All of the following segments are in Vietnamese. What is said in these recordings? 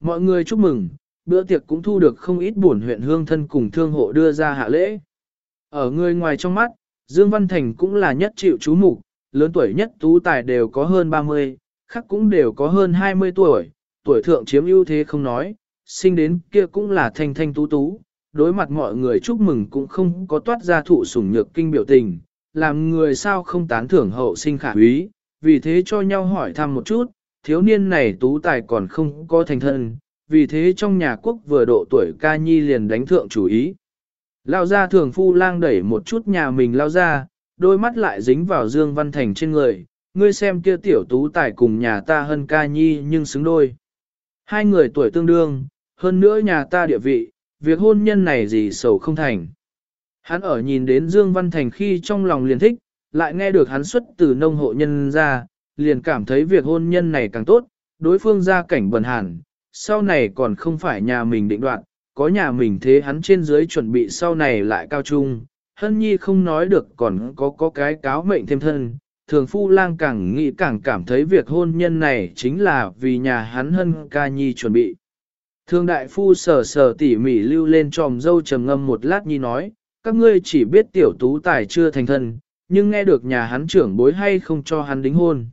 Mọi người chúc mừng, bữa tiệc cũng thu được không ít buồn huyện hương thân cùng thương hộ đưa ra hạ lễ. Ở người ngoài trong mắt, Dương Văn Thành cũng là nhất chịu chú mục, lớn tuổi nhất tú tài đều có hơn 30, khác cũng đều có hơn 20 tuổi, tuổi thượng chiếm ưu thế không nói, sinh đến kia cũng là thanh thanh tú tú, đối mặt mọi người chúc mừng cũng không có toát ra thụ sủng nhược kinh biểu tình, làm người sao không tán thưởng hậu sinh khả quý, vì thế cho nhau hỏi thăm một chút, thiếu niên này tú tài còn không có thành thân, vì thế trong nhà quốc vừa độ tuổi ca nhi liền đánh thượng chủ ý. Lao ra thường phu lang đẩy một chút nhà mình lao ra, đôi mắt lại dính vào Dương Văn Thành trên người, ngươi xem kia tiểu tú tài cùng nhà ta hơn ca nhi nhưng xứng đôi. Hai người tuổi tương đương, hơn nữa nhà ta địa vị, việc hôn nhân này gì sầu không thành. Hắn ở nhìn đến Dương Văn Thành khi trong lòng liền thích, lại nghe được hắn xuất từ nông hộ nhân ra, liền cảm thấy việc hôn nhân này càng tốt, đối phương ra cảnh bần hàn, sau này còn không phải nhà mình định đoạn, có nhà mình thế hắn trên dưới chuẩn bị sau này lại cao trung. Hân Nhi không nói được còn có có cái cáo mệnh thêm thân, thường phu lang càng nghĩ càng cảm thấy việc hôn nhân này chính là vì nhà hắn Hân ca nhi chuẩn bị. Thương đại phu sờ sờ tỉ mỉ lưu lên tròm dâu trầm ngâm một lát nhi nói, các ngươi chỉ biết tiểu tú tài chưa thành thân, nhưng nghe được nhà hắn trưởng bối hay không cho hắn đính hôn.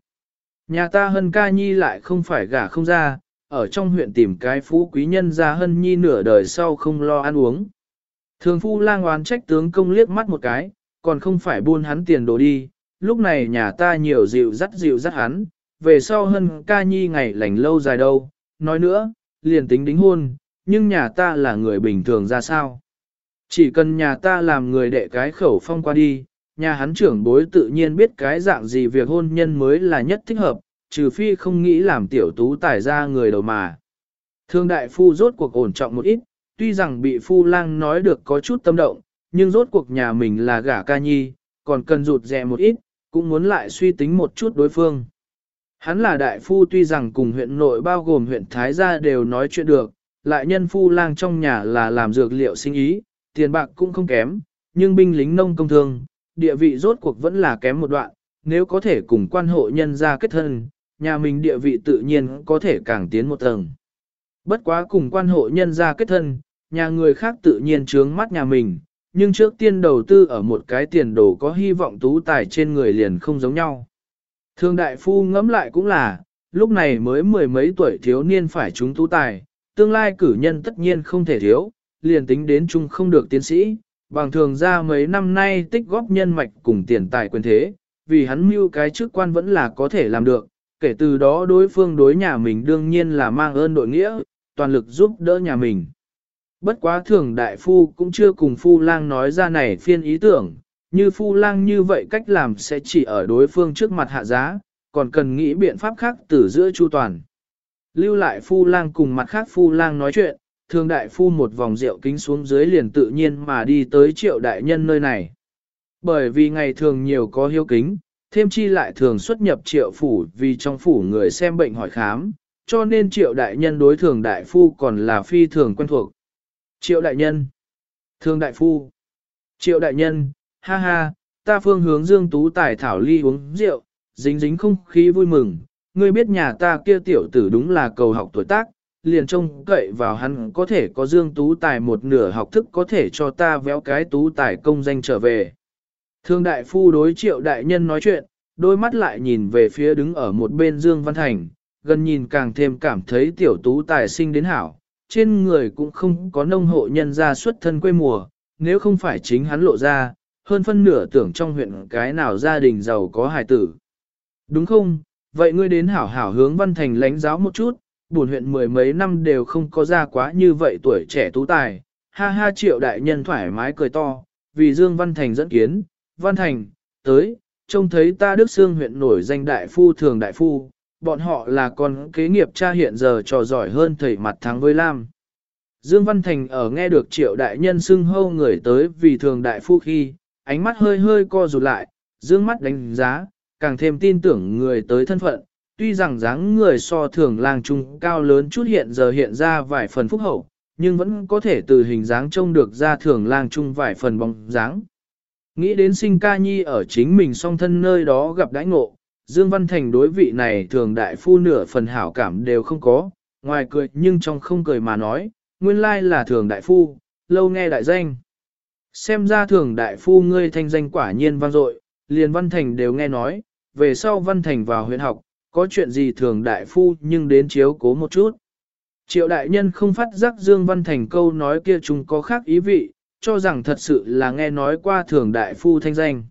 Nhà ta hân ca nhi lại không phải gả không ra, ở trong huyện tìm cái phú quý nhân ra hân nhi nửa đời sau không lo ăn uống. Thường phu lang oán trách tướng công liếc mắt một cái, còn không phải buôn hắn tiền đồ đi, lúc này nhà ta nhiều dịu dắt dịu dắt hắn, về sau hân ca nhi ngày lành lâu dài đâu, nói nữa, liền tính đính hôn, nhưng nhà ta là người bình thường ra sao. Chỉ cần nhà ta làm người đệ cái khẩu phong qua đi, nhà hắn trưởng bối tự nhiên biết cái dạng gì việc hôn nhân mới là nhất thích hợp, trừ phi không nghĩ làm tiểu tú tài ra người đầu mà. Thương đại phu rốt cuộc ổn trọng một ít, tuy rằng bị phu lang nói được có chút tâm động, nhưng rốt cuộc nhà mình là gả ca nhi, còn cần rụt rè một ít, cũng muốn lại suy tính một chút đối phương. Hắn là đại phu tuy rằng cùng huyện nội bao gồm huyện Thái Gia đều nói chuyện được, lại nhân phu lang trong nhà là làm dược liệu sinh ý, tiền bạc cũng không kém, nhưng binh lính nông công thương, địa vị rốt cuộc vẫn là kém một đoạn, nếu có thể cùng quan hộ nhân ra kết thân, nhà mình địa vị tự nhiên có thể càng tiến một tầng. Bất quá cùng quan hộ nhân ra kết thân, nhà người khác tự nhiên trướng mắt nhà mình, nhưng trước tiên đầu tư ở một cái tiền đồ có hy vọng tú tài trên người liền không giống nhau. Thương đại phu ngẫm lại cũng là, lúc này mới mười mấy tuổi thiếu niên phải chúng tú tài, tương lai cử nhân tất nhiên không thể thiếu, liền tính đến chung không được tiến sĩ, bằng thường ra mấy năm nay tích góp nhân mạch cùng tiền tài quyền thế, vì hắn mưu cái chức quan vẫn là có thể làm được, kể từ đó đối phương đối nhà mình đương nhiên là mang ơn đội nghĩa, toàn lực giúp đỡ nhà mình. Bất quá thường đại phu cũng chưa cùng phu lang nói ra này phiên ý tưởng, như phu lang như vậy cách làm sẽ chỉ ở đối phương trước mặt hạ giá, còn cần nghĩ biện pháp khác từ giữa chu toàn. Lưu lại phu lang cùng mặt khác phu lang nói chuyện, thường đại phu một vòng rượu kính xuống dưới liền tự nhiên mà đi tới triệu đại nhân nơi này. Bởi vì ngày thường nhiều có hiếu kính, thêm chi lại thường xuất nhập triệu phủ vì trong phủ người xem bệnh hỏi khám, cho nên triệu đại nhân đối thường đại phu còn là phi thường quen thuộc. Triệu đại nhân, thường đại phu, triệu đại nhân, ha ha, ta phương hướng dương tú tài thảo ly uống rượu, dính dính không khí vui mừng, ngươi biết nhà ta kia tiểu tử đúng là cầu học tuổi tác, liền trông cậy vào hắn có thể có dương tú tài một nửa học thức có thể cho ta véo cái tú tài công danh trở về. Thương đại phu đối triệu đại nhân nói chuyện, đôi mắt lại nhìn về phía đứng ở một bên Dương Văn Thành, gần nhìn càng thêm cảm thấy tiểu tú tài sinh đến hảo, trên người cũng không có nông hộ nhân ra xuất thân quê mùa, nếu không phải chính hắn lộ ra, hơn phân nửa tưởng trong huyện cái nào gia đình giàu có hài tử. Đúng không? Vậy ngươi đến hảo hảo hướng Văn Thành lãnh giáo một chút, buồn huyện mười mấy năm đều không có ra quá như vậy tuổi trẻ tú tài. Ha ha triệu đại nhân thoải mái cười to, vì Dương Văn Thành dẫn kiến, Văn Thành, tới, trông thấy ta Đức Sương huyện nổi danh đại phu thường đại phu, bọn họ là con kế nghiệp cha hiện giờ trò giỏi hơn thầy mặt thắng với Lam. Dương Văn Thành ở nghe được triệu đại nhân xưng hâu người tới vì thường đại phu khi, ánh mắt hơi hơi co rụt lại, dương mắt đánh giá, càng thêm tin tưởng người tới thân phận, tuy rằng dáng người so thường lang trung cao lớn chút hiện giờ hiện ra vài phần phúc hậu, nhưng vẫn có thể từ hình dáng trông được ra thường lang trung vài phần bóng dáng. Nghĩ đến sinh ca nhi ở chính mình song thân nơi đó gặp đãi ngộ, Dương Văn Thành đối vị này thường đại phu nửa phần hảo cảm đều không có, ngoài cười nhưng trong không cười mà nói, nguyên lai là thường đại phu, lâu nghe đại danh. Xem ra thường đại phu ngươi thanh danh quả nhiên vang dội, liền văn thành đều nghe nói, về sau văn thành vào huyện học, có chuyện gì thường đại phu nhưng đến chiếu cố một chút. Triệu đại nhân không phát giác Dương Văn Thành câu nói kia chúng có khác ý vị, cho rằng thật sự là nghe nói qua thường đại phu thanh danh.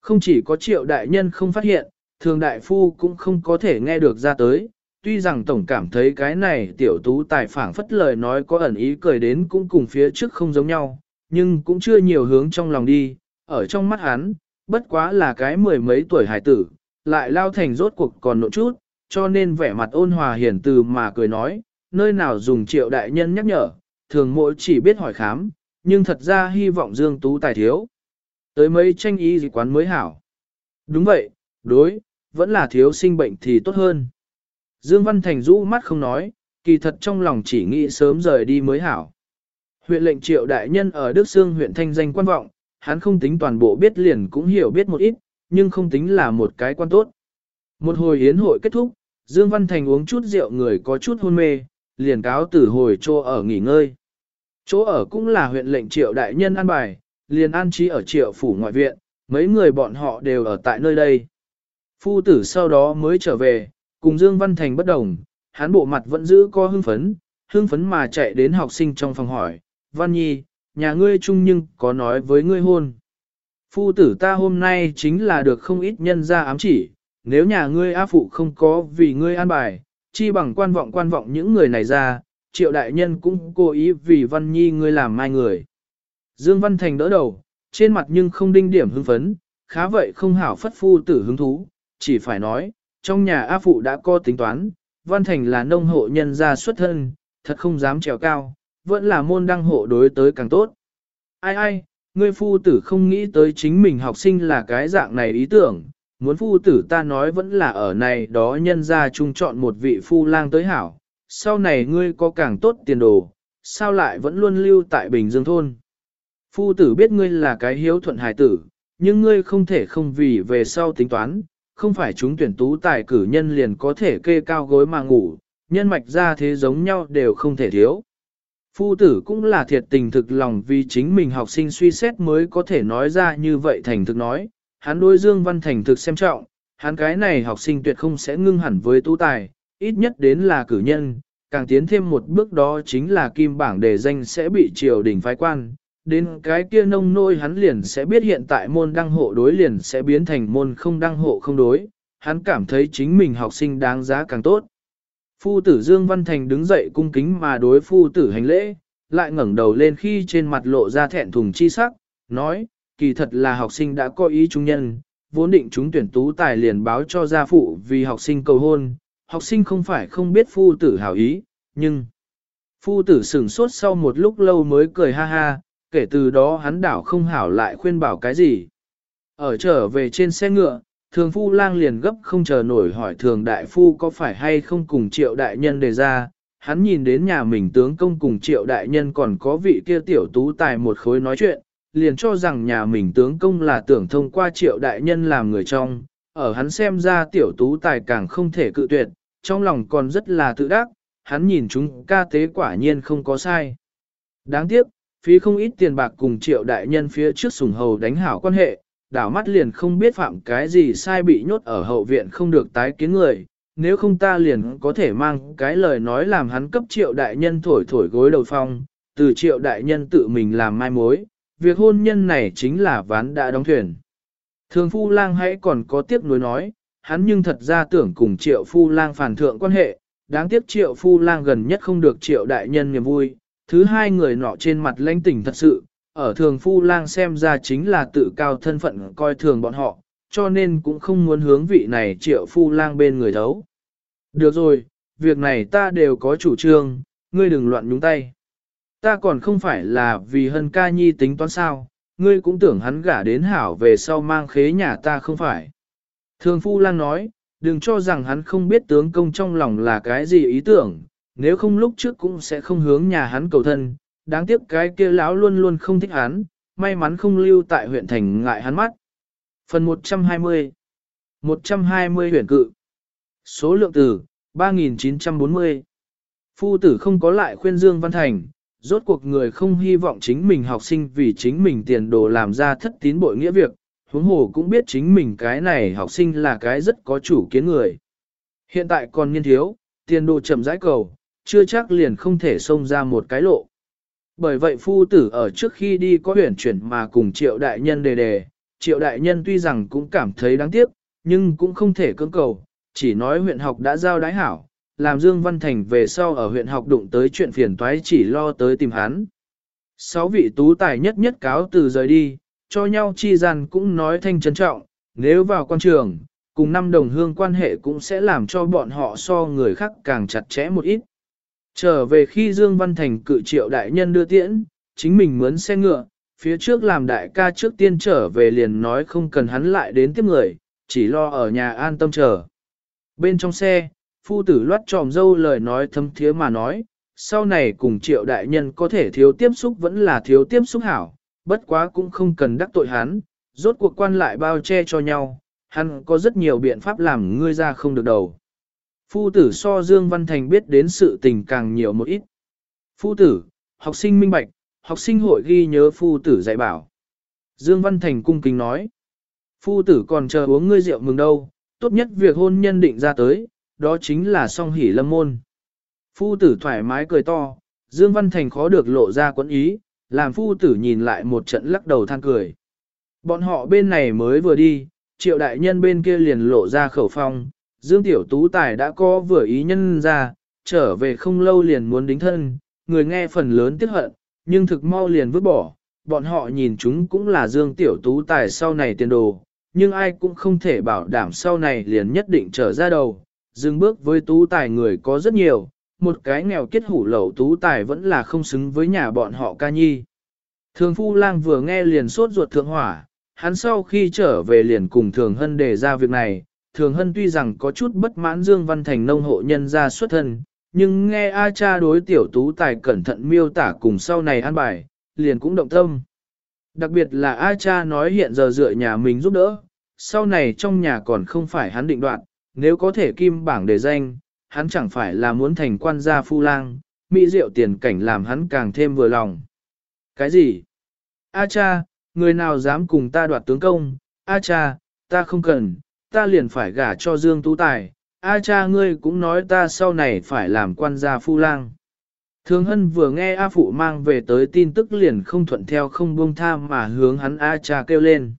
Không chỉ có triệu đại nhân không phát hiện, thường đại phu cũng không có thể nghe được ra tới, tuy rằng tổng cảm thấy cái này tiểu tú tài phảng phất lời nói có ẩn ý cười đến cũng cùng phía trước không giống nhau, nhưng cũng chưa nhiều hướng trong lòng đi, ở trong mắt hắn, bất quá là cái mười mấy tuổi hải tử, lại lao thành rốt cuộc còn nộn chút, cho nên vẻ mặt ôn hòa hiền từ mà cười nói, nơi nào dùng triệu đại nhân nhắc nhở, thường mỗi chỉ biết hỏi khám, nhưng thật ra hy vọng Dương Tú tài thiếu. Tới mấy tranh ý gì quán mới hảo. Đúng vậy, đối, vẫn là thiếu sinh bệnh thì tốt hơn. Dương Văn Thành rũ mắt không nói, kỳ thật trong lòng chỉ nghĩ sớm rời đi mới hảo. Huyện lệnh triệu đại nhân ở Đức Sương huyện thanh danh quan vọng, hắn không tính toàn bộ biết liền cũng hiểu biết một ít, nhưng không tính là một cái quan tốt. Một hồi hiến hội kết thúc, Dương Văn Thành uống chút rượu người có chút hôn mê, liền cáo từ hồi chỗ ở nghỉ ngơi. Chỗ ở cũng là huyện lệnh triệu đại nhân an bài, liền an trí ở triệu phủ ngoại viện, mấy người bọn họ đều ở tại nơi đây. Phu tử sau đó mới trở về, cùng Dương Văn Thành bất đồng, hắn bộ mặt vẫn giữ co hưng phấn, hưng phấn mà chạy đến học sinh trong phòng hỏi, Văn Nhi, nhà ngươi chung nhưng có nói với ngươi hôn. Phu tử ta hôm nay chính là được không ít nhân ra ám chỉ, nếu nhà ngươi A phụ không có vì ngươi an bài, chi bằng quan vọng quan vọng những người này ra, triệu đại nhân cũng cố ý vì Văn Nhi ngươi làm mai người. Dương Văn Thành đỡ đầu, trên mặt nhưng không đinh điểm hưng phấn, khá vậy không hảo phất phu tử hứng thú, chỉ phải nói, trong nhà A Phụ đã có tính toán, Văn Thành là nông hộ nhân gia xuất thân, thật không dám trèo cao, vẫn là môn đăng hộ đối tới càng tốt. Ai ai, ngươi phu tử không nghĩ tới chính mình học sinh là cái dạng này ý tưởng, muốn phu tử ta nói vẫn là ở này đó nhân gia chung chọn một vị phu lang tới hảo, sau này ngươi có càng tốt tiền đồ, sao lại vẫn luôn lưu tại Bình Dương Thôn. Phu tử biết ngươi là cái hiếu thuận hài tử, nhưng ngươi không thể không vì về sau tính toán, không phải chúng tuyển tú tài cử nhân liền có thể kê cao gối mà ngủ, nhân mạch ra thế giống nhau đều không thể thiếu. Phu tử cũng là thiệt tình thực lòng vì chính mình học sinh suy xét mới có thể nói ra như vậy thành thực nói, hắn đối Dương Văn Thành thực xem trọng, hắn cái này học sinh tuyệt không sẽ ngưng hẳn với tu tài, ít nhất đến là cử nhân, càng tiến thêm một bước đó chính là kim bảng đề danh sẽ bị triều đình phái quan, đến cái kia nông nôi hắn liền sẽ biết hiện tại môn đăng hộ đối liền sẽ biến thành môn không đăng hộ không đối, hắn cảm thấy chính mình học sinh đáng giá càng tốt. Phu tử Dương Văn Thành đứng dậy cung kính mà đối phu tử hành lễ, lại ngẩng đầu lên khi trên mặt lộ ra thẹn thùng chi sắc, nói, kỳ thật là học sinh đã có ý trung nhân, vốn định chúng tuyển tú tài liền báo cho gia phụ vì học sinh cầu hôn, học sinh không phải không biết phu tử hảo ý, nhưng... Phu tử sửng sốt sau một lúc lâu mới cười ha ha, kể từ đó hắn đảo không hảo lại khuyên bảo cái gì. Ở trở về trên xe ngựa, thường phu lang liền gấp không chờ nổi hỏi thường đại phu có phải hay không cùng triệu đại nhân đề ra, hắn nhìn đến nhà mình tướng công cùng triệu đại nhân còn có vị kia tiểu tú tài một khối nói chuyện, liền cho rằng nhà mình tướng công là tưởng thông qua triệu đại nhân làm người trong, ở hắn xem ra tiểu tú tài càng không thể cự tuyệt, trong lòng còn rất là tự đắc, hắn nhìn chúng ca tế quả nhiên không có sai. Đáng tiếc, phí không ít tiền bạc cùng triệu đại nhân phía trước sùng hầu đánh hảo quan hệ, đảo mắt liền không biết phạm cái gì sai bị nhốt ở hậu viện không được tái kiến người, nếu không ta liền có thể mang cái lời nói làm hắn cấp triệu đại nhân thổi thổi gối đầu phong, từ triệu đại nhân tự mình làm mai mối, việc hôn nhân này chính là ván đã đóng thuyền. Thường phu lang hãy còn có tiếc nuối nói, hắn nhưng thật ra tưởng cùng triệu phu lang phản thượng quan hệ, đáng tiếc triệu phu lang gần nhất không được triệu đại nhân niềm vui, thứ hai người nọ trên mặt lãnh tỉnh thật sự, ở thường phu lang xem ra chính là tự cao thân phận coi thường bọn họ, cho nên cũng không muốn hướng vị này triệu phu lang bên người thấu. Được rồi, việc này ta đều có chủ trương, ngươi đừng loạn nhúng tay. Ta còn không phải là vì hân ca nhi tính toán sao, ngươi cũng tưởng hắn gả đến hảo về sau mang khế nhà ta không phải. Thường phu lang nói, đừng cho rằng hắn không biết tướng công trong lòng là cái gì ý tưởng, nếu không lúc trước cũng sẽ không hướng nhà hắn cầu thân, đáng tiếc cái kia lão luôn luôn không thích hắn, may mắn không lưu tại huyện thành ngại hắn mắt. Phần 120 120 huyện cự Số lượng từ 3.940 Phu tử không có lại khuyên Dương Văn Thành, rốt cuộc người không hy vọng chính mình học sinh vì chính mình tiền đồ làm ra thất tín bội nghĩa việc, huống hồ cũng biết chính mình cái này học sinh là cái rất có chủ kiến người. Hiện tại còn niên thiếu, tiền đồ chậm rãi cầu, chưa chắc liền không thể xông ra một cái lộ. Bởi vậy phu tử ở trước khi đi có huyển chuyển mà cùng triệu đại nhân đề đề, triệu đại nhân tuy rằng cũng cảm thấy đáng tiếc, nhưng cũng không thể cưỡng cầu, chỉ nói huyện học đã giao đái hảo, làm Dương Văn Thành về sau ở huyện học đụng tới chuyện phiền toái chỉ lo tới tìm hắn. Sáu vị tú tài nhất nhất cáo từ rời đi, cho nhau chi gian cũng nói thanh trân trọng, nếu vào quan trường, cùng năm đồng hương quan hệ cũng sẽ làm cho bọn họ so người khác càng chặt chẽ một ít. Trở về khi Dương Văn Thành cự triệu đại nhân đưa tiễn, chính mình mướn xe ngựa, phía trước làm đại ca trước tiên trở về liền nói không cần hắn lại đến tiếp người, chỉ lo ở nhà an tâm chờ. Bên trong xe, phu tử loát tròm dâu lời nói thâm thiế mà nói, sau này cùng triệu đại nhân có thể thiếu tiếp xúc vẫn là thiếu tiếp xúc hảo, bất quá cũng không cần đắc tội hắn, rốt cuộc quan lại bao che cho nhau, hắn có rất nhiều biện pháp làm ngươi ra không được đầu. Phu tử so Dương Văn Thành biết đến sự tình càng nhiều một ít. Phu tử, học sinh minh bạch, học sinh hội ghi nhớ phu tử dạy bảo. Dương Văn Thành cung kính nói. Phu tử còn chờ uống ngươi rượu mừng đâu, tốt nhất việc hôn nhân định ra tới, đó chính là song hỷ lâm môn. Phu tử thoải mái cười to, Dương Văn Thành khó được lộ ra quẫn ý, làm phu tử nhìn lại một trận lắc đầu than cười. Bọn họ bên này mới vừa đi, triệu đại nhân bên kia liền lộ ra khẩu phong, Dương Tiểu Tú Tài đã có vừa ý nhân ra, trở về không lâu liền muốn đính thân, người nghe phần lớn tiếc hận, nhưng thực mau liền vứt bỏ, bọn họ nhìn chúng cũng là Dương Tiểu Tú Tài sau này tiền đồ, nhưng ai cũng không thể bảo đảm sau này liền nhất định trở ra đầu, dừng bước với Tú Tài người có rất nhiều, một cái nghèo kết hủ lậu Tú Tài vẫn là không xứng với nhà bọn họ ca nhi. Thường Phu Lang vừa nghe liền sốt ruột thượng hỏa, hắn sau khi trở về liền cùng Thường Hân đề ra việc này, Thường Hân tuy rằng có chút bất mãn Dương Văn Thành nông hộ nhân ra xuất thân, nhưng nghe A cha đối tiểu tú tài cẩn thận miêu tả cùng sau này an bài, liền cũng động tâm. Đặc biệt là A cha nói hiện giờ dựa nhà mình giúp đỡ, sau này trong nhà còn không phải hắn định đoạn, nếu có thể kim bảng đề danh, hắn chẳng phải là muốn thành quan gia phu lang, mỹ diệu tiền cảnh làm hắn càng thêm vừa lòng. Cái gì? A cha, người nào dám cùng ta đoạt tướng công? A cha, ta không cần, ta liền phải gả cho Dương Tú Tài, A cha ngươi cũng nói ta sau này phải làm quan gia phu lang. Thường Hân vừa nghe A Phụ mang về tới tin tức liền không thuận theo không buông tha mà hướng hắn A cha kêu lên.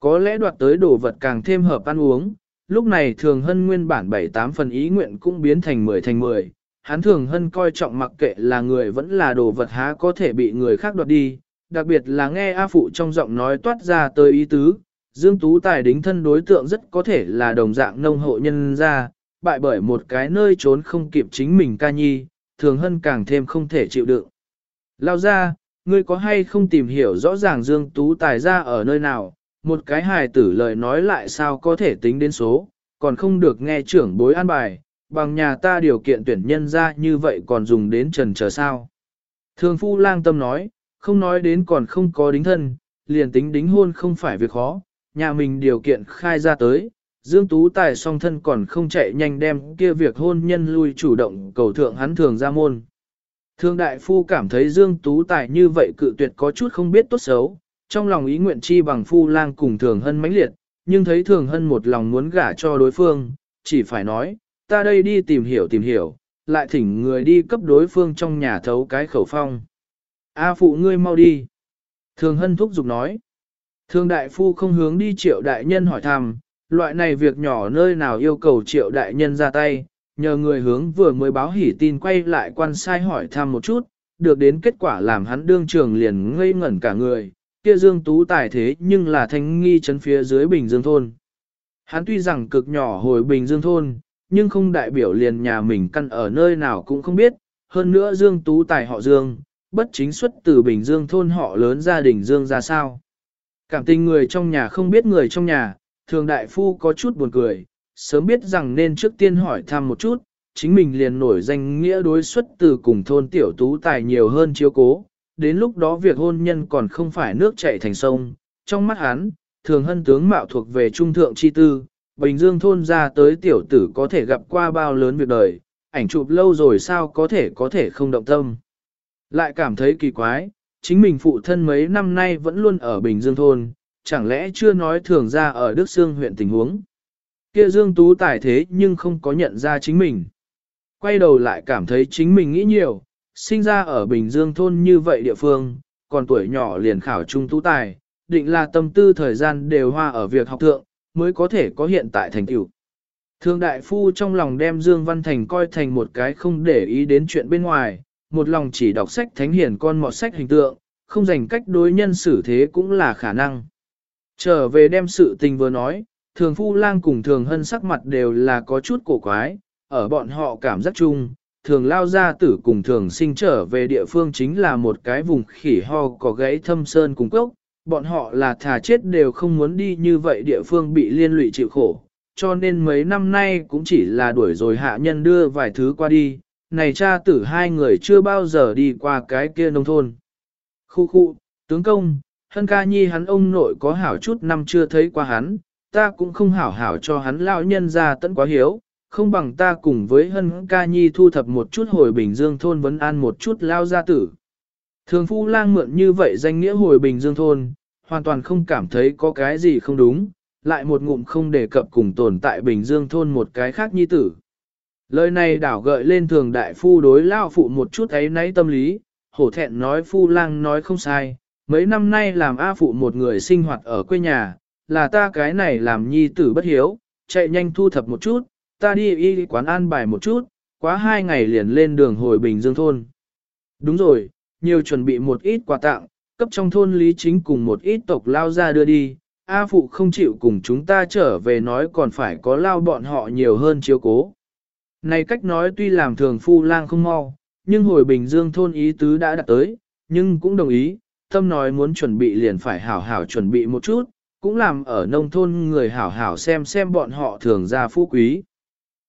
Có lẽ đoạt tới đồ vật càng thêm hợp ăn uống, lúc này Thường Hân nguyên bản 7-8 phần ý nguyện cũng biến thành 10 thành 10. Hắn Thường Hân coi trọng mặc kệ là người vẫn là đồ vật há có thể bị người khác đoạt đi, đặc biệt là nghe A Phụ trong giọng nói toát ra tới ý tứ, Dương Tú Tài đính thân đối tượng rất có thể là đồng dạng nông hộ nhân gia, bại bởi một cái nơi trốn không kịp chính mình ca nhi, thường hân càng thêm không thể chịu đựng. Lao ra, ngươi có hay không tìm hiểu rõ ràng Dương Tú Tài ra ở nơi nào, một cái hài tử lời nói lại sao có thể tính đến số, còn không được nghe trưởng bối an bài, bằng nhà ta điều kiện tuyển nhân ra như vậy còn dùng đến trần chờ sao. Thường phu lang tâm nói, không nói đến còn không có đính thân, liền tính đính hôn không phải việc khó, nhà mình điều kiện khai ra tới, Dương Tú Tài song thân còn không chạy nhanh đem kia việc hôn nhân lui chủ động cầu thượng hắn thường ra môn. Thương đại phu cảm thấy Dương Tú Tài như vậy cự tuyệt có chút không biết tốt xấu, trong lòng ý nguyện chi bằng phu lang cùng thường hân mãnh liệt, nhưng thấy thường hân một lòng muốn gả cho đối phương, chỉ phải nói, ta đây đi tìm hiểu tìm hiểu, lại thỉnh người đi cấp đối phương trong nhà thấu cái khẩu phong. A phụ ngươi mau đi. Thường hân thúc giục nói. Thương đại phu không hướng đi triệu đại nhân hỏi thăm, loại này việc nhỏ nơi nào yêu cầu triệu đại nhân ra tay, nhờ người hướng vừa mới báo hỉ tin quay lại quan sai hỏi thăm một chút, được đến kết quả làm hắn đương trường liền ngây ngẩn cả người, kia dương tú tài thế nhưng là thanh nghi chấn phía dưới Bình Dương Thôn. Hắn tuy rằng cực nhỏ hồi Bình Dương Thôn, nhưng không đại biểu liền nhà mình căn ở nơi nào cũng không biết, hơn nữa Dương Tú Tài họ Dương, bất chính xuất từ Bình Dương Thôn họ lớn gia đình Dương ra sao. Cảm tình người trong nhà không biết người trong nhà, thường đại phu có chút buồn cười, sớm biết rằng nên trước tiên hỏi thăm một chút, chính mình liền nổi danh nghĩa đối xuất từ cùng thôn tiểu tú tài nhiều hơn chiếu cố, đến lúc đó việc hôn nhân còn không phải nước chảy thành sông, trong mắt hắn, thường hân tướng mạo thuộc về trung thượng chi tư, Bình Dương thôn ra tới tiểu tử có thể gặp qua bao lớn việc đời, ảnh chụp lâu rồi sao có thể có thể không động tâm. Lại cảm thấy kỳ quái, chính mình phụ thân mấy năm nay vẫn luôn ở Bình Dương Thôn, chẳng lẽ chưa nói thường ra ở Đức Sương huyện tình huống. Kia Dương Tú tài thế nhưng không có nhận ra chính mình. Quay đầu lại cảm thấy chính mình nghĩ nhiều, sinh ra ở Bình Dương Thôn như vậy địa phương, còn tuổi nhỏ liền khảo trung tú tài, định là tâm tư thời gian đều hoa ở việc học thượng, mới có thể có hiện tại thành tựu. Thương đại phu trong lòng đem Dương Văn Thành coi thành một cái không để ý đến chuyện bên ngoài, một lòng chỉ đọc sách thánh hiển con mọt sách hình tượng, không dành cách đối nhân xử thế cũng là khả năng. Trở về đem sự tình vừa nói, thường phu lang cùng thường hân sắc mặt đều là có chút cổ quái, ở bọn họ cảm giác chung, thường lao ra tử cùng thường sinh trở về địa phương chính là một cái vùng khỉ ho có gãy thâm sơn cùng cốc, bọn họ là thà chết đều không muốn đi như vậy địa phương bị liên lụy chịu khổ, cho nên mấy năm nay cũng chỉ là đuổi rồi hạ nhân đưa vài thứ qua đi, này cha tử hai người chưa bao giờ đi qua cái kia nông thôn. Khu khu, tướng công, hân ca nhi hắn ông nội có hảo chút năm chưa thấy qua hắn, ta cũng không hảo hảo cho hắn lão nhân ra tận quá hiếu, không bằng ta cùng với hân ca nhi thu thập một chút hồi Bình Dương thôn vấn an một chút lao gia tử. Thường phu lang mượn như vậy danh nghĩa hồi Bình Dương thôn, hoàn toàn không cảm thấy có cái gì không đúng, lại một ngụm không đề cập cùng tồn tại Bình Dương thôn một cái khác nhi tử. Lời này đảo gợi lên thường đại phu đối lao phụ một chút ấy nấy tâm lý, hổ thẹn nói phu lang nói không sai, mấy năm nay làm A phụ một người sinh hoạt ở quê nhà, là ta cái này làm nhi tử bất hiếu, chạy nhanh thu thập một chút, ta đi y quán an bài một chút, quá hai ngày liền lên đường hồi Bình Dương thôn. Đúng rồi, nhiều chuẩn bị một ít quà tặng, cấp trong thôn lý chính cùng một ít tộc lao ra đưa đi, A phụ không chịu cùng chúng ta trở về nói còn phải có lao bọn họ nhiều hơn chiếu cố. Này cách nói tuy làm thường phu lang không mau, nhưng hồi Bình Dương thôn ý tứ đã đạt tới, nhưng cũng đồng ý, tâm nói muốn chuẩn bị liền phải hảo hảo chuẩn bị một chút, cũng làm ở nông thôn người hảo hảo xem xem bọn họ thường ra phú quý.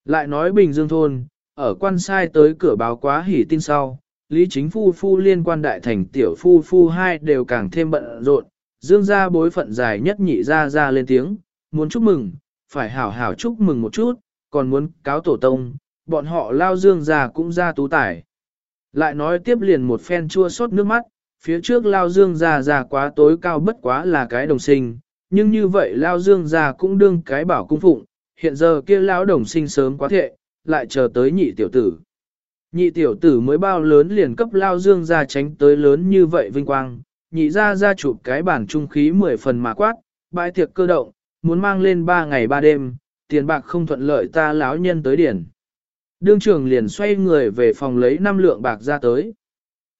Lại nói Bình Dương thôn, ở quan sai tới cửa báo quá hỉ tin sau, Lý Chính Phu Phu liên quan đại thành tiểu Phu Phu hai đều càng thêm bận rộn, dương ra bối phận dài nhất nhị ra ra lên tiếng, muốn chúc mừng, phải hảo hảo chúc mừng một chút, còn muốn cáo tổ tông, bọn họ lao dương già cũng ra tú tải. Lại nói tiếp liền một phen chua xót nước mắt, phía trước lao dương già già quá tối cao bất quá là cái đồng sinh, nhưng như vậy lao dương già cũng đương cái bảo cung phụng, hiện giờ kia lão đồng sinh sớm quá thệ, lại chờ tới nhị tiểu tử. Nhị tiểu tử mới bao lớn liền cấp lao dương ra tránh tới lớn như vậy vinh quang, nhị ra ra chụp cái bản trung khí 10 phần mà quát, bãi tiệc cơ động, muốn mang lên 3 ngày 3 đêm, tiền bạc không thuận lợi ta lão nhân tới điển. Đương trưởng liền xoay người về phòng lấy 5 lượng bạc ra tới.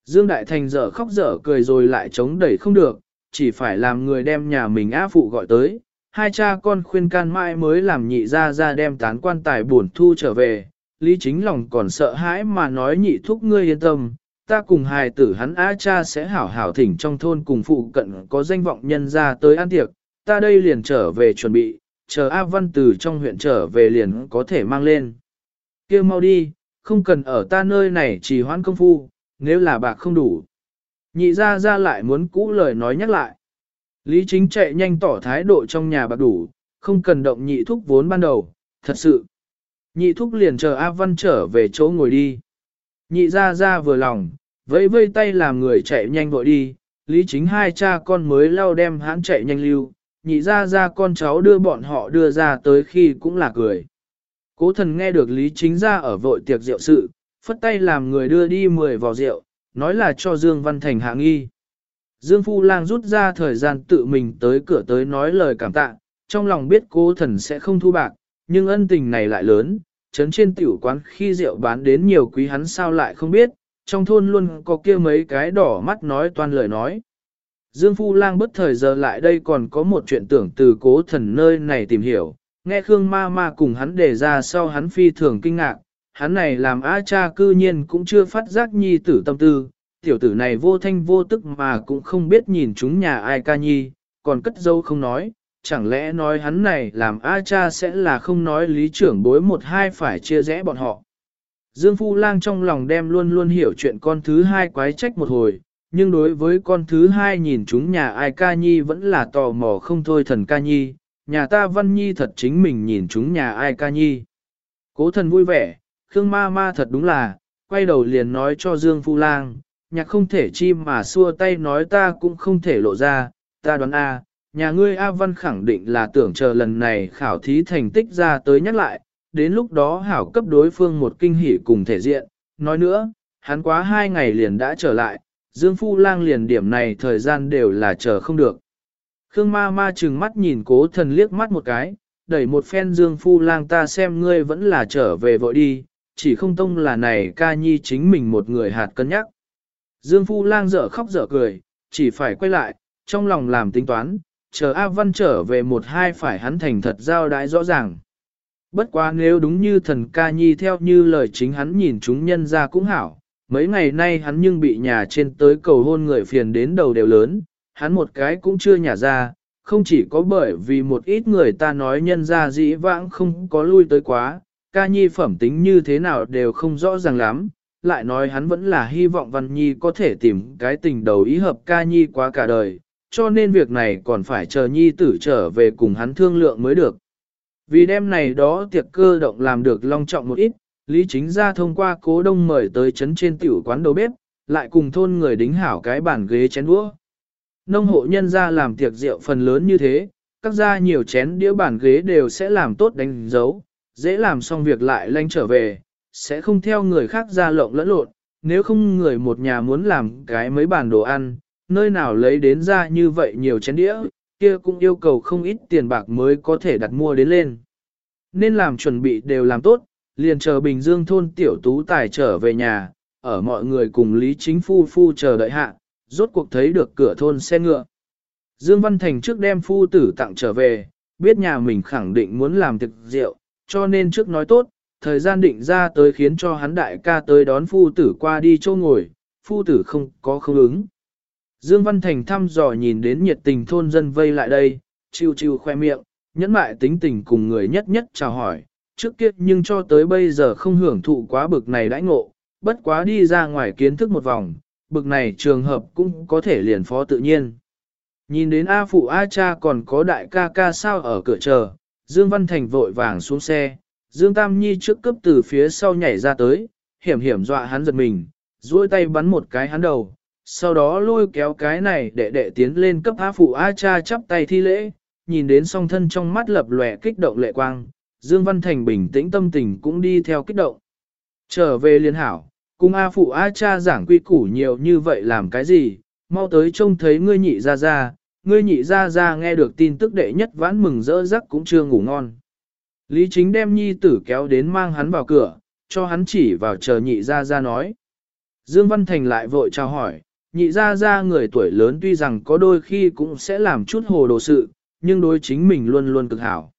Dương Đại Thành dở khóc dở cười rồi lại chống đẩy không được, chỉ phải làm người đem nhà mình á phụ gọi tới. Hai cha con khuyên can mãi mới làm nhị ra ra đem tán quan tài buồn thu trở về. Lý chính lòng còn sợ hãi mà nói nhị thúc ngươi yên tâm, ta cùng hài tử hắn á cha sẽ hảo hảo thỉnh trong thôn cùng phụ cận có danh vọng nhân ra tới ăn tiệc, ta đây liền trở về chuẩn bị, chờ A Văn từ trong huyện trở về liền có thể mang lên kia mau đi, không cần ở ta nơi này chỉ hoãn công phu, nếu là bạc không đủ. Nhị ra ra lại muốn cũ lời nói nhắc lại. Lý chính chạy nhanh tỏ thái độ trong nhà bạc đủ, không cần động nhị thúc vốn ban đầu, thật sự. Nhị thúc liền chờ A Văn trở về chỗ ngồi đi. Nhị ra ra vừa lòng, vẫy vây tay làm người chạy nhanh vội đi, lý chính hai cha con mới lau đem hắn chạy nhanh lưu, nhị ra ra con cháu đưa bọn họ đưa ra tới khi cũng là cười. Cố thần nghe được lý chính ra ở vội tiệc rượu sự, phất tay làm người đưa đi 10 vò rượu, nói là cho Dương Văn Thành hạ nghi. Dương Phu Lang rút ra thời gian tự mình tới cửa tới nói lời cảm tạ, trong lòng biết cố thần sẽ không thu bạc, nhưng ân tình này lại lớn, chấn trên tiểu quán khi rượu bán đến nhiều quý hắn sao lại không biết, trong thôn luôn có kia mấy cái đỏ mắt nói toàn lời nói. Dương Phu Lang bất thời giờ lại đây còn có một chuyện tưởng từ cố thần nơi này tìm hiểu, nghe Khương Ma Ma cùng hắn đề ra sau hắn phi thường kinh ngạc, hắn này làm A cha cư nhiên cũng chưa phát giác nhi tử tâm tư, tiểu tử này vô thanh vô tức mà cũng không biết nhìn chúng nhà ai ca nhi, còn cất dâu không nói, chẳng lẽ nói hắn này làm A cha sẽ là không nói lý trưởng bối một hai phải chia rẽ bọn họ. Dương Phu Lang trong lòng đem luôn luôn hiểu chuyện con thứ hai quái trách một hồi, nhưng đối với con thứ hai nhìn chúng nhà ai ca nhi vẫn là tò mò không thôi thần ca nhi, nhà ta văn nhi thật chính mình nhìn chúng nhà ai ca nhi. Cố thần vui vẻ, Khương ma ma thật đúng là, quay đầu liền nói cho Dương Phu Lang, nhạc không thể chi mà xua tay nói ta cũng không thể lộ ra, ta đoán A, nhà ngươi A Văn khẳng định là tưởng chờ lần này khảo thí thành tích ra tới nhắc lại, đến lúc đó hảo cấp đối phương một kinh hỉ cùng thể diện, nói nữa, hắn quá hai ngày liền đã trở lại, Dương Phu Lang liền điểm này thời gian đều là chờ không được. Khương ma ma chừng mắt nhìn cố thần liếc mắt một cái, đẩy một phen Dương Phu Lang ta xem ngươi vẫn là trở về vội đi, chỉ không tông là này ca nhi chính mình một người hạt cân nhắc. Dương Phu Lang dở khóc dở cười, chỉ phải quay lại, trong lòng làm tính toán, chờ A Văn trở về một hai phải hắn thành thật giao đái rõ ràng. Bất quá nếu đúng như thần ca nhi theo như lời chính hắn nhìn chúng nhân ra cũng hảo, mấy ngày nay hắn nhưng bị nhà trên tới cầu hôn người phiền đến đầu đều lớn, hắn một cái cũng chưa nhả ra, không chỉ có bởi vì một ít người ta nói nhân ra dĩ vãng không có lui tới quá, ca nhi phẩm tính như thế nào đều không rõ ràng lắm, lại nói hắn vẫn là hy vọng Văn Nhi có thể tìm cái tình đầu ý hợp ca nhi quá cả đời, cho nên việc này còn phải chờ Nhi tử trở về cùng hắn thương lượng mới được. Vì đêm này đó tiệc cơ động làm được long trọng một ít, Lý Chính ra thông qua cố đông mời tới chấn trên tiểu quán đầu bếp, lại cùng thôn người đính hảo cái bàn ghế chén đũa. Nông hộ nhân ra làm tiệc rượu phần lớn như thế, các gia nhiều chén đĩa bàn ghế đều sẽ làm tốt đánh dấu, dễ làm xong việc lại lanh trở về, sẽ không theo người khác ra lộng lẫn lộn, nếu không người một nhà muốn làm cái mấy bàn đồ ăn, nơi nào lấy đến ra như vậy nhiều chén đĩa, kia cũng yêu cầu không ít tiền bạc mới có thể đặt mua đến lên. Nên làm chuẩn bị đều làm tốt, liền chờ Bình Dương thôn tiểu tú tài trở về nhà, ở mọi người cùng Lý Chính Phu Phu chờ đợi hạ, rốt cuộc thấy được cửa thôn xe ngựa. Dương Văn Thành trước đem phu tử tặng trở về, biết nhà mình khẳng định muốn làm thực rượu, cho nên trước nói tốt, thời gian định ra tới khiến cho hắn đại ca tới đón phu tử qua đi châu ngồi, phu tử không có không ứng. Dương Văn Thành thăm dò nhìn đến nhiệt tình thôn dân vây lại đây, chiêu chiêu khoe miệng, nhẫn mại tính tình cùng người nhất nhất chào hỏi, trước kia nhưng cho tới bây giờ không hưởng thụ quá bực này đãi ngộ, bất quá đi ra ngoài kiến thức một vòng, bực này trường hợp cũng có thể liền phó tự nhiên. Nhìn đến A phụ A cha còn có đại ca ca sao ở cửa chờ, Dương Văn Thành vội vàng xuống xe, Dương Tam Nhi trước cấp từ phía sau nhảy ra tới, hiểm hiểm dọa hắn giật mình, duỗi tay bắn một cái hắn đầu, sau đó lôi kéo cái này để đệ tiến lên cấp A phụ A cha chắp tay thi lễ, nhìn đến song thân trong mắt lập lòe kích động lệ quang, Dương Văn Thành bình tĩnh tâm tình cũng đi theo kích động. Trở về liên hảo, cùng A phụ A cha giảng quy củ nhiều như vậy làm cái gì, mau tới trông thấy ngươi nhị ra ra, ngươi nhị ra ra nghe được tin tức đệ nhất vãn mừng rỡ rắc cũng chưa ngủ ngon. Lý chính đem nhi tử kéo đến mang hắn vào cửa, cho hắn chỉ vào chờ nhị ra ra nói. Dương Văn Thành lại vội chào hỏi, nhị ra ra người tuổi lớn tuy rằng có đôi khi cũng sẽ làm chút hồ đồ sự, nhưng đối chính mình luôn luôn cực hảo.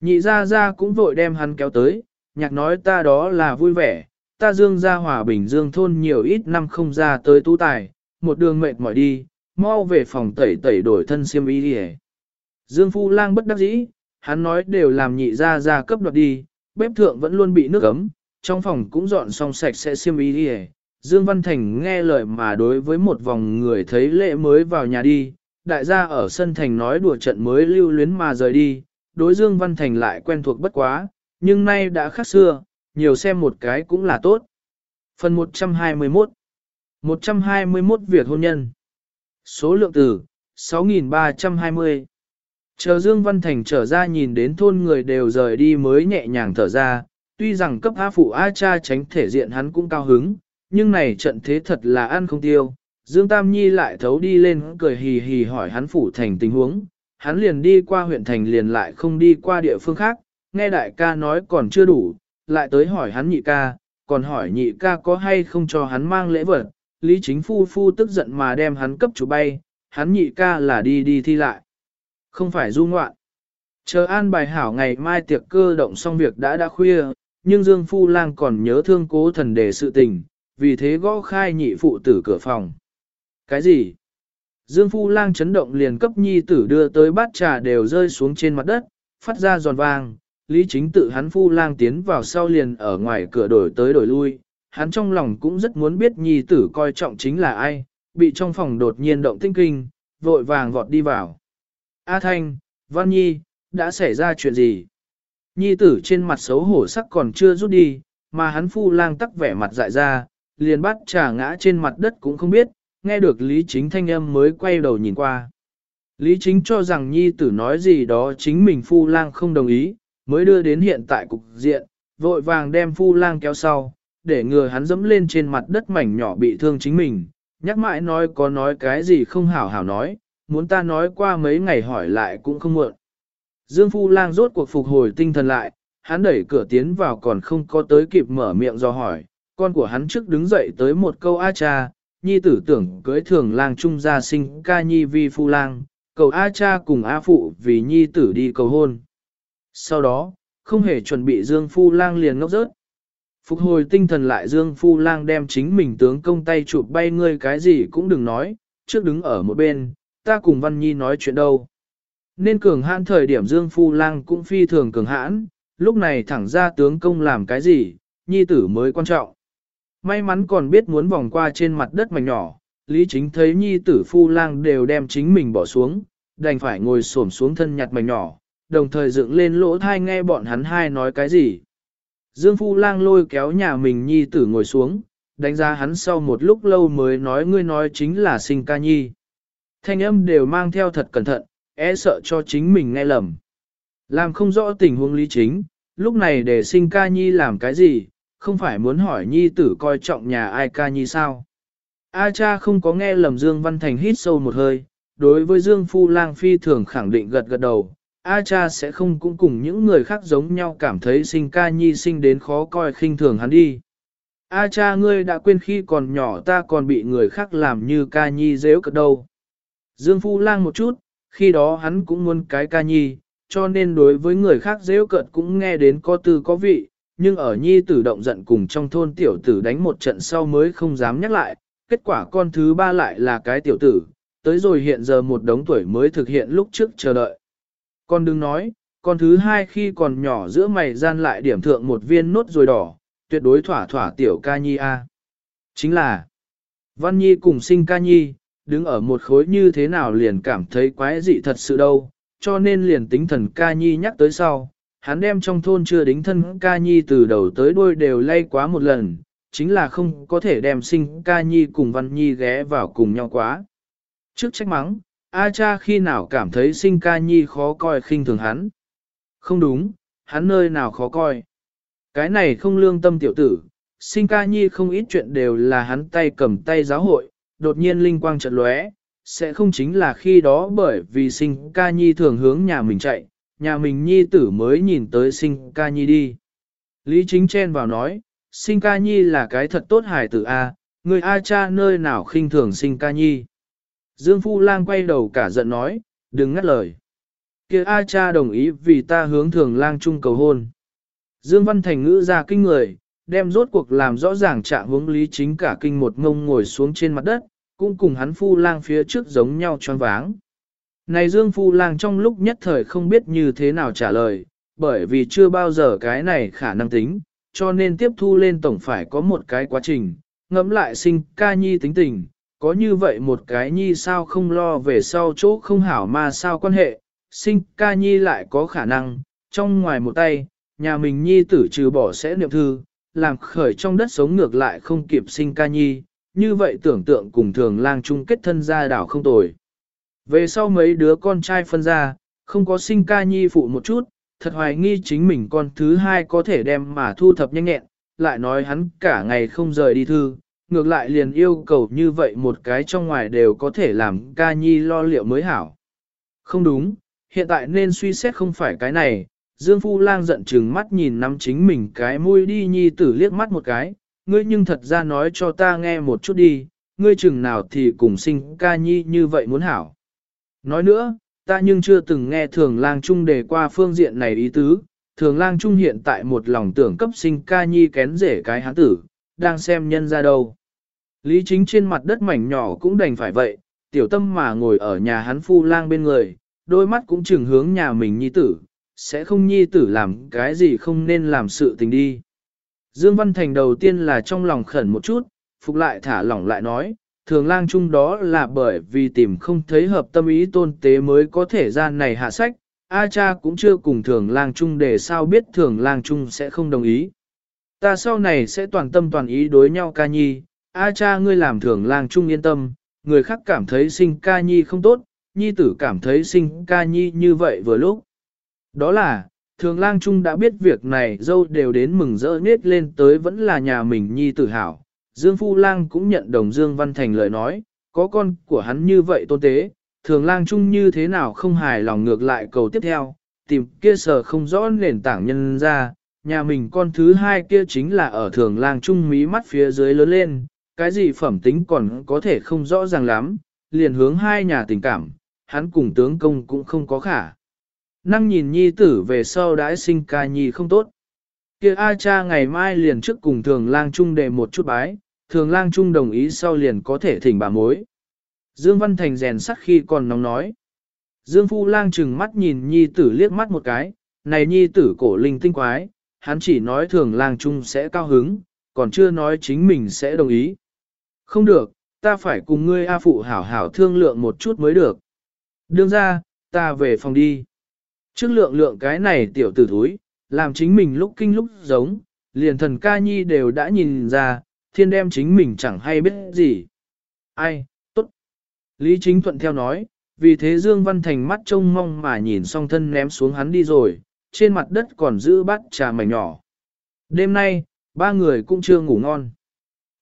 Nhị ra ra cũng vội đem hắn kéo tới, nhạc nói ta đó là vui vẻ, ta dương ra hòa bình dương thôn nhiều ít năm không ra tới tu tài, một đường mệt mỏi đi, mau về phòng tẩy tẩy đổi thân xiêm y đi Dương Phu Lang bất đắc dĩ, hắn nói đều làm nhị ra ra cấp đoạt đi, bếp thượng vẫn luôn bị nước ấm, trong phòng cũng dọn xong sạch sẽ xiêm y đi Dương Văn Thành nghe lời mà đối với một vòng người thấy lệ mới vào nhà đi, đại gia ở sân thành nói đùa trận mới lưu luyến mà rời đi, đối Dương Văn Thành lại quen thuộc bất quá, nhưng nay đã khác xưa, nhiều xem một cái cũng là tốt. Phần 121 121 việc hôn nhân. Số lượng từ 6.320 Chờ Dương Văn Thành trở ra nhìn đến thôn người đều rời đi mới nhẹ nhàng thở ra, tuy rằng cấp A phụ A cha tránh thể diện hắn cũng cao hứng, nhưng này trận thế thật là ăn không tiêu. Dương Tam Nhi lại thấu đi lên cười hì hì hỏi hắn phủ thành tình huống, hắn liền đi qua huyện thành liền lại không đi qua địa phương khác, nghe đại ca nói còn chưa đủ, lại tới hỏi hắn nhị ca, còn hỏi nhị ca có hay không cho hắn mang lễ vật, Lý Chính Phu Phu tức giận mà đem hắn cấp chủ bay, hắn nhị ca là đi đi thi lại. Không phải du ngoạn. Chờ an bài hảo ngày mai tiệc cơ động xong việc đã đã khuya, nhưng Dương Phu Lang còn nhớ thương cố thần đề sự tình, vì thế gõ khai nhị phụ tử cửa phòng. Cái gì? Dương Phu Lang chấn động liền cấp nhi tử đưa tới bát trà đều rơi xuống trên mặt đất, phát ra giòn vàng. Lý chính tự hắn Phu Lang tiến vào sau liền ở ngoài cửa đổi tới đổi lui. Hắn trong lòng cũng rất muốn biết nhi tử coi trọng chính là ai, bị trong phòng đột nhiên động tinh kinh, vội vàng vọt đi vào. A Thanh, Văn Nhi, đã xảy ra chuyện gì? Nhi tử trên mặt xấu hổ sắc còn chưa rút đi, mà hắn phu lang tắc vẻ mặt dại ra, liền bắt trà ngã trên mặt đất cũng không biết, nghe được Lý Chính thanh âm mới quay đầu nhìn qua. Lý Chính cho rằng nhi tử nói gì đó chính mình phu lang không đồng ý, mới đưa đến hiện tại cục diện, vội vàng đem phu lang kéo sau, để ngừa hắn dẫm lên trên mặt đất mảnh nhỏ bị thương chính mình, nhắc mãi nói có nói cái gì không hảo hảo nói, muốn ta nói qua mấy ngày hỏi lại cũng không muộn. Dương Phu Lang rốt cuộc phục hồi tinh thần lại, hắn đẩy cửa tiến vào còn không có tới kịp mở miệng do hỏi, con của hắn trước đứng dậy tới một câu A cha, nhi tử tưởng cưới thường lang trung gia sinh ca nhi vi Phu Lang, cầu A cha cùng A phụ vì nhi tử đi cầu hôn. Sau đó, không hề chuẩn bị Dương Phu Lang liền ngốc rớt. Phục hồi tinh thần lại Dương Phu Lang đem chính mình tướng công tay chụp bay ngươi cái gì cũng đừng nói, trước đứng ở một bên, ta cùng Văn Nhi nói chuyện đâu. Nên cường hãn thời điểm Dương Phu Lang cũng phi thường cường hãn, lúc này thẳng ra tướng công làm cái gì, Nhi tử mới quan trọng. May mắn còn biết muốn vòng qua trên mặt đất mảnh nhỏ, Lý Chính thấy Nhi tử Phu Lang đều đem chính mình bỏ xuống, đành phải ngồi xổm xuống thân nhặt mảnh nhỏ, đồng thời dựng lên lỗ thai nghe bọn hắn hai nói cái gì. Dương Phu Lang lôi kéo nhà mình Nhi tử ngồi xuống, đánh giá hắn sau một lúc lâu mới nói ngươi nói chính là sinh ca nhi. Thanh âm đều mang theo thật cẩn thận, e sợ cho chính mình nghe lầm. Làm không rõ tình huống lý chính, lúc này để sinh ca nhi làm cái gì, không phải muốn hỏi nhi tử coi trọng nhà ai ca nhi sao. A cha không có nghe lầm Dương Văn Thành hít sâu một hơi, đối với Dương Phu Lang phi thường khẳng định gật gật đầu, A cha sẽ không cũng cùng những người khác giống nhau cảm thấy sinh ca nhi sinh đến khó coi khinh thường hắn đi. A cha ngươi đã quên khi còn nhỏ ta còn bị người khác làm như ca nhi dễ cật đâu. Dương Phu Lang một chút, khi đó hắn cũng muốn cái ca nhi, cho nên đối với người khác dễ cợt cũng nghe đến có tư có vị, nhưng ở nhi tử động giận cùng trong thôn tiểu tử đánh một trận sau mới không dám nhắc lại, kết quả con thứ ba lại là cái tiểu tử, tới rồi hiện giờ một đống tuổi mới thực hiện lúc trước chờ đợi. Con đừng nói, con thứ hai khi còn nhỏ giữa mày gian lại điểm thượng một viên nốt rồi đỏ, tuyệt đối thỏa thỏa tiểu ca nhi A. Chính là, Văn Nhi cùng sinh ca nhi, đứng ở một khối như thế nào liền cảm thấy quái dị thật sự đâu, cho nên liền tính thần ca nhi nhắc tới sau, hắn đem trong thôn chưa đính thân ca nhi từ đầu tới đuôi đều lay quá một lần, chính là không có thể đem sinh ca nhi cùng văn nhi ghé vào cùng nhau quá. Trước trách mắng, A cha khi nào cảm thấy sinh ca nhi khó coi khinh thường hắn. Không đúng, hắn nơi nào khó coi. Cái này không lương tâm tiểu tử, sinh ca nhi không ít chuyện đều là hắn tay cầm tay giáo hội, đột nhiên linh quang chợt lóe, sẽ không chính là khi đó bởi vì sinh ca nhi thường hướng nhà mình chạy, nhà mình nhi tử mới nhìn tới sinh ca nhi đi. Lý chính chen vào nói, sinh ca nhi là cái thật tốt hài tử A, người A cha nơi nào khinh thường sinh ca nhi. Dương Phu Lang quay đầu cả giận nói, đừng ngắt lời. kia A cha đồng ý vì ta hướng thường lang chung cầu hôn. Dương Văn Thành ngữ ra kinh người, đem rốt cuộc làm rõ ràng trạng hướng lý chính cả kinh một ngông ngồi xuống trên mặt đất, cũng cùng hắn phu lang phía trước giống nhau choáng váng. Này Dương phu lang trong lúc nhất thời không biết như thế nào trả lời, bởi vì chưa bao giờ cái này khả năng tính, cho nên tiếp thu lên tổng phải có một cái quá trình, ngẫm lại sinh ca nhi tính tình, có như vậy một cái nhi sao không lo về sau chỗ không hảo mà sao quan hệ, sinh ca nhi lại có khả năng, trong ngoài một tay, nhà mình nhi tử trừ bỏ sẽ niệm thư, làm khởi trong đất sống ngược lại không kịp sinh ca nhi, như vậy tưởng tượng cùng thường lang chung kết thân gia đảo không tồi. Về sau mấy đứa con trai phân ra, không có sinh ca nhi phụ một chút, thật hoài nghi chính mình con thứ hai có thể đem mà thu thập nhanh nhẹn, lại nói hắn cả ngày không rời đi thư, ngược lại liền yêu cầu như vậy một cái trong ngoài đều có thể làm ca nhi lo liệu mới hảo. Không đúng, hiện tại nên suy xét không phải cái này, Dương Phu Lang giận chừng mắt nhìn nắm chính mình cái mũi đi nhi tử liếc mắt một cái, ngươi nhưng thật ra nói cho ta nghe một chút đi, ngươi chừng nào thì cùng sinh ca nhi như vậy muốn hảo. Nói nữa, ta nhưng chưa từng nghe thường lang trung đề qua phương diện này ý tứ, thường lang trung hiện tại một lòng tưởng cấp sinh ca nhi kén rể cái hán tử, đang xem nhân ra đâu. Lý chính trên mặt đất mảnh nhỏ cũng đành phải vậy, tiểu tâm mà ngồi ở nhà hắn phu lang bên người, đôi mắt cũng chừng hướng nhà mình nhi tử, sẽ không nhi tử làm cái gì không nên làm sự tình đi. Dương Văn Thành đầu tiên là trong lòng khẩn một chút, phục lại thả lỏng lại nói, thường lang chung đó là bởi vì tìm không thấy hợp tâm ý tôn tế mới có thể ra này hạ sách, A cha cũng chưa cùng thường lang chung để sao biết thường lang chung sẽ không đồng ý. Ta sau này sẽ toàn tâm toàn ý đối nhau ca nhi, a cha ngươi làm thường lang trung yên tâm, người khác cảm thấy sinh ca nhi không tốt, nhi tử cảm thấy sinh ca nhi như vậy vừa lúc. Đó là, thường lang trung đã biết việc này dâu đều đến mừng rỡ nết lên tới vẫn là nhà mình nhi tử hảo. Dương Phu Lang cũng nhận đồng Dương Văn Thành lời nói, có con của hắn như vậy tôn tế, thường lang trung như thế nào không hài lòng ngược lại cầu tiếp theo, tìm kia sở không rõ nền tảng nhân ra, nhà mình con thứ hai kia chính là ở thường lang trung mí mắt phía dưới lớn lên, cái gì phẩm tính còn có thể không rõ ràng lắm, liền hướng hai nhà tình cảm, hắn cùng tướng công cũng không có khả. Năng nhìn nhi tử về sau đãi sinh ca nhi không tốt. kia A cha ngày mai liền trước cùng thường lang trung đề một chút bái, thường lang trung đồng ý sau liền có thể thỉnh bà mối. Dương Văn Thành rèn sắt khi còn nóng nói. Dương Phu Lang chừng mắt nhìn nhi tử liếc mắt một cái, này nhi tử cổ linh tinh quái, hắn chỉ nói thường lang trung sẽ cao hứng, còn chưa nói chính mình sẽ đồng ý. Không được, ta phải cùng ngươi A Phụ hảo hảo thương lượng một chút mới được. Đương ra, ta về phòng đi. Trước lượng lượng cái này tiểu tử thúi, làm chính mình lúc kinh lúc giống, liền thần ca nhi đều đã nhìn ra, thiên đem chính mình chẳng hay biết gì. Ai, tốt. Lý chính thuận theo nói, vì thế Dương Văn Thành mắt trông mong mà nhìn song thân ném xuống hắn đi rồi, trên mặt đất còn giữ bát trà mảnh nhỏ. Đêm nay, ba người cũng chưa ngủ ngon.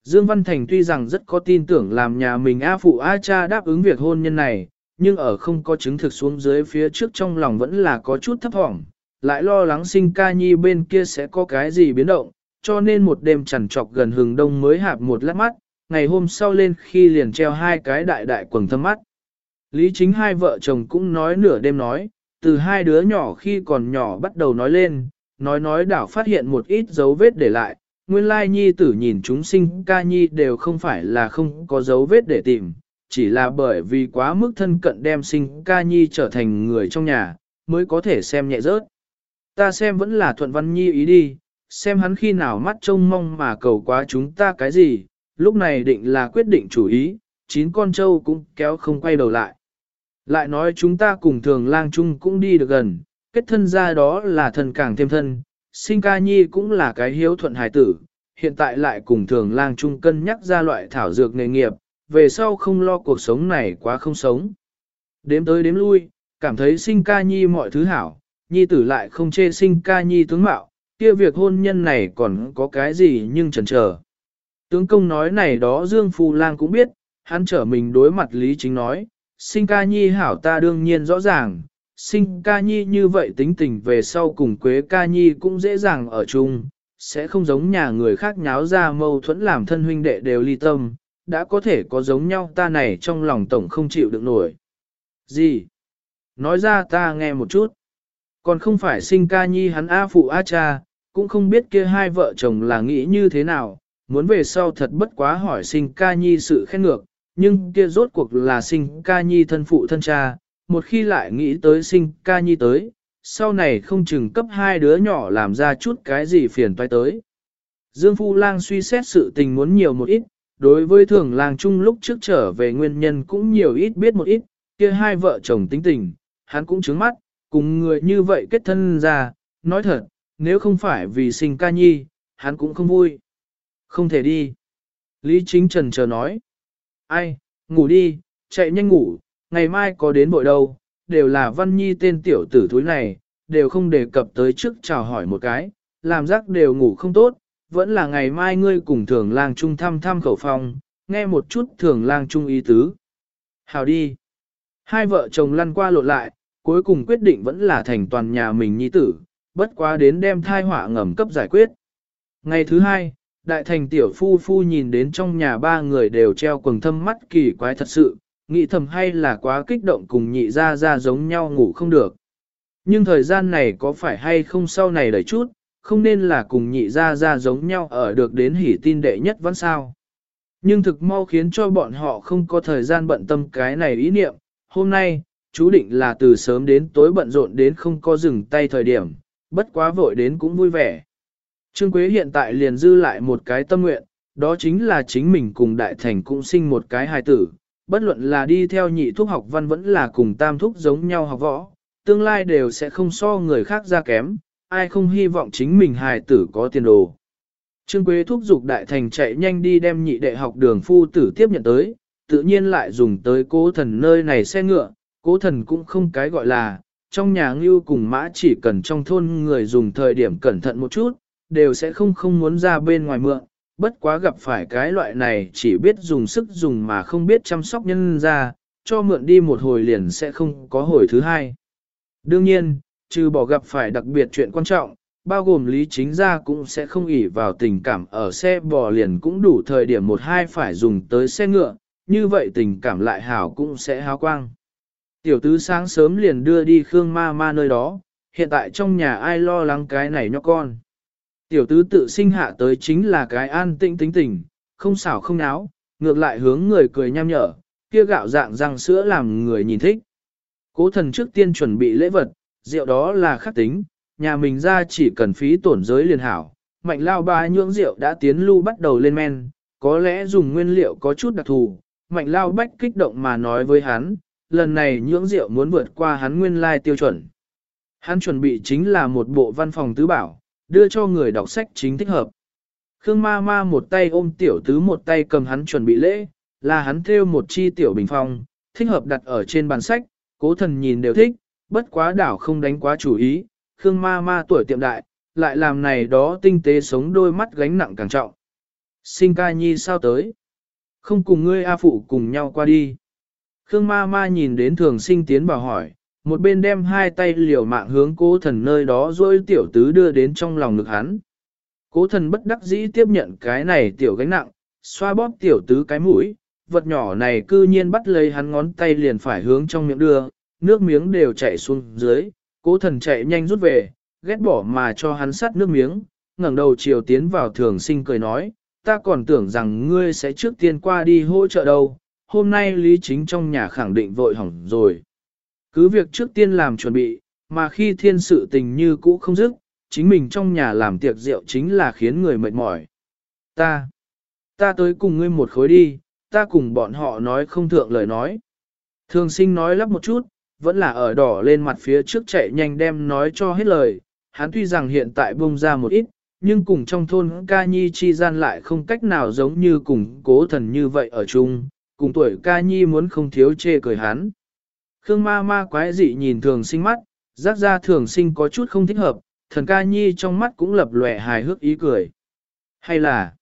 Dương Văn Thành tuy rằng rất có tin tưởng làm nhà mình A phụ A cha đáp ứng việc hôn nhân này, nhưng ở không có chứng thực xuống dưới phía trước trong lòng vẫn là có chút thấp thỏm, lại lo lắng sinh ca nhi bên kia sẽ có cái gì biến động, cho nên một đêm chằn trọc gần hừng đông mới hạp một lát mắt, ngày hôm sau lên khi liền treo hai cái đại đại quần thâm mắt. Lý chính hai vợ chồng cũng nói nửa đêm nói, từ hai đứa nhỏ khi còn nhỏ bắt đầu nói lên, nói nói đảo phát hiện một ít dấu vết để lại, nguyên lai nhi tử nhìn chúng sinh ca nhi đều không phải là không có dấu vết để tìm, chỉ là bởi vì quá mức thân cận đem sinh ca nhi trở thành người trong nhà, mới có thể xem nhẹ rớt. Ta xem vẫn là thuận văn nhi ý đi, xem hắn khi nào mắt trông mong mà cầu quá chúng ta cái gì, lúc này định là quyết định chủ ý, chín con trâu cũng kéo không quay đầu lại. Lại nói chúng ta cùng thường lang chung cũng đi được gần, kết thân ra đó là thần càng thêm thân, sinh ca nhi cũng là cái hiếu thuận hài tử, hiện tại lại cùng thường lang chung cân nhắc ra loại thảo dược nghề nghiệp, về sau không lo cuộc sống này quá không sống. Đếm tới đếm lui, cảm thấy sinh ca nhi mọi thứ hảo, nhi tử lại không chê sinh ca nhi tướng mạo, kia việc hôn nhân này còn có cái gì nhưng chần chờ. Tướng công nói này đó Dương Phu Lang cũng biết, hắn trở mình đối mặt Lý Chính nói, sinh ca nhi hảo ta đương nhiên rõ ràng, sinh ca nhi như vậy tính tình về sau cùng Quế ca nhi cũng dễ dàng ở chung, sẽ không giống nhà người khác nháo ra mâu thuẫn làm thân huynh đệ đều ly tâm, đã có thể có giống nhau ta này trong lòng tổng không chịu được nổi. Gì? Nói ra ta nghe một chút. Còn không phải sinh ca nhi hắn A phụ A cha, cũng không biết kia hai vợ chồng là nghĩ như thế nào, muốn về sau thật bất quá hỏi sinh ca nhi sự khen ngược, nhưng kia rốt cuộc là sinh ca nhi thân phụ thân cha, một khi lại nghĩ tới sinh ca nhi tới, sau này không chừng cấp hai đứa nhỏ làm ra chút cái gì phiền toái tới. Dương Phu Lang suy xét sự tình muốn nhiều một ít, đối với thường lang chung lúc trước trở về nguyên nhân cũng nhiều ít biết một ít, kia hai vợ chồng tính tình, hắn cũng trứng mắt, cùng người như vậy kết thân ra, nói thật, nếu không phải vì sinh ca nhi, hắn cũng không vui. Không thể đi. Lý Chính Trần chờ nói. Ai, ngủ đi, chạy nhanh ngủ, ngày mai có đến bội đâu, đều là Văn Nhi tên tiểu tử thúi này, đều không đề cập tới trước chào hỏi một cái, làm giác đều ngủ không tốt, vẫn là ngày mai ngươi cùng thường lang trung thăm thăm khẩu phong, nghe một chút thường lang trung ý tứ. Hào đi. Hai vợ chồng lăn qua lộn lại, cuối cùng quyết định vẫn là thành toàn nhà mình nhi tử, bất quá đến đem thai họa ngầm cấp giải quyết. Ngày thứ hai, đại thành tiểu phu phu nhìn đến trong nhà ba người đều treo quần thâm mắt kỳ quái thật sự, nghĩ thầm hay là quá kích động cùng nhị ra ra giống nhau ngủ không được. Nhưng thời gian này có phải hay không sau này đợi chút, không nên là cùng nhị ra ra giống nhau ở được đến hỉ tin đệ nhất vẫn sao. Nhưng thực mau khiến cho bọn họ không có thời gian bận tâm cái này ý niệm, hôm nay, chú định là từ sớm đến tối bận rộn đến không có dừng tay thời điểm, bất quá vội đến cũng vui vẻ. Trương Quế hiện tại liền dư lại một cái tâm nguyện, đó chính là chính mình cùng đại thành cũng sinh một cái hài tử, bất luận là đi theo nhị thuốc học văn vẫn là cùng tam thuốc giống nhau học võ, tương lai đều sẽ không so người khác ra kém, ai không hy vọng chính mình hài tử có tiền đồ. Trương Quế thúc giục đại thành chạy nhanh đi đem nhị đệ học đường phu tử tiếp nhận tới, tự nhiên lại dùng tới cố thần nơi này xe ngựa, cố thần cũng không cái gọi là, trong nhà ngưu cùng mã chỉ cần trong thôn người dùng thời điểm cẩn thận một chút, đều sẽ không không muốn ra bên ngoài mượn, bất quá gặp phải cái loại này chỉ biết dùng sức dùng mà không biết chăm sóc nhân ra, cho mượn đi một hồi liền sẽ không có hồi thứ hai. Đương nhiên, trừ bỏ gặp phải đặc biệt chuyện quan trọng, bao gồm lý chính gia cũng sẽ không ỉ vào tình cảm ở xe bò liền cũng đủ thời điểm một hai phải dùng tới xe ngựa, như vậy tình cảm lại hảo cũng sẽ háo quang. Tiểu tứ sáng sớm liền đưa đi Khương ma ma nơi đó, hiện tại trong nhà ai lo lắng cái này nhóc con. Tiểu tứ tự sinh hạ tới chính là cái an tĩnh tính tình, không xảo không náo, ngược lại hướng người cười nham nhở, kia gạo dạng răng sữa làm người nhìn thích. Cố thần trước tiên chuẩn bị lễ vật, rượu đó là khắc tính, nhà mình ra chỉ cần phí tổn giới liền hảo. Mạnh lao ba nhưỡng rượu đã tiến lưu bắt đầu lên men, có lẽ dùng nguyên liệu có chút đặc thù. Mạnh lao bách kích động mà nói với hắn, lần này nhưỡng rượu muốn vượt qua hắn nguyên lai tiêu chuẩn. Hắn chuẩn bị chính là một bộ văn phòng tứ bảo, đưa cho người đọc sách chính thích hợp. Khương ma ma một tay ôm tiểu tứ một tay cầm hắn chuẩn bị lễ, là hắn thêu một chi tiểu bình phong, thích hợp đặt ở trên bàn sách, cố thần nhìn đều thích, bất quá đảo không đánh quá chủ ý, Khương ma ma tuổi tiệm đại, lại làm này đó tinh tế sống đôi mắt gánh nặng càng trọng. Sinh ca nhi sao tới? Không cùng ngươi A phụ cùng nhau qua đi. Khương ma ma nhìn đến thường sinh tiến bảo hỏi, một bên đem hai tay liều mạng hướng cố thần nơi đó dôi tiểu tứ đưa đến trong lòng ngực hắn. Cố thần bất đắc dĩ tiếp nhận cái này tiểu gánh nặng, xoa bóp tiểu tứ cái mũi, vật nhỏ này cư nhiên bắt lấy hắn ngón tay liền phải hướng trong miệng đưa, nước miếng đều chảy xuống dưới, cố thần chạy nhanh rút về, ghét bỏ mà cho hắn sắt nước miếng, ngẩng đầu chiều tiến vào thường sinh cười nói, ta còn tưởng rằng ngươi sẽ trước tiên qua đi hỗ trợ đâu, hôm nay lý chính trong nhà khẳng định vội hỏng rồi. Cứ việc trước tiên làm chuẩn bị, mà khi thiên sự tình như cũ không dứt, chính mình trong nhà làm tiệc rượu chính là khiến người mệt mỏi. Ta, ta tới cùng ngươi một khối đi, ta cùng bọn họ nói không thượng lời nói. Thường sinh nói lắp một chút, vẫn là ở đỏ lên mặt phía trước chạy nhanh đem nói cho hết lời. Hắn tuy rằng hiện tại bông ra một ít, nhưng cùng trong thôn ca nhi chi gian lại không cách nào giống như cùng cố thần như vậy ở chung, cùng tuổi ca nhi muốn không thiếu chê cười hắn. Khương ma ma quái dị nhìn thường sinh mắt, giác ra thường sinh có chút không thích hợp, thần ca nhi trong mắt cũng lập lòe hài hước ý cười. Hay là,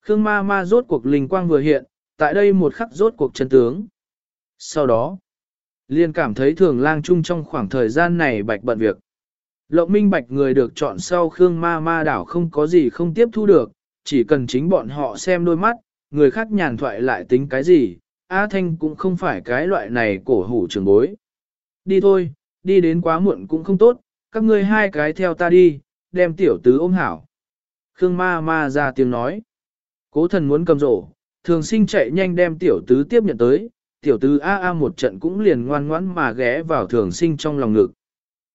Khương ma ma rốt cuộc linh quang vừa hiện, tại đây một khắc rốt cuộc chân tướng. Sau đó, liền cảm thấy thường lang chung trong khoảng thời gian này bạch bận việc. Lộng minh bạch người được chọn sau Khương ma ma đảo không có gì không tiếp thu được, chỉ cần chính bọn họ xem đôi mắt, người khác nhàn thoại lại tính cái gì, A Thanh cũng không phải cái loại này cổ hủ trường bối. Đi thôi, đi đến quá muộn cũng không tốt, các ngươi hai cái theo ta đi, đem tiểu tứ ôm hảo. Khương ma ma ra tiếng nói. Cố thần muốn cầm rổ, thường sinh chạy nhanh đem tiểu tứ tiếp nhận tới, tiểu tứ A A một trận cũng liền ngoan ngoãn mà ghé vào thường sinh trong lòng ngực.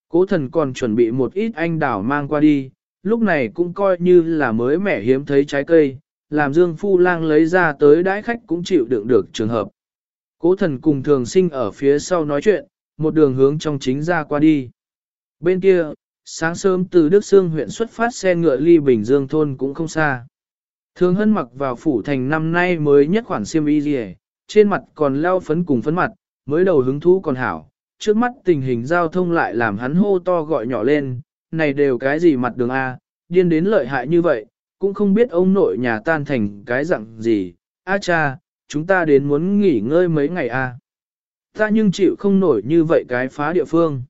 Cố thần còn chuẩn bị một ít anh đào mang qua đi, lúc này cũng coi như là mới mẻ hiếm thấy trái cây, làm Dương Phu Lang lấy ra tới đãi khách cũng chịu đựng được trường hợp. Cố thần cùng thường sinh ở phía sau nói chuyện, một đường hướng trong chính ra qua đi. Bên kia, sáng sớm từ Đức Sương huyện xuất phát xe ngựa ly Bình Dương thôn cũng không xa. Thường hân mặc vào phủ thành năm nay mới nhất khoản xiêm y gì trên mặt còn leo phấn cùng phấn mặt, mới đầu hứng thú còn hảo. Trước mắt tình hình giao thông lại làm hắn hô to gọi nhỏ lên, này đều cái gì mặt đường A, điên đến lợi hại như vậy, cũng không biết ông nội nhà tan thành cái dạng gì, a cha, chúng ta đến muốn nghỉ ngơi mấy ngày a. Ta nhưng chịu không nổi như vậy cái phá địa phương.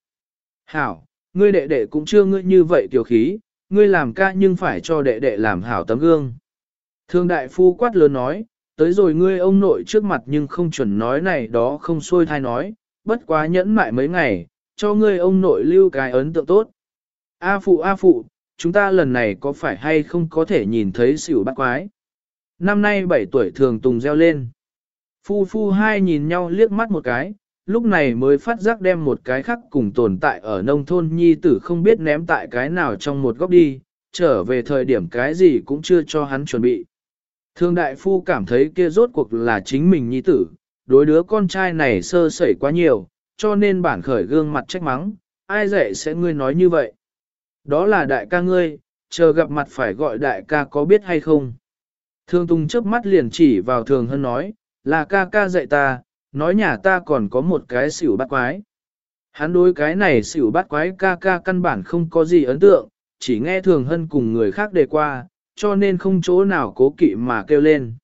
Hảo, ngươi đệ đệ cũng chưa ngươi như vậy tiểu khí, ngươi làm ca nhưng phải cho đệ đệ làm hảo tấm gương. Thương đại phu quát lớn nói, tới rồi ngươi ông nội trước mặt nhưng không chuẩn nói này đó không xuôi thai nói, bất quá nhẫn mại mấy ngày, cho ngươi ông nội lưu cái ấn tượng tốt. A phụ A phụ, chúng ta lần này có phải hay không có thể nhìn thấy xỉu bát quái. Năm nay 7 tuổi thường tùng reo lên. Phu phu hai nhìn nhau liếc mắt một cái, lúc này mới phát giác đem một cái khác cùng tồn tại ở nông thôn nhi tử không biết ném tại cái nào trong một góc đi, trở về thời điểm cái gì cũng chưa cho hắn chuẩn bị. Thương đại phu cảm thấy kia rốt cuộc là chính mình nhi tử, đối đứa con trai này sơ sẩy quá nhiều, cho nên bản khởi gương mặt trách mắng, ai dạy sẽ ngươi nói như vậy. Đó là đại ca ngươi, chờ gặp mặt phải gọi đại ca có biết hay không. Thường Tùng chớp mắt liền chỉ vào Thường Hân nói, là ca ca dạy ta, nói nhà ta còn có một cái xỉu bắt quái. Hắn đối cái này xỉu bắt quái ca ca căn bản không có gì ấn tượng, chỉ nghe Thường Hân cùng người khác đề qua, cho nên không chỗ nào cố kỵ mà kêu lên.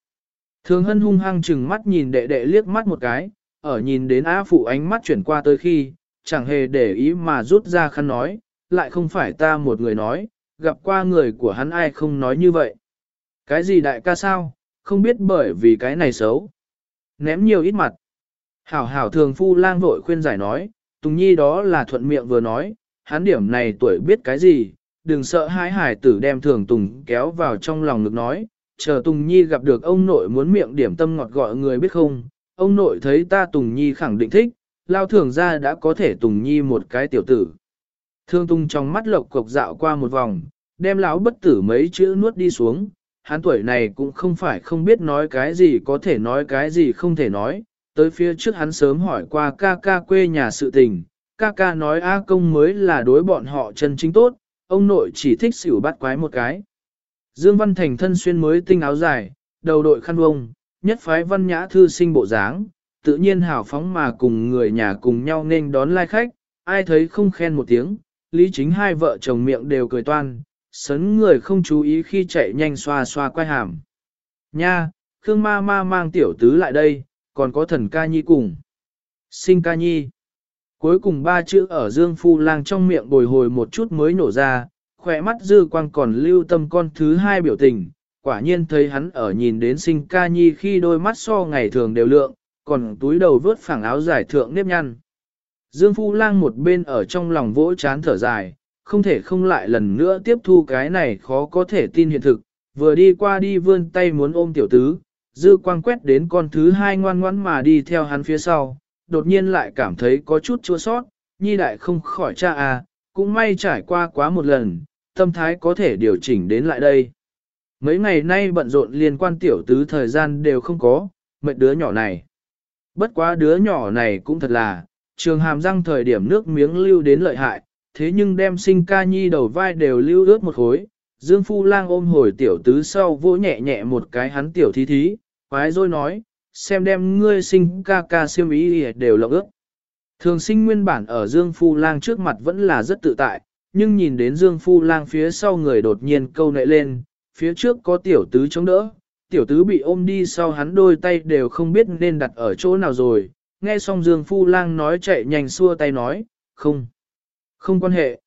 Thường Hân hung hăng chừng mắt nhìn đệ đệ liếc mắt một cái, ở nhìn đến Á Phụ ánh mắt chuyển qua tới khi, chẳng hề để ý mà rút ra khăn nói, lại không phải ta một người nói, gặp qua người của hắn ai không nói như vậy. Cái gì đại ca sao, không biết bởi vì cái này xấu. Ném nhiều ít mặt. Hảo hảo thường phu lang vội khuyên giải nói, Tùng Nhi đó là thuận miệng vừa nói, hắn điểm này tuổi biết cái gì, đừng sợ hãi hải tử đem thường Tùng kéo vào trong lòng ngực nói, chờ Tùng Nhi gặp được ông nội muốn miệng điểm tâm ngọt gọi người biết không, ông nội thấy ta Tùng Nhi khẳng định thích, lao thường ra đã có thể Tùng Nhi một cái tiểu tử. Thương tung trong mắt lộc cục dạo qua một vòng, đem lão bất tử mấy chữ nuốt đi xuống, hắn tuổi này cũng không phải không biết nói cái gì có thể nói cái gì không thể nói, tới phía trước hắn sớm hỏi qua ca ca quê nhà sự tình, ca ca nói A công mới là đối bọn họ chân chính tốt, ông nội chỉ thích xỉu bắt quái một cái. Dương Văn Thành thân xuyên mới tinh áo dài, đầu đội khăn vông, nhất phái văn nhã thư sinh bộ dáng, tự nhiên hào phóng mà cùng người nhà cùng nhau nên đón lai khách, ai thấy không khen một tiếng, lý chính hai vợ chồng miệng đều cười toan, sấn người không chú ý khi chạy nhanh xoa xoa quay hàm. Nha, Khương ma ma mang tiểu tứ lại đây, còn có thần ca nhi cùng. Sinh ca nhi. Cuối cùng ba chữ ở Dương Phu Lang trong miệng bồi hồi một chút mới nổ ra, khỏe mắt dư quang còn lưu tâm con thứ hai biểu tình, quả nhiên thấy hắn ở nhìn đến sinh ca nhi khi đôi mắt so ngày thường đều lượng, còn túi đầu vớt phẳng áo giải thượng nếp nhăn. Dương Phu Lang một bên ở trong lòng vỗ chán thở dài, không thể không lại lần nữa tiếp thu cái này khó có thể tin hiện thực, vừa đi qua đi vươn tay muốn ôm tiểu tứ, dư quang quét đến con thứ hai ngoan ngoãn mà đi theo hắn phía sau, đột nhiên lại cảm thấy có chút chua sót, nhi đại không khỏi cha à, cũng may trải qua quá một lần, tâm thái có thể điều chỉnh đến lại đây. Mấy ngày nay bận rộn liên quan tiểu tứ thời gian đều không có, mệt đứa nhỏ này. Bất quá đứa nhỏ này cũng thật là, trường hàm răng thời điểm nước miếng lưu đến lợi hại, thế nhưng đem sinh ca nhi đầu vai đều lưu ướt một khối. Dương Phu Lang ôm hồi tiểu tứ sau vỗ nhẹ nhẹ một cái hắn tiểu thí thí, quái rồi nói, xem đem ngươi sinh ca ca siêu ý đều lộng ướt. Thường sinh nguyên bản ở Dương Phu Lang trước mặt vẫn là rất tự tại, nhưng nhìn đến Dương Phu Lang phía sau người đột nhiên câu nệ lên, phía trước có tiểu tứ chống đỡ, tiểu tứ bị ôm đi sau hắn đôi tay đều không biết nên đặt ở chỗ nào rồi, nghe xong Dương Phu Lang nói chạy nhanh xua tay nói, không, không quan hệ.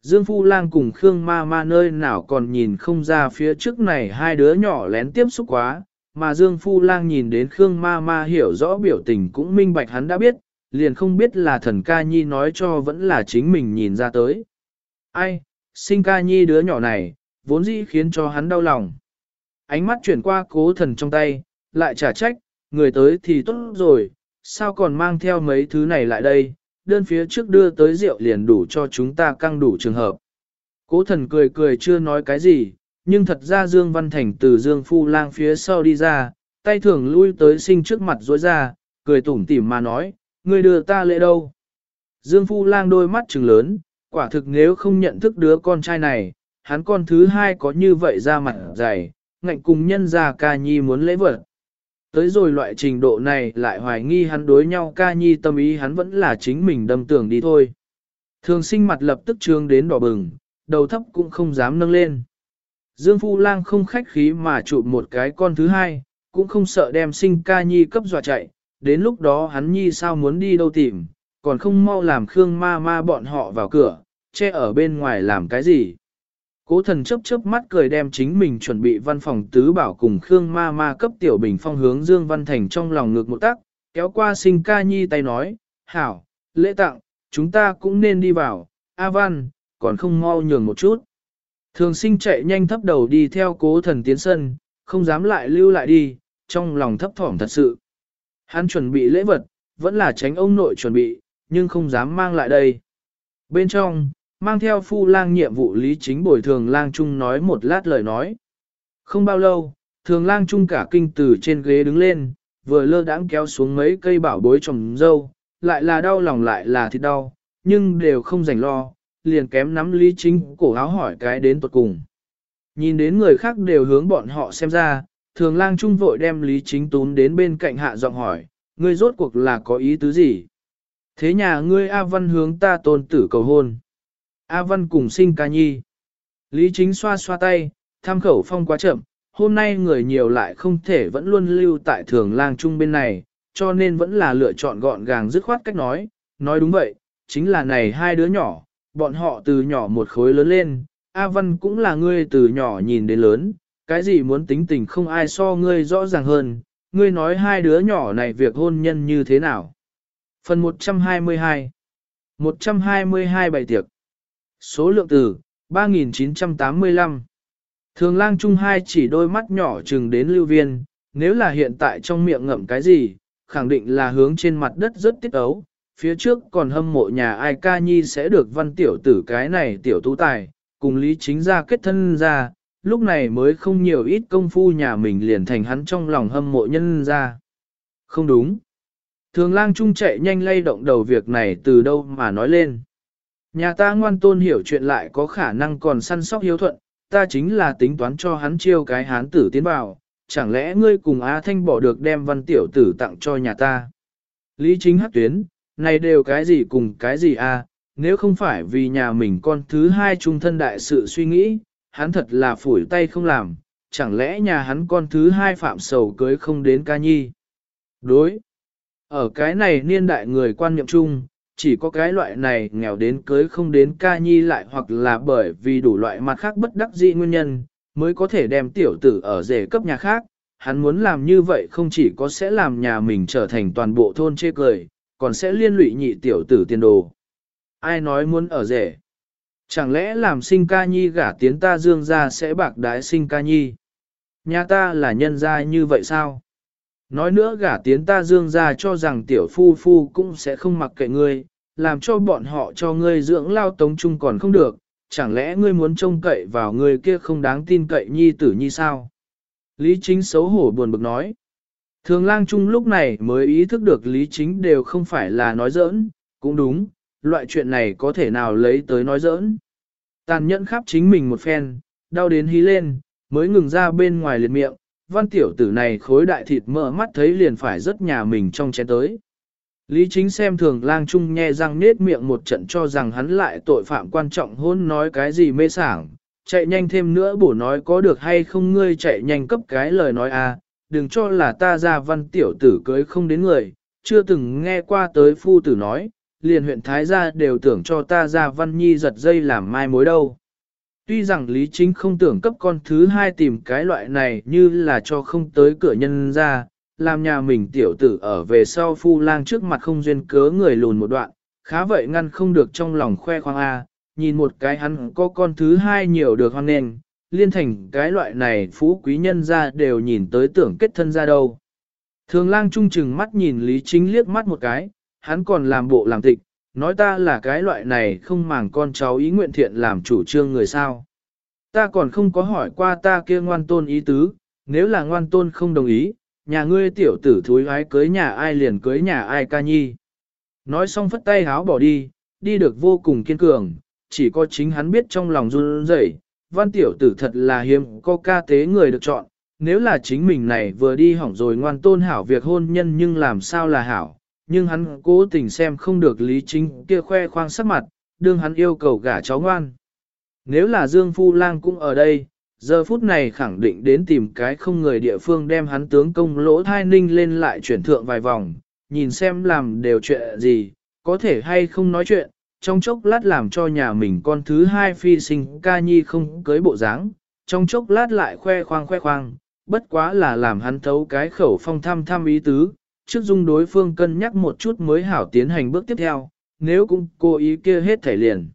Dương Phu Lang cùng Khương Ma Ma nơi nào còn nhìn không ra phía trước này hai đứa nhỏ lén tiếp xúc quá, mà Dương Phu Lang nhìn đến Khương Ma Ma hiểu rõ biểu tình cũng minh bạch hắn đã biết, liền không biết là thần ca nhi nói cho vẫn là chính mình nhìn ra tới. Ai, sinh ca nhi đứa nhỏ này, vốn dĩ khiến cho hắn đau lòng. Ánh mắt chuyển qua cố thần trong tay, lại trả trách, người tới thì tốt rồi, sao còn mang theo mấy thứ này lại đây, đơn phía trước đưa tới rượu liền đủ cho chúng ta căng đủ trường hợp. Cố thần cười cười chưa nói cái gì, nhưng thật ra Dương Văn Thành từ Dương Phu Lang phía sau đi ra, tay thường lui tới sinh trước mặt rối ra, cười tủm tỉm mà nói, người đưa ta lễ đâu. Dương Phu Lang đôi mắt trừng lớn, quả thực nếu không nhận thức đứa con trai này, hắn con thứ hai có như vậy ra mặt dày, ngạnh cùng nhân ra ca nhi muốn lễ vật. Tới rồi loại trình độ này lại hoài nghi hắn đối nhau ca nhi tâm ý hắn vẫn là chính mình đâm tưởng đi thôi. Thường sinh mặt lập tức trương đến đỏ bừng, đầu thấp cũng không dám nâng lên. Dương Phu Lang không khách khí mà chụp một cái con thứ hai, cũng không sợ đem sinh ca nhi cấp dọa chạy, đến lúc đó hắn nhi sao muốn đi đâu tìm, còn không mau làm Khương ma ma bọn họ vào cửa, che ở bên ngoài làm cái gì. Cố thần chớp chớp mắt cười đem chính mình chuẩn bị văn phòng tứ bảo cùng Khương ma ma cấp tiểu bình phong hướng Dương Văn Thành trong lòng ngược một tắc, kéo qua sinh ca nhi tay nói, hảo, lễ tặng, chúng ta cũng nên đi vào, A Văn, còn không mau nhường một chút. Thường sinh chạy nhanh thấp đầu đi theo cố thần tiến sân, không dám lại lưu lại đi, trong lòng thấp thỏm thật sự. Hắn chuẩn bị lễ vật, vẫn là tránh ông nội chuẩn bị, nhưng không dám mang lại đây. Bên trong, mang theo phu lang nhiệm vụ lý chính bồi thường lang trung nói một lát lời nói. Không bao lâu, thường lang trung cả kinh từ trên ghế đứng lên, vừa lơ đãng kéo xuống mấy cây bảo bối trồng dâu, lại là đau lòng lại là thịt đau, nhưng đều không rảnh lo, liền kém nắm Lý Chính cổ áo hỏi cái đến tuột cùng. Nhìn đến người khác đều hướng bọn họ xem ra, thường lang trung vội đem Lý Chính tún đến bên cạnh hạ giọng hỏi, ngươi rốt cuộc là có ý tứ gì? Thế nhà ngươi A Văn hướng ta tôn tử cầu hôn. A Văn cùng sinh ca nhi. Lý Chính xoa xoa tay, tham khẩu phong quá chậm, hôm nay người nhiều lại không thể vẫn luôn lưu tại thường lang trung bên này, cho nên vẫn là lựa chọn gọn gàng dứt khoát cách nói, nói đúng vậy, chính là này hai đứa nhỏ, bọn họ từ nhỏ một khối lớn lên, A Văn cũng là ngươi từ nhỏ nhìn đến lớn, cái gì muốn tính tình không ai so ngươi rõ ràng hơn, ngươi nói hai đứa nhỏ này việc hôn nhân như thế nào. Phần 122 122 bài tiệc Số lượng từ 3.985 Thường lang trung hai chỉ đôi mắt nhỏ chừng đến lưu viên, nếu là hiện tại trong miệng ngậm cái gì, khẳng định là hướng trên mặt đất rất tiết ấu, phía trước còn hâm mộ nhà ai ca nhi sẽ được văn tiểu tử cái này tiểu tú tài, cùng lý chính ra kết thân ra, lúc này mới không nhiều ít công phu nhà mình liền thành hắn trong lòng hâm mộ nhân ra. Không đúng. Thường lang trung chạy nhanh lay động đầu việc này từ đâu mà nói lên. Nhà ta ngoan tôn hiểu chuyện lại có khả năng còn săn sóc hiếu thuận, ta chính là tính toán cho hắn chiêu cái hán tử tiến vào, chẳng lẽ ngươi cùng Á Thanh bỏ được đem văn tiểu tử tặng cho nhà ta. Lý chính hắc tuyến, này đều cái gì cùng cái gì a? nếu không phải vì nhà mình con thứ hai trung thân đại sự suy nghĩ, hắn thật là phủi tay không làm, chẳng lẽ nhà hắn con thứ hai phạm sầu cưới không đến ca nhi. Đối, ở cái này niên đại người quan niệm chung, chỉ có cái loại này nghèo đến cưới không đến ca nhi lại hoặc là bởi vì đủ loại mặt khác bất đắc dĩ nguyên nhân, mới có thể đem tiểu tử ở rể cấp nhà khác. Hắn muốn làm như vậy không chỉ có sẽ làm nhà mình trở thành toàn bộ thôn chê cười, còn sẽ liên lụy nhị tiểu tử tiền đồ. Ai nói muốn ở rể? Chẳng lẽ làm sinh ca nhi gả tiến ta dương ra sẽ bạc đái sinh ca nhi? Nhà ta là nhân gia như vậy sao? Nói nữa gả tiến ta dương ra cho rằng tiểu phu phu cũng sẽ không mặc kệ ngươi, làm cho bọn họ cho ngươi dưỡng lao tống chung còn không được, chẳng lẽ ngươi muốn trông cậy vào người kia không đáng tin cậy nhi tử nhi sao? Lý chính xấu hổ buồn bực nói. Thường lang chung lúc này mới ý thức được lý chính đều không phải là nói giỡn, cũng đúng, loại chuyện này có thể nào lấy tới nói giỡn. Tàn nhẫn khắp chính mình một phen, đau đến hí lên, mới ngừng ra bên ngoài liệt miệng, văn tiểu tử này khối đại thịt mỡ mắt thấy liền phải rất nhà mình trong chén tới. Lý chính xem thường lang trung nhe răng nết miệng một trận cho rằng hắn lại tội phạm quan trọng hôn nói cái gì mê sảng, chạy nhanh thêm nữa bổ nói có được hay không ngươi chạy nhanh cấp cái lời nói a à, đừng cho là ta ra văn tiểu tử cưới không đến người, chưa từng nghe qua tới phu tử nói, liền huyện Thái gia đều tưởng cho ta ra văn nhi giật dây làm mai mối đâu. Tuy rằng Lý Chính không tưởng cấp con thứ hai tìm cái loại này như là cho không tới cửa nhân ra, làm nhà mình tiểu tử ở về sau phu lang trước mặt không duyên cớ người lùn một đoạn, khá vậy ngăn không được trong lòng khoe khoang A, nhìn một cái hắn có con thứ hai nhiều được hoan nền, liên thành cái loại này phú quý nhân ra đều nhìn tới tưởng kết thân ra đâu. Thường lang trung chừng mắt nhìn Lý Chính liếc mắt một cái, hắn còn làm bộ làm tịch, nói ta là cái loại này không màng con cháu ý nguyện thiện làm chủ trương người sao. Ta còn không có hỏi qua ta kia ngoan tôn ý tứ, nếu là ngoan tôn không đồng ý, nhà ngươi tiểu tử thúi ái cưới nhà ai liền cưới nhà ai ca nhi. Nói xong phất tay háo bỏ đi, đi được vô cùng kiên cường, chỉ có chính hắn biết trong lòng run rẩy, văn tiểu tử thật là hiếm có ca tế người được chọn, nếu là chính mình này vừa đi hỏng rồi ngoan tôn hảo việc hôn nhân nhưng làm sao là hảo, nhưng hắn cố tình xem không được lý chính kia khoe khoang sắc mặt, đương hắn yêu cầu gả cháu ngoan. Nếu là Dương Phu Lang cũng ở đây, giờ phút này khẳng định đến tìm cái không người địa phương đem hắn tướng công lỗ thai ninh lên lại chuyển thượng vài vòng, nhìn xem làm đều chuyện gì, có thể hay không nói chuyện, trong chốc lát làm cho nhà mình con thứ hai phi sinh ca nhi không cưới bộ dáng, trong chốc lát lại khoe khoang khoe khoang, bất quá là làm hắn thấu cái khẩu phong thăm thăm ý tứ, trước dung đối phương cân nhắc một chút mới hảo tiến hành bước tiếp theo, nếu cũng cố ý kia hết thể liền.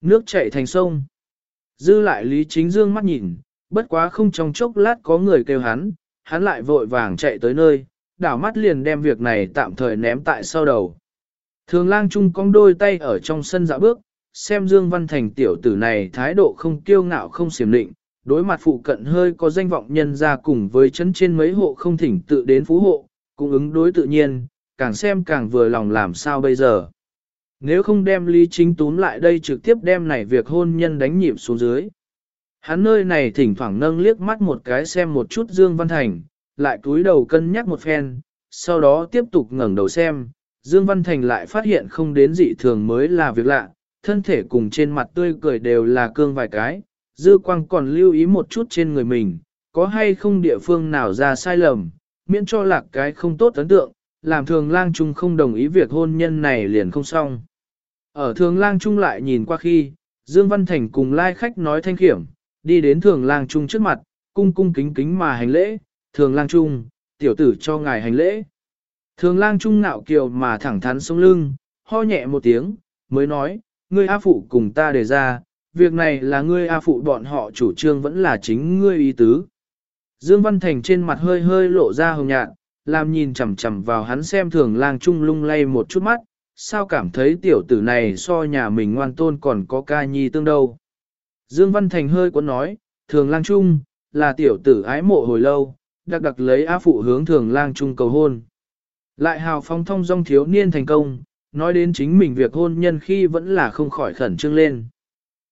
Nước chảy thành sông. Dư lại Lý Chính Dương mắt nhìn, bất quá không trong chốc lát có người kêu hắn, hắn lại vội vàng chạy tới nơi, đảo mắt liền đem việc này tạm thời ném tại sau đầu. Thường lang chung cong đôi tay ở trong sân dạo bước, xem Dương Văn Thành tiểu tử này thái độ không kiêu ngạo không xiểm định, đối mặt phụ cận hơi có danh vọng nhân ra cùng với chấn trên mấy hộ không thỉnh tự đến phú hộ, cũng ứng đối tự nhiên, càng xem càng vừa lòng làm sao bây giờ. Nếu không đem Lý Chính túm lại đây trực tiếp đem này việc hôn nhân đánh nhịp xuống dưới. Hắn nơi này thỉnh thoảng nâng liếc mắt một cái xem một chút Dương Văn Thành, lại cúi đầu cân nhắc một phen, sau đó tiếp tục ngẩng đầu xem, Dương Văn Thành lại phát hiện không đến dị thường mới là việc lạ, thân thể cùng trên mặt tươi cười đều là cương vài cái, Dư Quang còn lưu ý một chút trên người mình, có hay không địa phương nào ra sai lầm, miễn cho lạc cái không tốt ấn tượng, làm thường lang trung không đồng ý việc hôn nhân này liền không xong. Ở thường lang trung lại nhìn qua khi, Dương Văn Thành cùng lai khách nói thanh khiểm, đi đến thường lang trung trước mặt, cung cung kính kính mà hành lễ, thường lang trung, tiểu tử cho ngài hành lễ. Thường lang trung nạo kiều mà thẳng thắn sống lưng, ho nhẹ một tiếng, mới nói, ngươi A Phụ cùng ta đề ra, việc này là ngươi A Phụ bọn họ chủ trương vẫn là chính ngươi ý tứ. Dương Văn Thành trên mặt hơi hơi lộ ra hồng nhạt, làm nhìn chằm chằm vào hắn xem thường lang trung lung lay một chút mắt, sao cảm thấy tiểu tử này so nhà mình ngoan tôn còn có ca nhi tương đâu. Dương Văn Thành hơi có nói, thường lang trung, là tiểu tử ái mộ hồi lâu, đặc đặc lấy á Phụ hướng thường lang trung cầu hôn. Lại hào phong thông dong thiếu niên thành công, nói đến chính mình việc hôn nhân khi vẫn là không khỏi khẩn trương lên.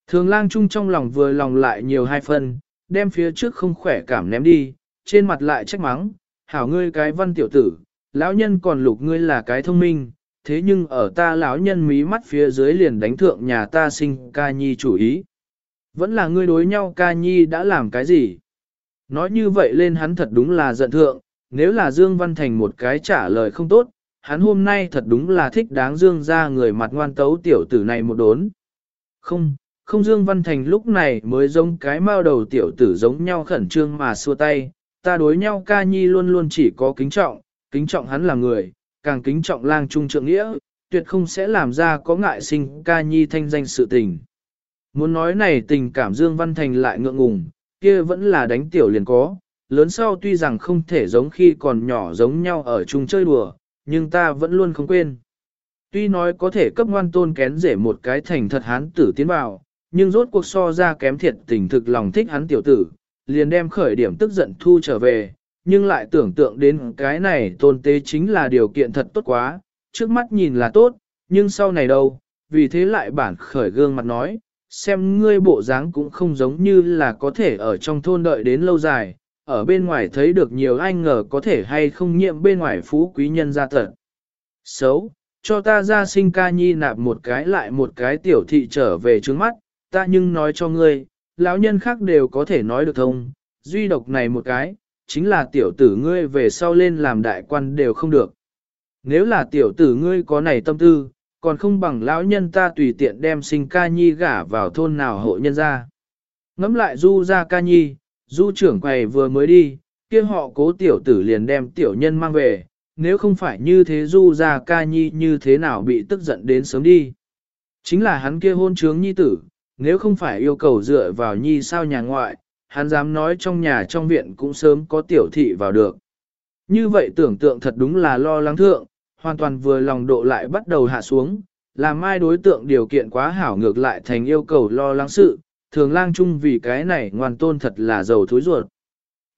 Thường lang trung trong lòng vừa lòng lại nhiều hai phần, đem phía trước không khỏe cảm ném đi, trên mặt lại trách mắng, hảo ngươi cái văn tiểu tử, lão nhân còn lục ngươi là cái thông minh, thế nhưng ở ta lão nhân mí mắt phía dưới liền đánh thượng nhà ta sinh ca nhi chủ ý. Vẫn là ngươi đối nhau ca nhi đã làm cái gì? Nói như vậy lên hắn thật đúng là giận thượng, nếu là Dương Văn Thành một cái trả lời không tốt, hắn hôm nay thật đúng là thích đáng Dương ra người mặt ngoan tấu tiểu tử này một đốn. Không, không Dương Văn Thành lúc này mới giống cái mao đầu tiểu tử giống nhau khẩn trương mà xua tay, ta đối nhau ca nhi luôn luôn chỉ có kính trọng, kính trọng hắn là người, càng kính trọng lang trung trượng nghĩa, tuyệt không sẽ làm ra có ngại sinh ca nhi thanh danh sự tình. Muốn nói này tình cảm Dương Văn Thành lại ngượng ngùng, kia vẫn là đánh tiểu liền có, lớn sau tuy rằng không thể giống khi còn nhỏ giống nhau ở chung chơi đùa, nhưng ta vẫn luôn không quên. Tuy nói có thể cấp ngoan tôn kén rể một cái thành thật hán tử tiến vào, nhưng rốt cuộc so ra kém thiệt tình thực lòng thích hắn tiểu tử, liền đem khởi điểm tức giận thu trở về, nhưng lại tưởng tượng đến cái này tôn tế chính là điều kiện thật tốt quá, trước mắt nhìn là tốt, nhưng sau này đâu, vì thế lại bản khởi gương mặt nói, xem ngươi bộ dáng cũng không giống như là có thể ở trong thôn đợi đến lâu dài, ở bên ngoài thấy được nhiều anh ngờ có thể hay không nhiệm bên ngoài phú quý nhân gia tật. Xấu, cho ta ra sinh ca nhi nạp một cái lại một cái tiểu thị trở về trước mắt, ta nhưng nói cho ngươi, lão nhân khác đều có thể nói được thông, duy độc này một cái, chính là tiểu tử ngươi về sau lên làm đại quan đều không được. Nếu là tiểu tử ngươi có này tâm tư, còn không bằng lão nhân ta tùy tiện đem sinh ca nhi gả vào thôn nào hộ nhân ra. Ngắm lại du ra ca nhi, du trưởng quầy vừa mới đi, kia họ cố tiểu tử liền đem tiểu nhân mang về, nếu không phải như thế du ra ca nhi như thế nào bị tức giận đến sớm đi. Chính là hắn kia hôn trướng nhi tử, nếu không phải yêu cầu dựa vào nhi sao nhà ngoại, hắn dám nói trong nhà trong viện cũng sớm có tiểu thị vào được. Như vậy tưởng tượng thật đúng là lo lắng thượng, hoàn toàn vừa lòng độ lại bắt đầu hạ xuống, làm mai đối tượng điều kiện quá hảo ngược lại thành yêu cầu lo lắng sự, thường lang chung vì cái này ngoan tôn thật là giàu thối ruột.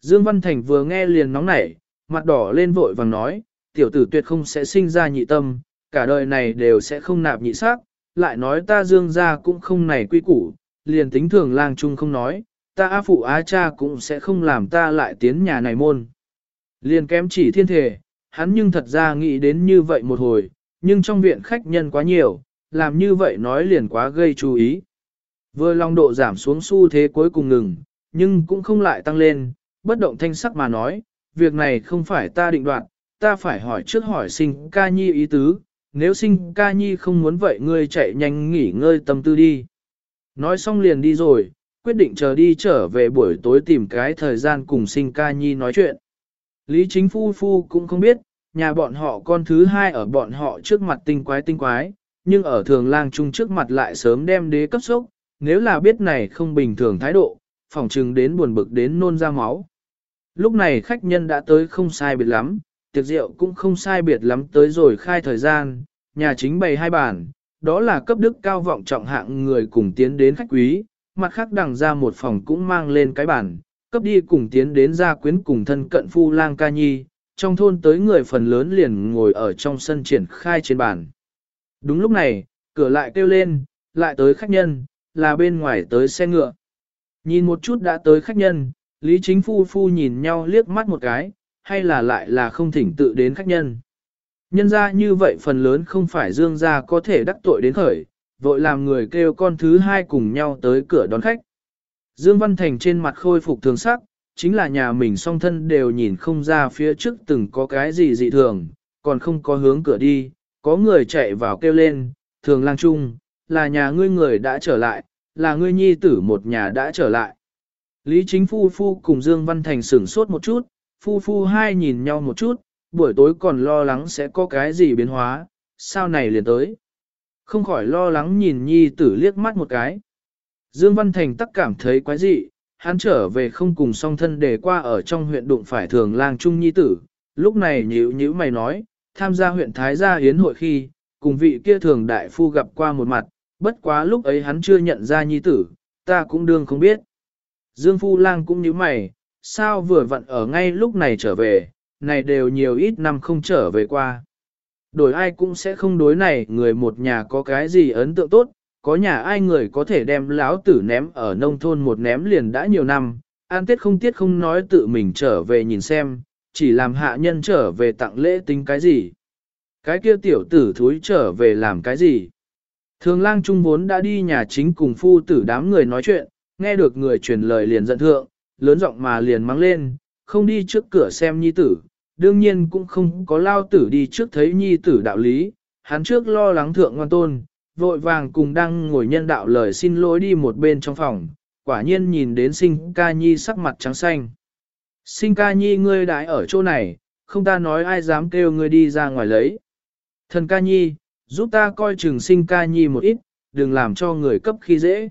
Dương Văn Thành vừa nghe liền nóng nảy, mặt đỏ lên vội vàng nói, tiểu tử tuyệt không sẽ sinh ra nhị tâm, cả đời này đều sẽ không nạp nhị sắc, lại nói ta dương ra cũng không này quy củ, liền tính thường lang chung không nói, ta á phụ á cha cũng sẽ không làm ta lại tiến nhà này môn. Liền kém chỉ thiên thể, hắn nhưng thật ra nghĩ đến như vậy một hồi, nhưng trong viện khách nhân quá nhiều, làm như vậy nói liền quá gây chú ý. Vừa lòng độ giảm xuống xu thế cuối cùng ngừng, nhưng cũng không lại tăng lên, bất động thanh sắc mà nói, việc này không phải ta định đoạt, ta phải hỏi trước hỏi sinh ca nhi ý tứ, nếu sinh ca nhi không muốn vậy ngươi chạy nhanh nghỉ ngơi tâm tư đi. Nói xong liền đi rồi, quyết định chờ đi trở về buổi tối tìm cái thời gian cùng sinh ca nhi nói chuyện. Lý chính phu phu cũng không biết, nhà bọn họ con thứ hai ở bọn họ trước mặt tinh quái tinh quái, nhưng ở thường lang trung trước mặt lại sớm đem đế cấp sốc, nếu là biết này không bình thường thái độ, phỏng chừng đến buồn bực đến nôn ra máu. Lúc này khách nhân đã tới không sai biệt lắm, tiệc rượu cũng không sai biệt lắm tới rồi khai thời gian, nhà chính bày hai bàn, đó là cấp đức cao vọng trọng hạng người cùng tiến đến khách quý, mặt khác đằng ra một phòng cũng mang lên cái bàn, cấp đi cùng tiến đến gia quyến cùng thân cận phu lang ca nhi, trong thôn tới người phần lớn liền ngồi ở trong sân triển khai trên bàn. Đúng lúc này, Cửa lại kêu lên, lại tới khách nhân, là bên ngoài tới xe ngựa. Nhìn một chút đã tới khách nhân, Lý Chính Phu Phu nhìn nhau liếc mắt một cái, hay là lại là không thỉnh tự đến khách nhân. Nhân ra như vậy phần lớn không phải dương gia có thể đắc tội đến khởi, vội làm người kêu con thứ hai cùng nhau tới cửa đón khách. Dương Văn Thành trên mặt khôi phục thường sắc, chính là nhà mình song thân đều nhìn không ra phía trước từng có cái gì dị thường, còn không có hướng cửa đi, có người chạy vào kêu lên, thường lang trung, là nhà ngươi người đã trở lại, là ngươi nhi tử một nhà đã trở lại. Lý chính phu phu cùng Dương Văn Thành sửng sốt một chút, phu phu hai nhìn nhau một chút, buổi tối còn lo lắng sẽ có cái gì biến hóa, sao này liền tới. Không khỏi lo lắng nhìn nhi tử liếc mắt một cái. Dương Văn Thành tắc cảm thấy quái dị, hắn trở về không cùng song thân để qua ở trong huyện đụng phải thường lang trung nhi tử, lúc này nhíu nhíu mày nói, tham gia huyện Thái gia hiến hội khi, cùng vị kia thường đại phu gặp qua một mặt, bất quá lúc ấy hắn chưa nhận ra nhi tử, ta cũng đương không biết. Dương Phu Lang cũng nhíu mày, sao vừa vặn ở ngay lúc này trở về, này đều nhiều ít năm không trở về qua. Đổi ai cũng sẽ không đối này người một nhà có cái gì ấn tượng tốt, có nhà ai người có thể đem láo tử ném ở nông thôn một ném liền đã nhiều năm, an tiết không tiết không nói tự mình trở về nhìn xem, chỉ làm hạ nhân trở về tặng lễ tính cái gì. Cái kia tiểu tử thúi trở về làm cái gì? Thường lang trung vốn đã đi nhà chính cùng phu tử đám người nói chuyện, nghe được người truyền lời liền giận thượng, lớn giọng mà liền mắng lên, không đi trước cửa xem nhi tử, đương nhiên cũng không có lao tử đi trước thấy nhi tử đạo lý, hắn trước lo lắng thượng ngoan tôn, vội vàng cùng đang ngồi nhân đạo lời xin lỗi đi một bên trong phòng, quả nhiên nhìn đến sinh ca nhi sắc mặt trắng xanh. Sinh ca nhi ngươi đãi ở chỗ này, không ta nói ai dám kêu ngươi đi ra ngoài lấy. Thần ca nhi, giúp ta coi chừng sinh ca nhi một ít, đừng làm cho người cấp khi dễ.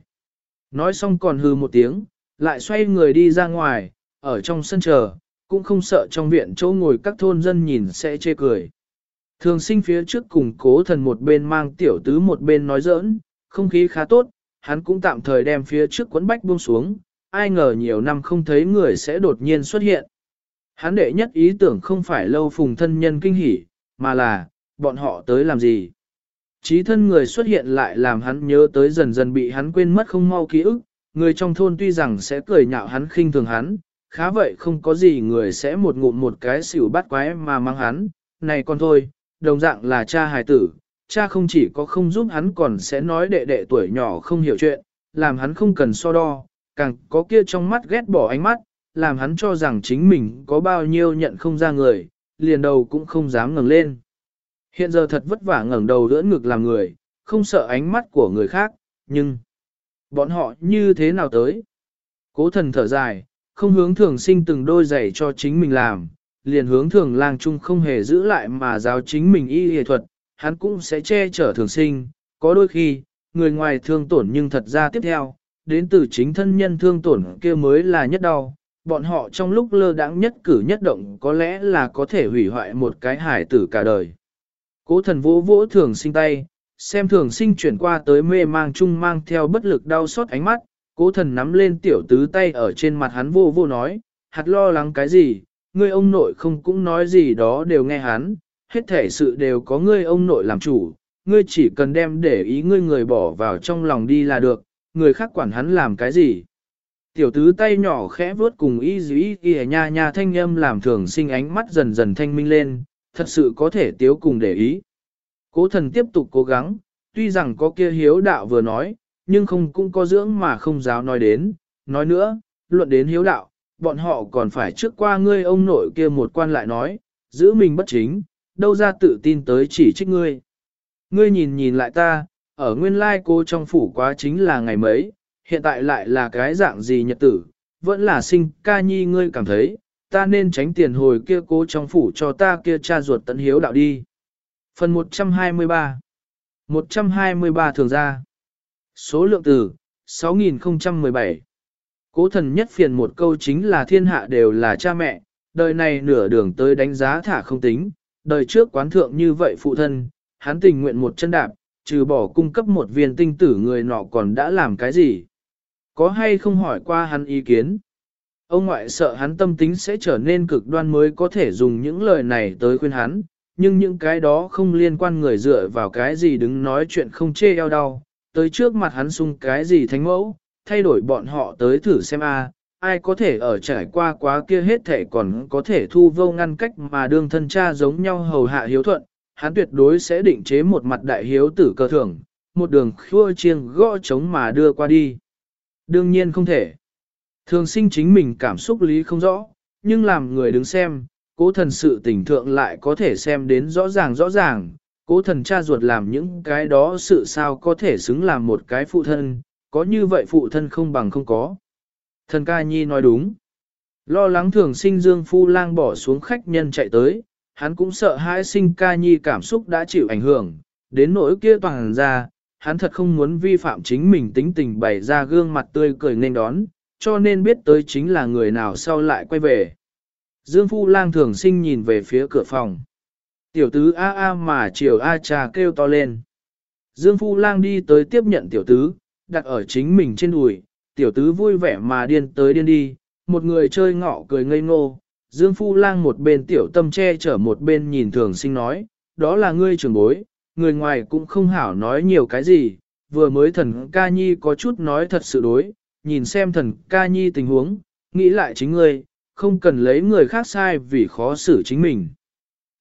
Nói xong còn hư một tiếng, lại xoay người đi ra ngoài, ở trong sân chờ, cũng không sợ trong viện chỗ ngồi các thôn dân nhìn sẽ chê cười. Thường sinh phía trước cùng cố thần một bên mang tiểu tứ một bên nói giỡn, không khí khá tốt, hắn cũng tạm thời đem phía trước quấn bách buông xuống, ai ngờ nhiều năm không thấy người sẽ đột nhiên xuất hiện. Hắn đệ nhất ý tưởng không phải lâu phùng thân nhân kinh hỉ, mà là, bọn họ tới làm gì. Chí thân người xuất hiện lại làm hắn nhớ tới dần dần bị hắn quên mất không mau ký ức, người trong thôn tuy rằng sẽ cười nhạo hắn khinh thường hắn, khá vậy không có gì người sẽ một ngụm một cái xỉu bắt quái mà mang hắn, này con thôi, đồng dạng là cha hài tử, cha không chỉ có không giúp hắn còn sẽ nói đệ đệ tuổi nhỏ không hiểu chuyện, làm hắn không cần so đo, càng có kia trong mắt ghét bỏ ánh mắt, làm hắn cho rằng chính mình có bao nhiêu nhận không ra người, liền đầu cũng không dám ngẩng lên. Hiện giờ thật vất vả ngẩng đầu đỡ ngực làm người, không sợ ánh mắt của người khác, nhưng bọn họ như thế nào tới? Cố thần thở dài, không hướng thường sinh từng đôi giày cho chính mình làm, liền hướng thường lang chung không hề giữ lại mà giáo chính mình y y thuật, hắn cũng sẽ che chở thường sinh, có đôi khi, người ngoài thương tổn nhưng thật ra tiếp theo, đến từ chính thân nhân thương tổn kia mới là nhất đau, bọn họ trong lúc lơ đãng nhất cử nhất động có lẽ là có thể hủy hoại một cái hải tử cả đời. Cố thần vỗ vỗ thường sinh tay, xem thường sinh chuyển qua tới mê mang chung mang theo bất lực đau xót ánh mắt, cố thần nắm lên tiểu tứ tay ở trên mặt hắn vô vô nói, hạt lo lắng cái gì, ngươi ông nội không cũng nói gì đó đều nghe hắn, hết thể sự đều có ngươi ông nội làm chủ, ngươi chỉ cần đem để ý ngươi người bỏ vào trong lòng đi là được, người khác quản hắn làm cái gì. Tiểu tứ tay nhỏ khẽ vuốt cùng y dĩ y nha nha thanh âm làm thường sinh ánh mắt dần dần thanh minh lên, thật sự có thể tiếu cùng để ý. Cố thần tiếp tục cố gắng, tuy rằng có kia hiếu đạo vừa nói, nhưng không cũng có dưỡng mà không giáo nói đến, nói nữa, luận đến hiếu đạo, bọn họ còn phải trước qua ngươi ông nội kia một quan lại nói, giữ mình bất chính, đâu ra tự tin tới chỉ trích ngươi. Ngươi nhìn nhìn lại ta, ở nguyên lai cô trong phủ quá chính là ngày mấy, hiện tại lại là cái dạng gì nhật tử, vẫn là sinh ca nhi ngươi cảm thấy, ta nên tránh tiền hồi kia cố trong phủ cho ta kia cha ruột tận hiếu đạo đi. Phần 123 123 thường ra Số lượng từ 6017 Cố thần nhất phiền một câu chính là thiên hạ đều là cha mẹ, đời này nửa đường tới đánh giá thả không tính, đời trước quán thượng như vậy phụ thân, hắn tình nguyện một chân đạp, trừ bỏ cung cấp một viên tinh tử người nọ còn đã làm cái gì. Có hay không hỏi qua hắn ý kiến? Ông ngoại sợ hắn tâm tính sẽ trở nên cực đoan mới có thể dùng những lời này tới khuyên hắn, nhưng những cái đó không liên quan người dựa vào cái gì đứng nói chuyện không chê eo đau, tới trước mặt hắn sung cái gì thánh mẫu, thay đổi bọn họ tới thử xem a, ai có thể ở trải qua quá kia hết thể còn có thể thu vô ngăn cách mà đương thân cha giống nhau hầu hạ hiếu thuận, hắn tuyệt đối sẽ định chế một mặt đại hiếu tử cơ thưởng, một đường khua chiêng gõ trống mà đưa qua đi. Đương nhiên không thể. Thường sinh chính mình cảm xúc lý không rõ, nhưng làm người đứng xem, cố thần sự tình thượng lại có thể xem đến rõ ràng rõ ràng, cố thần cha ruột làm những cái đó sự sao có thể xứng làm một cái phụ thân, có như vậy phụ thân không bằng không có. Thần ca nhi nói đúng. Lo lắng thường sinh dương phu lang bỏ xuống khách nhân chạy tới, hắn cũng sợ hãi sinh ca nhi cảm xúc đã chịu ảnh hưởng, đến nỗi kia toàn ra, hắn thật không muốn vi phạm chính mình tính tình bày ra gương mặt tươi cười nên đón, cho nên biết tới chính là người nào sau lại quay về. Dương Phu Lang thường sinh nhìn về phía cửa phòng. Tiểu tứ A A mà chiều A cha kêu to lên. Dương Phu Lang đi tới tiếp nhận tiểu tứ, đặt ở chính mình trên đùi, tiểu tứ vui vẻ mà điên tới điên đi, một người chơi ngọ cười ngây ngô. Dương Phu Lang một bên tiểu tâm che chở một bên nhìn thường sinh nói, đó là ngươi trưởng bối, người ngoài cũng không hảo nói nhiều cái gì, vừa mới thần ca nhi có chút nói thật sự đối, nhìn xem thần ca nhi tình huống, nghĩ lại chính ngươi, không cần lấy người khác sai vì khó xử chính mình.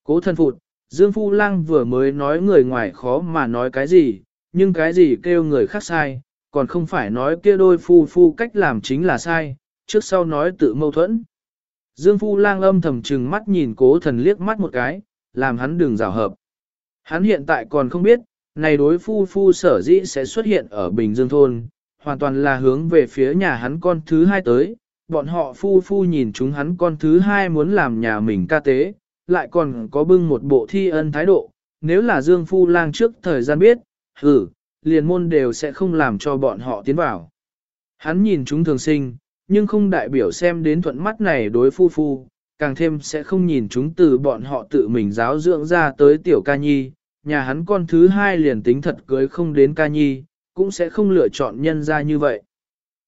Cố thân phụt, Dương Phu Lang vừa mới nói người ngoài khó mà nói cái gì, nhưng cái gì kêu người khác sai, còn không phải nói kia đôi phu phu cách làm chính là sai, trước sau nói tự mâu thuẫn. Dương Phu Lang âm thầm trừng mắt nhìn cố thần liếc mắt một cái, làm hắn đừng rào hợp. Hắn hiện tại còn không biết, này đối phu phu sở dĩ sẽ xuất hiện ở Bình Dương Thôn, hoàn toàn là hướng về phía nhà hắn con thứ hai tới, bọn họ phu phu nhìn chúng hắn con thứ hai muốn làm nhà mình ca tế, lại còn có bưng một bộ thi ân thái độ, nếu là Dương Phu Lang trước thời gian biết, hử, liền môn đều sẽ không làm cho bọn họ tiến vào. Hắn nhìn chúng thường sinh, nhưng không đại biểu xem đến thuận mắt này đối phu phu, càng thêm sẽ không nhìn chúng từ bọn họ tự mình giáo dưỡng ra tới tiểu ca nhi, nhà hắn con thứ hai liền tính thật cưới không đến ca nhi, cũng sẽ không lựa chọn nhân ra như vậy.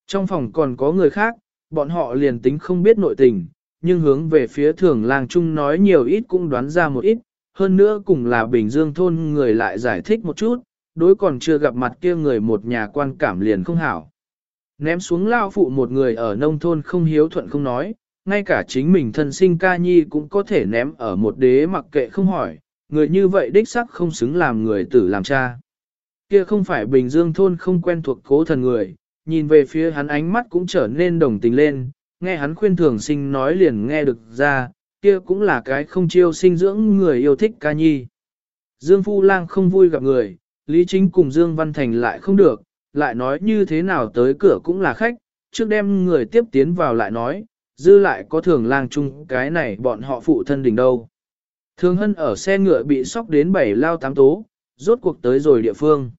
Trong phòng còn có người khác, bọn họ liền tính không biết nội tình, nhưng hướng về phía thường lang chung nói nhiều ít cũng đoán ra một ít, hơn nữa cùng là Bình Dương thôn người lại giải thích một chút, đối còn chưa gặp mặt kia người một nhà quan cảm liền không hảo. Ném xuống lao phụ một người ở nông thôn không hiếu thuận không nói, ngay cả chính mình thân sinh ca nhi cũng có thể ném ở một đế mặc kệ không hỏi, người như vậy đích sắc không xứng làm người tử làm cha. Kia không phải Bình Dương thôn không quen thuộc cố thần người, nhìn về phía hắn ánh mắt cũng trở nên đồng tình lên, nghe hắn khuyên thường sinh nói liền nghe được ra, kia cũng là cái không chiêu sinh dưỡng người yêu thích ca nhi. Dương Phu Lang không vui gặp người, Lý Chính cùng Dương Văn Thành lại không được, lại nói như thế nào tới cửa cũng là khách, trước đem người tiếp tiến vào lại nói, dư lại có thường lang chung cái này bọn họ phụ thân đỉnh đâu. Thường hân ở xe ngựa bị sóc đến bảy lao tám tố, rốt cuộc tới rồi địa phương.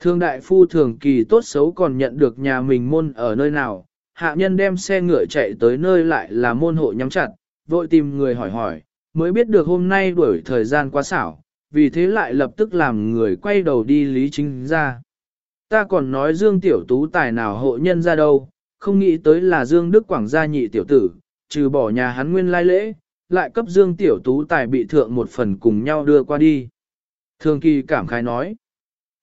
Thương đại phu thường kỳ tốt xấu còn nhận được nhà mình môn ở nơi nào, hạ nhân đem xe ngựa chạy tới nơi lại là môn hộ nhắm chặt, vội tìm người hỏi hỏi, mới biết được hôm nay đuổi thời gian quá xảo, vì thế lại lập tức làm người quay đầu đi lý chính ra. Ta còn nói Dương Tiểu Tú tài nào hộ nhân ra đâu, không nghĩ tới là Dương Đức Quảng gia nhị tiểu tử, trừ bỏ nhà hắn nguyên lai lễ, lại cấp Dương Tiểu Tú tài bị thượng một phần cùng nhau đưa qua đi. Thường kỳ cảm khái nói,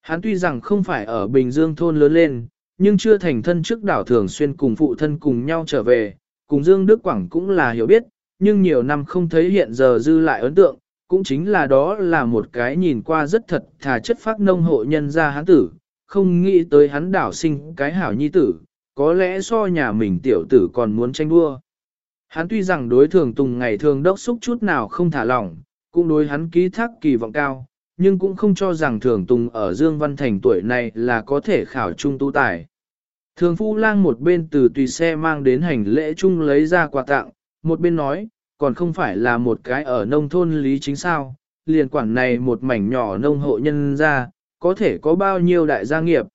hắn tuy rằng không phải ở Bình Dương thôn lớn lên, nhưng chưa thành thân trước đảo thường xuyên cùng phụ thân cùng nhau trở về, cùng Dương Đức Quảng cũng là hiểu biết, nhưng nhiều năm không thấy hiện giờ dư lại ấn tượng, cũng chính là đó là một cái nhìn qua rất thật thà chất phát nông hộ nhân gia hắn tử, không nghĩ tới hắn đảo sinh cái hảo nhi tử, có lẽ so nhà mình tiểu tử còn muốn tranh đua. Hắn tuy rằng đối thường tùng ngày thường đốc xúc chút nào không thả lỏng, cũng đối hắn ký thác kỳ vọng cao, nhưng cũng không cho rằng thường tùng ở Dương Văn Thành tuổi này là có thể khảo trung tu tài. Thường phu lang một bên từ tùy xe mang đến hành lễ chung lấy ra quà tặng, một bên nói, còn không phải là một cái ở nông thôn lý chính sao, liền quản này một mảnh nhỏ nông hộ nhân ra, có thể có bao nhiêu đại gia nghiệp.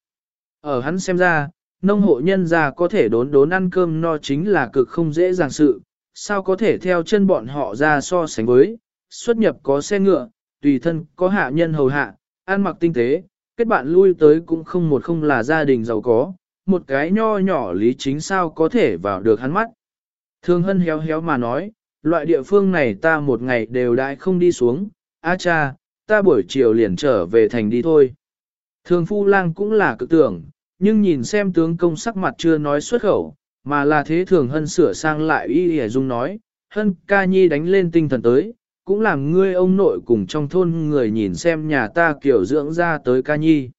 Ở hắn xem ra, nông hộ nhân ra có thể đốn đốn ăn cơm no chính là cực không dễ dàng sự, sao có thể theo chân bọn họ ra so sánh với, xuất nhập có xe ngựa, tùy thân có hạ nhân hầu hạ, ăn mặc tinh tế, kết bạn lui tới cũng không một không là gia đình giàu có, một cái nho nhỏ lý chính sao có thể vào được hắn mắt. Thương hân héo héo mà nói, loại địa phương này ta một ngày đều đại không đi xuống, A cha, ta buổi chiều liền trở về thành đi thôi. Thường phu lang cũng là cực tưởng, nhưng nhìn xem tướng công sắc mặt chưa nói xuất khẩu, mà là thế thường hân sửa sang lại y hề dung nói, hân ca nhi đánh lên tinh thần tới, cũng làm ngươi ông nội cùng trong thôn người nhìn xem nhà ta kiểu dưỡng ra tới ca nhi.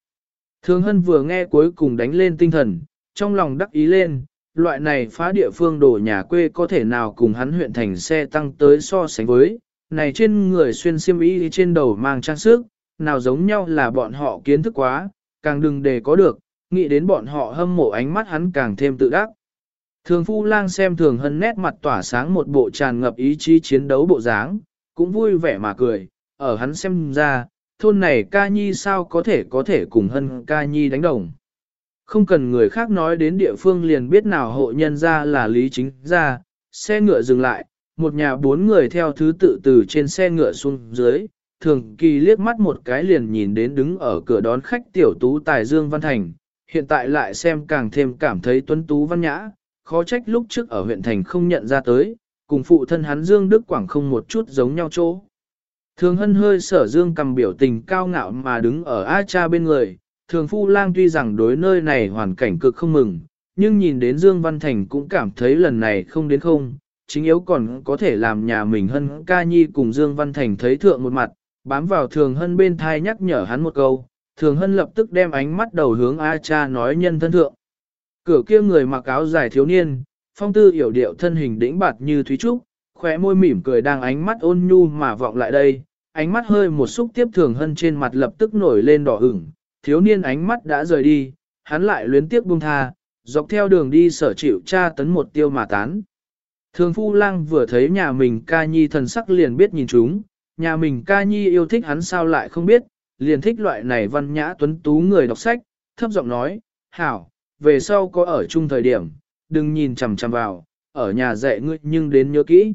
Thường hân vừa nghe cuối cùng đánh lên tinh thần, trong lòng đắc ý lên, loại này phá địa phương đổ nhà quê có thể nào cùng hắn huyện thành xe tăng tới so sánh với, này trên người xuyên xiêm y trên đầu mang trang sức, nào giống nhau là bọn họ kiến thức quá, càng đừng để có được, nghĩ đến bọn họ hâm mộ ánh mắt hắn càng thêm tự đắc. Thường phu lang xem thường hân nét mặt tỏa sáng một bộ tràn ngập ý chí chiến đấu bộ dáng, cũng vui vẻ mà cười, ở hắn xem ra, thôn này ca nhi sao có thể có thể cùng hân ca nhi đánh đồng. Không cần người khác nói đến địa phương liền biết nào hộ nhân ra là lý chính ra, xe ngựa dừng lại, một nhà bốn người theo thứ tự từ trên xe ngựa xuống dưới, thường kỳ liếc mắt một cái liền nhìn đến đứng ở cửa đón khách tiểu tú tài Dương Văn Thành, hiện tại lại xem càng thêm cảm thấy tuấn tú văn nhã, khó trách lúc trước ở huyện thành không nhận ra tới, cùng phụ thân hắn Dương Đức Quảng không một chút giống nhau chỗ. Thường hân hơi sở Dương cầm biểu tình cao ngạo mà đứng ở A cha bên người, thường phu lang tuy rằng đối nơi này hoàn cảnh cực không mừng, nhưng nhìn đến Dương Văn Thành cũng cảm thấy lần này không đến không, chính yếu còn có thể làm nhà mình hân ca nhi cùng Dương Văn Thành thấy thượng một mặt, bám vào thường hân bên thai nhắc nhở hắn một câu, thường hân lập tức đem ánh mắt đầu hướng A cha nói nhân thân thượng. Cửa kia người mặc áo dài thiếu niên, phong tư hiểu điệu thân hình đĩnh bạt như thúy trúc, khóe môi mỉm cười đang ánh mắt ôn nhu mà vọng lại đây, ánh mắt hơi một xúc tiếp thường hân trên mặt lập tức nổi lên đỏ ửng, thiếu niên ánh mắt đã rời đi, hắn lại luyến tiếc buông tha, dọc theo đường đi sở chịu tra tấn một tiêu mà tán. Thường phu lang vừa thấy nhà mình ca nhi thần sắc liền biết nhìn chúng, nhà mình ca nhi yêu thích hắn sao lại không biết, liền thích loại này văn nhã tuấn tú người đọc sách, thấp giọng nói, hảo, về sau có ở chung thời điểm, đừng nhìn chằm chằm vào, ở nhà dạy ngươi nhưng đến nhớ kỹ.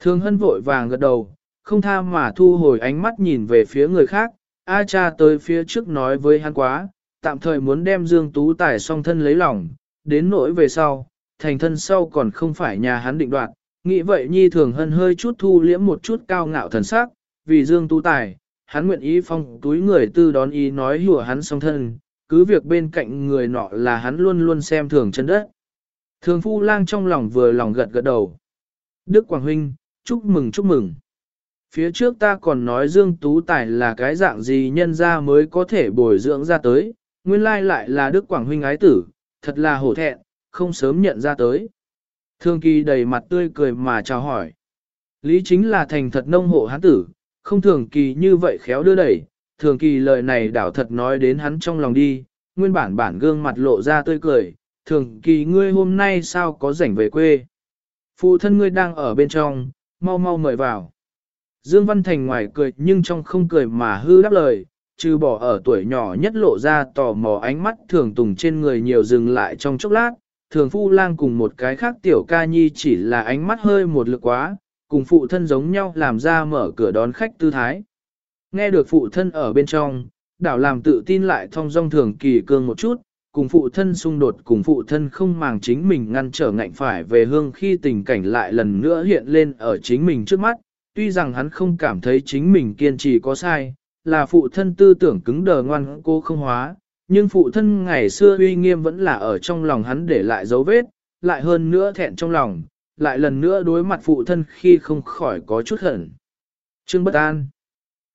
Thường hân vội vàng gật đầu, không tha mà thu hồi ánh mắt nhìn về phía người khác, A cha tới phía trước nói với hắn quá, tạm thời muốn đem Dương Tú Tài song thân lấy lòng, đến nỗi về sau, thành thân sau còn không phải nhà hắn định đoạt. Nghĩ vậy Nhi thường hân hơi chút thu liễm một chút cao ngạo thần sắc, vì Dương Tú Tài, hắn nguyện ý phong túi người tư đón ý nói hùa hắn song thân, cứ việc bên cạnh người nọ là hắn luôn luôn xem thường chân đất. Thường phu lang trong lòng vừa lòng gật gật đầu. Đức Quảng Huynh, chúc mừng chúc mừng. Phía trước ta còn nói Dương Tú Tài là cái dạng gì nhân ra mới có thể bồi dưỡng ra tới, nguyên lai lại là Đức Quảng Huynh ái tử, thật là hổ thẹn, không sớm nhận ra tới. Thương kỳ đầy mặt tươi cười mà chào hỏi. Lý chính là thành thật nông hộ hán tử, không thường kỳ như vậy khéo đưa đẩy, thường kỳ lời này đảo thật nói đến hắn trong lòng đi, nguyên bản bản gương mặt lộ ra tươi cười, thường kỳ ngươi hôm nay sao có rảnh về quê. Phụ thân ngươi đang ở bên trong, mau mau mời vào. Dương Văn Thành ngoài cười nhưng trong không cười mà hư đáp lời, trừ bỏ ở tuổi nhỏ nhất lộ ra tò mò ánh mắt thường tùng trên người nhiều dừng lại trong chốc lát, thường phu lang cùng một cái khác tiểu ca nhi chỉ là ánh mắt hơi một lực quá, cùng phụ thân giống nhau làm ra mở cửa đón khách tư thái. Nghe được phụ thân ở bên trong, đảo làm tự tin lại thông dong thường kỳ cương một chút, cùng phụ thân xung đột cùng phụ thân không màng chính mình ngăn trở ngạnh phải về hương khi tình cảnh lại lần nữa hiện lên ở chính mình trước mắt, tuy rằng hắn không cảm thấy chính mình kiên trì có sai, là phụ thân tư tưởng cứng đờ ngoan cô không hóa, nhưng phụ thân ngày xưa uy nghiêm vẫn là ở trong lòng hắn để lại dấu vết, lại hơn nữa thẹn trong lòng, lại lần nữa đối mặt phụ thân khi không khỏi có chút hận. Trương Bất An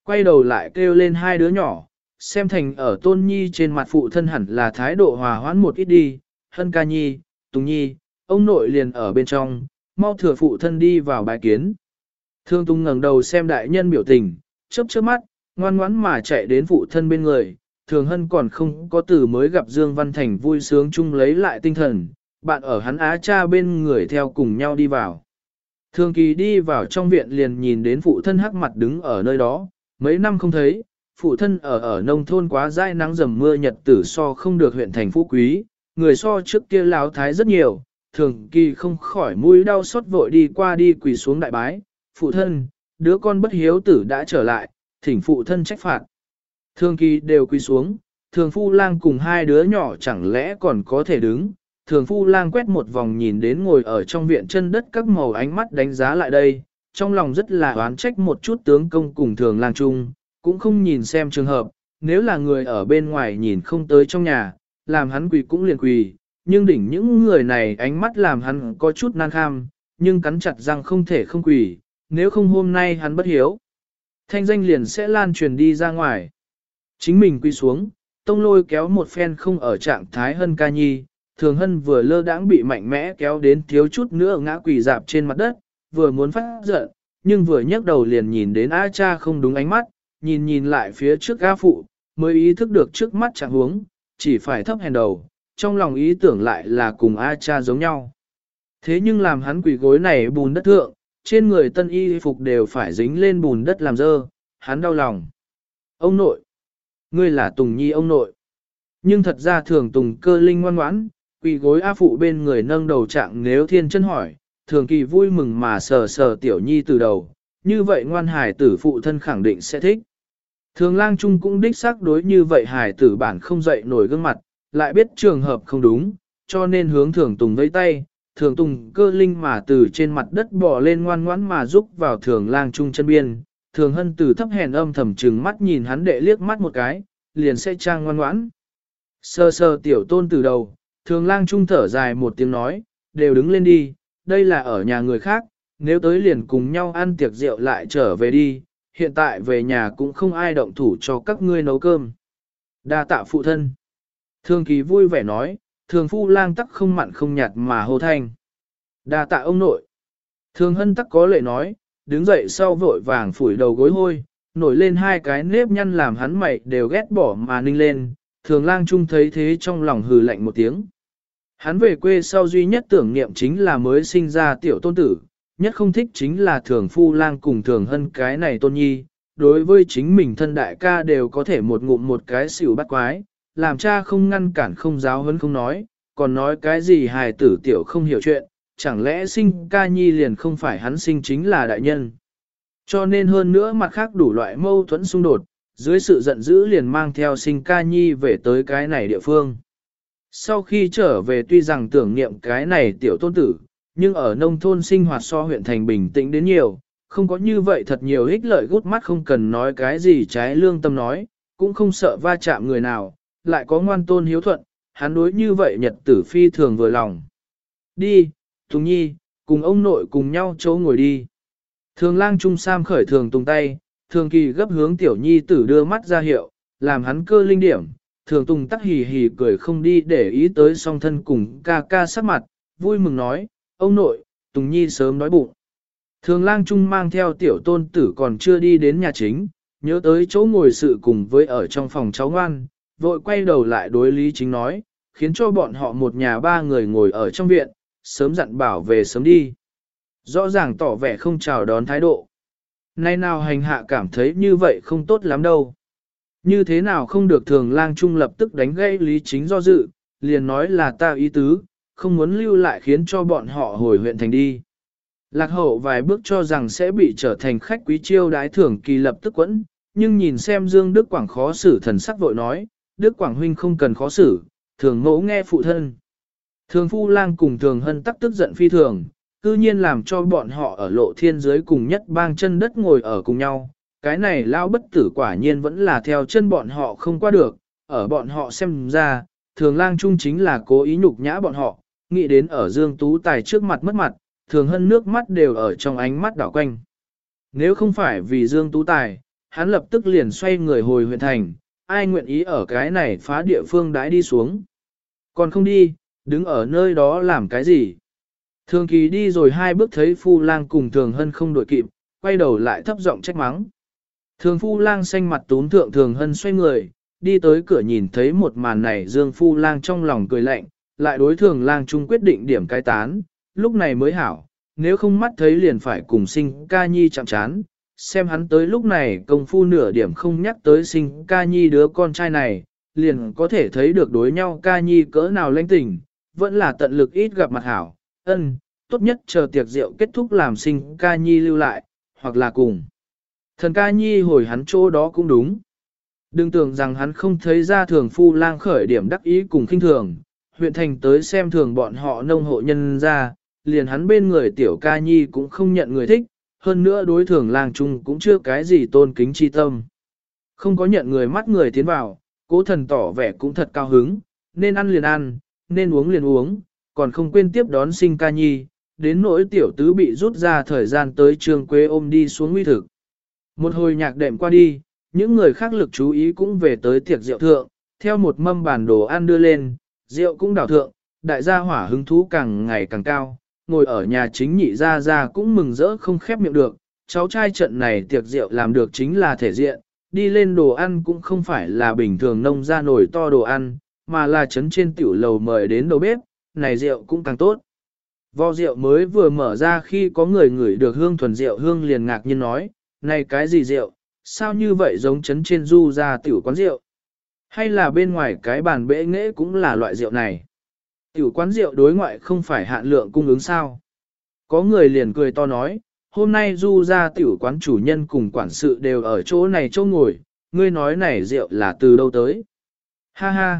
quay đầu lại kêu lên hai đứa nhỏ, xem thành ở tôn nhi trên mặt phụ thân hẳn là thái độ hòa hoãn một ít đi, hân ca nhi, tùng nhi, ông nội liền ở bên trong, mau thừa phụ thân đi vào bài kiến. Thương Tung ngẩng đầu xem đại nhân biểu tình, chớp chớp mắt, ngoan ngoãn mà chạy đến phụ thân bên người, thường hân còn không có từ mới gặp Dương Văn Thành vui sướng chung lấy lại tinh thần, bạn ở hắn á cha bên người theo cùng nhau đi vào. Thường kỳ đi vào trong viện liền nhìn đến phụ thân hắc mặt đứng ở nơi đó, mấy năm không thấy, phụ thân ở ở nông thôn quá dai nắng dầm mưa nhật tử so không được huyện thành phú quý, người so trước kia láo thái rất nhiều, thường kỳ không khỏi mũi đau xót vội đi qua đi quỳ xuống đại bái, phụ thân, đứa con bất hiếu tử đã trở lại, thỉnh phụ thân trách phạt. Thường kỳ đều quỳ xuống, thường phu lang cùng hai đứa nhỏ chẳng lẽ còn có thể đứng, thường phu lang quét một vòng nhìn đến ngồi ở trong viện chân đất các màu ánh mắt đánh giá lại đây, trong lòng rất là oán trách một chút tướng công cùng thường lang trung, cũng không nhìn xem trường hợp, nếu là người ở bên ngoài nhìn không tới trong nhà, làm hắn quỳ cũng liền quỳ, nhưng đỉnh những người này ánh mắt làm hắn có chút nan kham, nhưng cắn chặt răng không thể không quỳ, nếu không hôm nay hắn bất hiếu. Thanh danh liền sẽ lan truyền đi ra ngoài. Chính mình quy xuống, tông lôi kéo một phen không ở trạng thái hân ca nhi, thường hân vừa lơ đãng bị mạnh mẽ kéo đến thiếu chút nữa ngã quỳ dạp trên mặt đất, vừa muốn phát giận, nhưng vừa nhấc đầu liền nhìn đến A cha không đúng ánh mắt, nhìn nhìn lại phía trước A phụ, mới ý thức được trước mắt chẳng huống, chỉ phải thấp hèn đầu, trong lòng ý tưởng lại là cùng A cha giống nhau. Thế nhưng làm hắn quỳ gối này bùn đất thượng, trên người tân y phục đều phải dính lên bùn đất làm dơ, hắn đau lòng. Ông nội, ngươi là Tùng Nhi ông nội. Nhưng thật ra thường Tùng cơ linh ngoan ngoãn, quỳ gối A phụ bên người nâng đầu trạng nếu thiên chân hỏi, thường kỳ vui mừng mà sờ sờ tiểu nhi từ đầu, như vậy ngoan hải tử phụ thân khẳng định sẽ thích. Thường lang trung cũng đích xác đối như vậy hải tử bản không dậy nổi gương mặt, lại biết trường hợp không đúng, cho nên hướng thường tùng vẫy tay, thường tùng cơ linh mà từ trên mặt đất bỏ lên ngoan ngoãn mà rúc vào thường lang trung chân biên, thường hân từ thấp hèn âm thầm trừng mắt nhìn hắn đệ liếc mắt một cái, liền sẽ trang ngoan ngoãn. Sơ sơ tiểu tôn từ đầu, thường lang trung thở dài một tiếng nói, đều đứng lên đi, đây là ở nhà người khác, nếu tới liền cùng nhau ăn tiệc rượu lại trở về đi, hiện tại về nhà cũng không ai động thủ cho các ngươi nấu cơm. Đa tạ phụ thân. Thường kỳ vui vẻ nói, thường phu lang tắc không mặn không nhạt mà hô thanh. Đa tạ ông nội. Thường hân tắc có lệ nói, đứng dậy sau vội vàng phủi đầu gối hôi, nổi lên hai cái nếp nhăn làm hắn mày đều ghét bỏ mà ninh lên, thường lang trung thấy thế trong lòng hừ lạnh một tiếng. Hắn về quê sau duy nhất tưởng niệm chính là mới sinh ra tiểu tôn tử, nhất không thích chính là thường phu lang cùng thường hân cái này tôn nhi, đối với chính mình thân đại ca đều có thể một ngụm một cái xỉu bắt quái, làm cha không ngăn cản không giáo hấn không nói, còn nói cái gì hài tử tiểu không hiểu chuyện, chẳng lẽ sinh ca nhi liền không phải hắn sinh chính là đại nhân. Cho nên hơn nữa mặt khác đủ loại mâu thuẫn xung đột, dưới sự giận dữ liền mang theo sinh ca nhi về tới cái này địa phương. Sau khi trở về tuy rằng tưởng niệm cái này tiểu tôn tử, nhưng ở nông thôn sinh hoạt so huyện thành bình tĩnh đến nhiều, không có như vậy thật nhiều ích lợi gút mắt không cần nói cái gì trái lương tâm nói, cũng không sợ va chạm người nào, lại có ngoan tôn hiếu thuận, hắn đối như vậy nhật tử phi thường vừa lòng. Đi, Tùng Nhi, cùng ông nội cùng nhau chỗ ngồi đi. Thường lang trung sam khởi thường tung tay, thường kỳ gấp hướng tiểu nhi tử đưa mắt ra hiệu, làm hắn cơ linh điểm, thường tùng tắc hì hì cười không đi để ý tới song thân cùng ca ca sắc mặt, vui mừng nói, ông nội, Tùng Nhi sớm nói bụng. Thường lang trung mang theo tiểu tôn tử còn chưa đi đến nhà chính, nhớ tới chỗ ngồi sự cùng với ở trong phòng cháu ngoan, vội quay đầu lại đối lý chính nói, khiến cho bọn họ một nhà ba người ngồi ở trong viện, sớm dặn bảo về sớm đi. Rõ ràng tỏ vẻ không chào đón thái độ. Nay nào hành hạ cảm thấy như vậy không tốt lắm đâu. Như thế nào không được thường lang trung lập tức đánh gây lý chính do dự, liền nói là ta ý tứ, không muốn lưu lại khiến cho bọn họ hồi huyện thành đi. Lạc hậu vài bước cho rằng sẽ bị trở thành khách quý chiêu đái thưởng kỳ lập tức quẫn, nhưng nhìn xem Dương Đức Quảng khó xử thần sắc vội nói, Đức Quảng huynh không cần khó xử, thường mẫu nghe phụ thân. Thường phu lang cùng thường hân tắc tức giận phi thường, cư nhiên làm cho bọn họ ở lộ thiên giới cùng nhất bang chân đất ngồi ở cùng nhau. Cái này lao bất tử quả nhiên vẫn là theo chân bọn họ không qua được, ở bọn họ xem ra, thường lang trung chính là cố ý nhục nhã bọn họ, nghĩ đến ở Dương Tú Tài trước mặt mất mặt, thường hân nước mắt đều ở trong ánh mắt đảo quanh. Nếu không phải vì Dương Tú Tài, hắn lập tức liền xoay người hồi huyện thành, ai nguyện ý ở cái này phá địa phương đãi đi xuống. Còn không đi, đứng ở nơi đó làm cái gì? Thường kỳ đi rồi hai bước thấy phu lang cùng thường hân không đội kịp, quay đầu lại thấp giọng trách mắng. Thường phu lang xanh mặt tún thượng thường hân xoay người, đi tới cửa nhìn thấy một màn này dương phu lang trong lòng cười lạnh, lại đối thường lang trung quyết định điểm cái tán, lúc này mới hảo, nếu không mắt thấy liền phải cùng sinh ca nhi chạm chán, xem hắn tới lúc này công phu nửa điểm không nhắc tới sinh ca nhi đứa con trai này, liền có thể thấy được đối nhau ca nhi cỡ nào lãnh tình, vẫn là tận lực ít gặp mặt hảo, ân, tốt nhất chờ tiệc rượu kết thúc làm sinh ca nhi lưu lại, hoặc là cùng. Thần ca nhi hồi hắn chỗ đó cũng đúng. Đừng tưởng rằng hắn không thấy ra thường phu lang khởi điểm đắc ý cùng khinh thường, huyện thành tới xem thường bọn họ nông hộ nhân ra, liền hắn bên người tiểu ca nhi cũng không nhận người thích, hơn nữa đối thường làng trung cũng chưa cái gì tôn kính chi tâm. Không có nhận người mắt người tiến vào, cố thần tỏ vẻ cũng thật cao hứng, nên ăn liền ăn, nên uống liền uống, còn không quên tiếp đón sinh ca nhi, đến nỗi tiểu tứ bị rút ra thời gian tới trường quê ôm đi xuống nguy thực. Một hồi nhạc đệm qua đi, những người khác lực chú ý cũng về tới tiệc rượu thượng, theo một mâm bản đồ ăn đưa lên, rượu cũng đảo thượng, đại gia hỏa hứng thú càng ngày càng cao, ngồi ở nhà chính nhị gia gia cũng mừng rỡ không khép miệng được, cháu trai trận này tiệc rượu làm được chính là thể diện, đi lên đồ ăn cũng không phải là bình thường nông ra nổi to đồ ăn, mà là chấn trên tiểu lầu mời đến đầu bếp, này rượu cũng càng tốt. Vò rượu mới vừa mở ra khi có người ngửi được hương thuần rượu hương liền ngạc nhiên nói, này cái gì rượu, sao như vậy giống chấn trên du ra tiểu quán rượu. Hay là bên ngoài cái bàn bệ nghệ cũng là loại rượu này. Tiểu quán rượu đối ngoại không phải hạn lượng cung ứng sao. Có người liền cười to nói, hôm nay du ra tiểu quán chủ nhân cùng quản sự đều ở chỗ này chỗ ngồi, ngươi nói này rượu là từ đâu tới. Ha ha.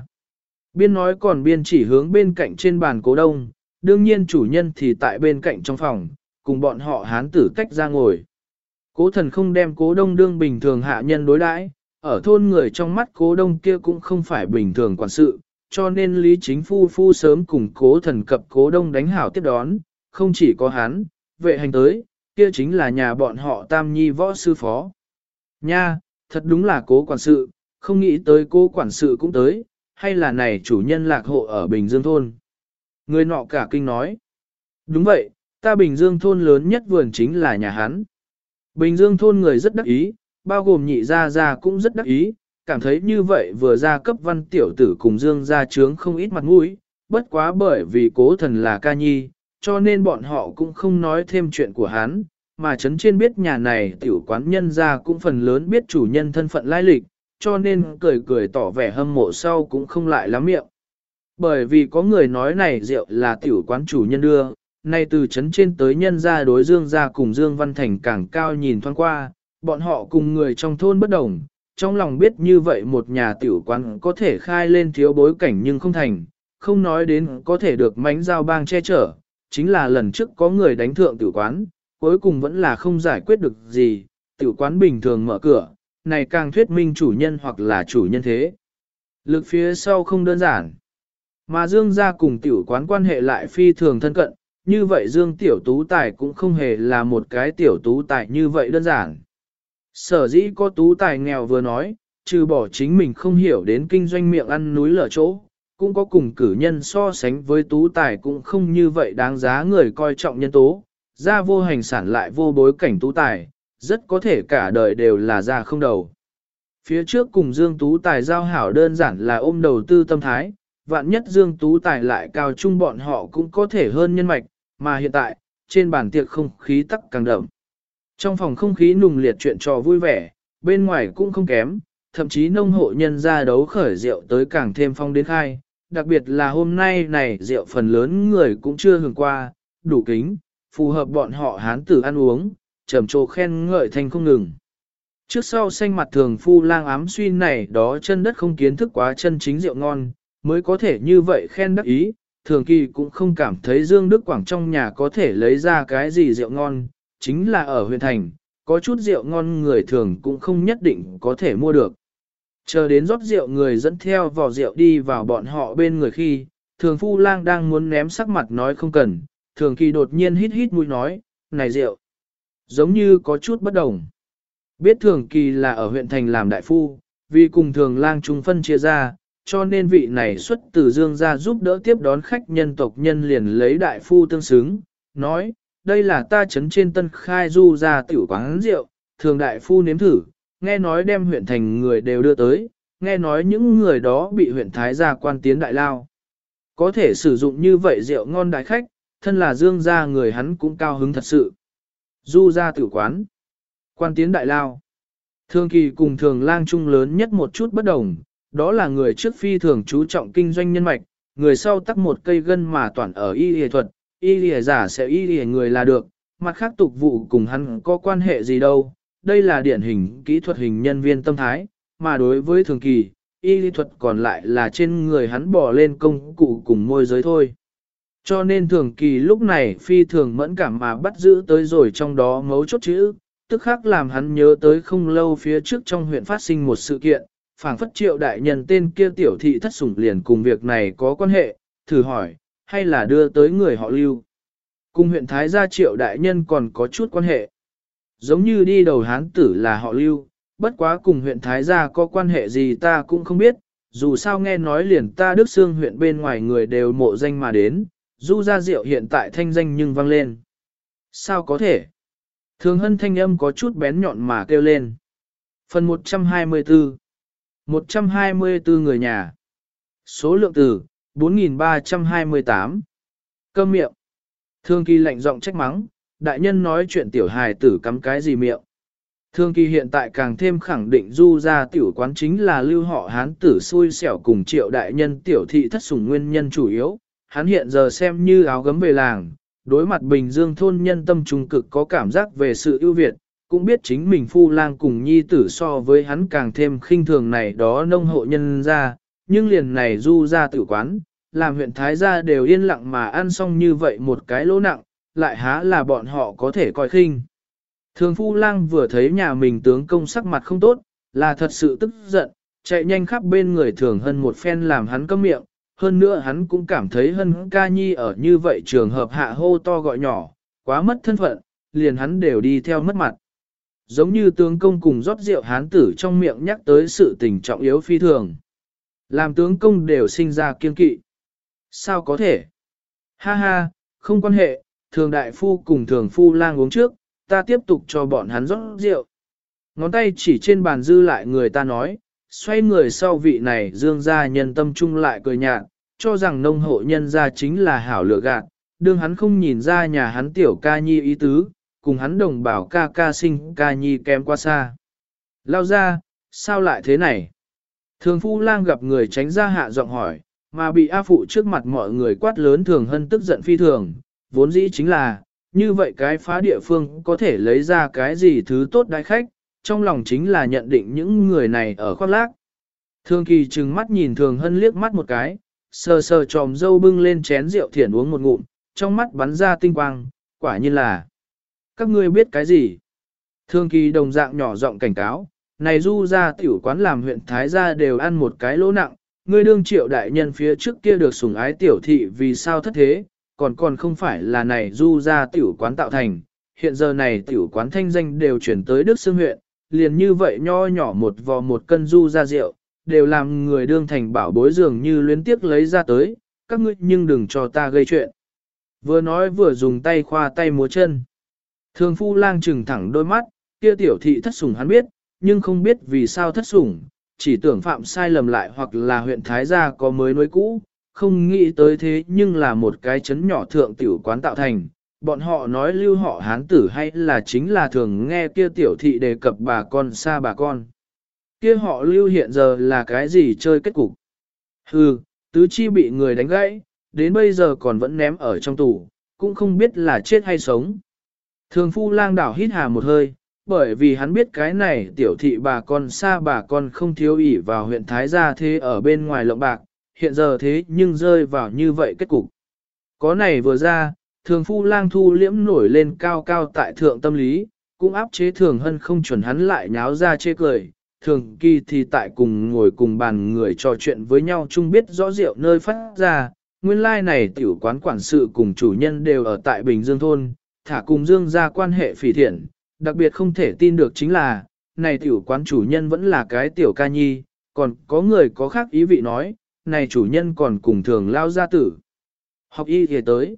Biên nói còn biên chỉ hướng bên cạnh trên bàn cố đông, đương nhiên chủ nhân thì tại bên cạnh trong phòng, cùng bọn họ hán tử tách ra ngồi. Cố thần không đem cố đông đương bình thường hạ nhân đối đãi, ở thôn người trong mắt cố đông kia cũng không phải bình thường quản sự, cho nên Lý Chính Phu Phu sớm cùng cố thần cập cố đông đánh hảo tiếp đón, không chỉ có hắn, vệ hành tới, kia chính là nhà bọn họ Tam Nhi võ sư phó. Nha, thật đúng là cố quản sự, không nghĩ tới cố quản sự cũng tới, hay là này chủ nhân lạc hộ ở Bình Dương Thôn. Người nọ cả kinh nói. Đúng vậy, ta Bình Dương Thôn lớn nhất vườn chính là nhà hắn. Bình Dương Thôn người rất đắc ý, bao gồm nhị gia gia cũng rất đắc ý, cảm thấy như vậy vừa ra cấp văn tiểu tử cùng Dương gia trướng không ít mặt mũi, bất quá bởi vì cố thần là ca nhi, cho nên bọn họ cũng không nói thêm chuyện của hắn, mà chấn trên biết nhà này tiểu quán nhân gia cũng phần lớn biết chủ nhân thân phận lai lịch, cho nên cười cười tỏ vẻ hâm mộ sau cũng không lại lắm miệng. Bởi vì có người nói này rượu là tiểu quán chủ nhân đưa, nay từ chấn trên tới nhân gia đối Dương gia cùng Dương Văn Thành càng cao nhìn thoáng qua, bọn họ cùng người trong thôn bất đồng, trong lòng biết như vậy một nhà tiểu quán có thể khai lên thiếu bối cảnh nhưng không thành, không nói đến có thể được mánh giao bang che chở, chính là lần trước có người đánh thượng tiểu quán, cuối cùng vẫn là không giải quyết được gì, tiểu quán bình thường mở cửa, này càng thuyết minh chủ nhân hoặc là chủ nhân thế. Lực phía sau không đơn giản. Mà Dương gia cùng tiểu quán quan hệ lại phi thường thân cận, như vậy Dương tiểu tú tài cũng không hề là một cái tiểu tú tài như vậy đơn giản. Sở dĩ có tú tài nghèo vừa nói, trừ bỏ chính mình không hiểu đến kinh doanh miệng ăn núi lở chỗ, cũng có cùng cử nhân so sánh với tú tài cũng không như vậy đáng giá người coi trọng nhân tố, ra vô hành sản lại vô bối cảnh tú tài, rất có thể cả đời đều là ra không đầu. Phía trước cùng Dương Tú Tài giao hảo đơn giản là ôm đầu tư tâm thái, vạn nhất Dương Tú Tài lại cao trung bọn họ cũng có thể hơn nhân mạch, mà hiện tại, trên bàn tiệc không khí tắc càng đậm. Trong phòng không khí nùng liệt chuyện trò vui vẻ, bên ngoài cũng không kém, thậm chí nông hộ nhân ra đấu khởi rượu tới càng thêm phong đến khai, đặc biệt là hôm nay này rượu phần lớn người cũng chưa hưởng qua, đủ kính, phù hợp bọn họ hán tử ăn uống, trầm trồ khen ngợi thành không ngừng. Trước sau xanh mặt thường phu lang ám suy này đó chân đất không kiến thức quá chân chính rượu ngon, mới có thể như vậy khen đắc ý, thường kỳ cũng không cảm thấy Dương Đức Quảng trong nhà có thể lấy ra cái gì rượu ngon, chính là ở huyện thành, có chút rượu ngon người thường cũng không nhất định có thể mua được. Chờ đến rót rượu người dẫn theo vò rượu đi vào bọn họ bên người khi, thường phu lang đang muốn ném sắc mặt nói không cần, thường kỳ đột nhiên hít hít mũi nói, này rượu, giống như có chút bất đồng. Biết thường kỳ là ở huyện thành làm đại phu, vì cùng thường lang trung phân chia ra, cho nên vị này xuất từ dương ra giúp đỡ tiếp đón khách nhân tộc nhân liền lấy đại phu tương xứng, nói, đây là ta chấn trên tân khai du ra tiểu quán rượu, thường đại phu nếm thử, nghe nói đem huyện thành người đều đưa tới, nghe nói những người đó bị huyện Thái gia quan tiến đại lao. Có thể sử dụng như vậy rượu ngon đại khách, thân là dương gia người hắn cũng cao hứng thật sự. Du ra tử quán, quan tiến đại lao. Thường kỳ cùng thường lang trung lớn nhất một chút bất đồng, đó là người trước phi thường chú trọng kinh doanh nhân mạch, người sau tắc một cây gân mà toàn ở y y thuật, y lìa giả sẽ y lìa người là được, mặt khác tục vụ cùng hắn có quan hệ gì đâu, đây là điển hình kỹ thuật hình nhân viên tâm thái, mà đối với thường kỳ, y lý thuật còn lại là trên người hắn bỏ lên công cụ cùng môi giới thôi. Cho nên thường kỳ lúc này phi thường mẫn cảm mà bắt giữ tới rồi trong đó mấu chốt chữ, tức khắc làm hắn nhớ tới không lâu phía trước trong huyện phát sinh một sự kiện, phảng phất triệu đại nhân tên kia tiểu thị thất sủng liền cùng việc này có quan hệ, thử hỏi, hay là đưa tới người họ lưu. Cùng huyện Thái gia triệu đại nhân còn có chút quan hệ. Giống như đi đầu hán tử là họ lưu, bất quá cùng huyện Thái gia có quan hệ gì ta cũng không biết, dù sao nghe nói liền ta Đức Sương huyện bên ngoài người đều mộ danh mà đến, du gia diệu hiện tại thanh danh nhưng vang lên. Sao có thể? Thường hân thanh âm có chút bén nhọn mà kêu lên. Phần 124 124 người nhà Số lượng từ 4.328 Câm miệng Thương kỳ lạnh giọng trách mắng, đại nhân nói chuyện tiểu hài tử cắm cái gì miệng. Thương kỳ hiện tại càng thêm khẳng định du ra tiểu quán chính là lưu họ hán tử xui xẻo cùng triệu đại nhân tiểu thị thất sủng nguyên nhân chủ yếu. Hắn hiện giờ xem như áo gấm về làng, đối mặt Bình Dương thôn nhân tâm trung cực có cảm giác về sự ưu việt, cũng biết chính mình phu lang cùng nhi tử so với hắn càng thêm khinh thường này đó nông hộ nhân ra, nhưng liền này du ra tử quán, làm huyện Thái gia đều yên lặng mà ăn xong như vậy một cái lỗ nặng, lại há là bọn họ có thể coi khinh. Thường phu lang vừa thấy nhà mình tướng công sắc mặt không tốt, là thật sự tức giận, chạy nhanh khắp bên người thường hân một phen làm hắn câm miệng, hơn nữa hắn cũng cảm thấy hân ca nhi ở như vậy trường hợp hạ hô to gọi nhỏ, quá mất thân phận, liền hắn đều đi theo mất mặt. Giống như tướng công cùng rót rượu hán tử trong miệng nhắc tới sự tình trọng yếu phi thường. Làm tướng công đều sinh ra kiên kỵ. Sao có thể? Ha ha, không quan hệ, thường đại phu cùng thường phu lang uống trước, ta tiếp tục cho bọn hắn rót rượu. Ngón tay chỉ trên bàn dư lại người ta nói, xoay người sau vị này dương ra nhân tâm trung lại cười nhạt, cho rằng nông hộ nhân ra chính là hảo lựa gạt, đương hắn không nhìn ra nhà hắn tiểu ca nhi ý tứ, cùng hắn đồng bảo ca ca sinh ca nhi kém qua xa. Lao ra, sao lại thế này? Thường phu lang gặp người tránh ra hạ giọng hỏi, mà bị A Phụ trước mặt mọi người quát lớn thường hân tức giận phi thường, vốn dĩ chính là, như vậy cái phá địa phương có thể lấy ra cái gì thứ tốt đại khách, trong lòng chính là nhận định những người này ở khoác lác. Thường kỳ trừng mắt nhìn thường hân liếc mắt một cái, sờ sờ tròm dâu bưng lên chén rượu thiển uống một ngụm, trong mắt bắn ra tinh quang, quả nhiên là. Các ngươi biết cái gì? Thường kỳ đồng dạng nhỏ giọng cảnh cáo, này du ra tiểu quán làm huyện Thái gia đều ăn một cái lỗ nặng, ngươi đương triệu đại nhân phía trước kia được sủng ái tiểu thị vì sao thất thế, còn còn không phải là này du ra tiểu quán tạo thành, hiện giờ này tiểu quán thanh danh đều chuyển tới Đức Sương huyện, liền như vậy nho nhỏ một vò một cân du ra rượu, đều làm người đương thành bảo bối dường như luyến tiếc lấy ra tới, các ngươi nhưng đừng cho ta gây chuyện. Vừa nói vừa dùng tay khoa tay múa chân. Thường phu lang trừng thẳng đôi mắt, kia tiểu thị thất sủng hắn biết, nhưng không biết vì sao thất sủng, chỉ tưởng phạm sai lầm lại hoặc là huyện Thái Gia có mới nối cũ, không nghĩ tới thế nhưng là một cái chấn nhỏ thượng tiểu quán tạo thành. Bọn họ nói lưu họ hán tử hay là chính là thường nghe kia tiểu thị đề cập bà con xa bà con. Kia họ lưu hiện giờ là cái gì chơi kết cục? Hừ, tứ chi bị người đánh gãy, đến bây giờ còn vẫn ném ở trong tủ, cũng không biết là chết hay sống. Thường phu lang đảo hít hà một hơi, bởi vì hắn biết cái này tiểu thị bà con xa bà con không thiếu ỷ vào huyện Thái Gia thế ở bên ngoài lộng bạc, hiện giờ thế nhưng rơi vào như vậy kết cục. Có này vừa ra, thường phu lang thu liễm nổi lên cao cao tại thượng tâm lý, cũng áp chế thường hân không chuẩn hắn lại nháo ra chê cười. Thường kỳ thì tại cùng ngồi cùng bàn người trò chuyện với nhau chung biết rõ rượu nơi phát ra, nguyên lai like này tiểu quán quản sự cùng chủ nhân đều ở tại Bình Dương Thôn, thả cùng Dương ra quan hệ phỉ thiện, đặc biệt không thể tin được chính là, này tiểu quán chủ nhân vẫn là cái tiểu ca nhi, còn có người có khác ý vị nói, này chủ nhân còn cùng thường lao gia tử. Học y thì tới.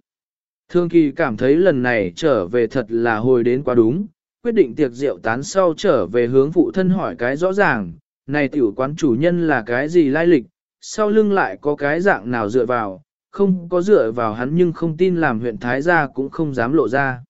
Thương kỳ cảm thấy lần này trở về thật là hồi đến quá đúng, quyết định tiệc rượu tán sau trở về hướng phụ thân hỏi cái rõ ràng, này tiểu quán chủ nhân là cái gì lai lịch, sau lưng lại có cái dạng nào dựa vào, không có dựa vào hắn nhưng không tin làm huyện Thái gia cũng không dám lộ ra.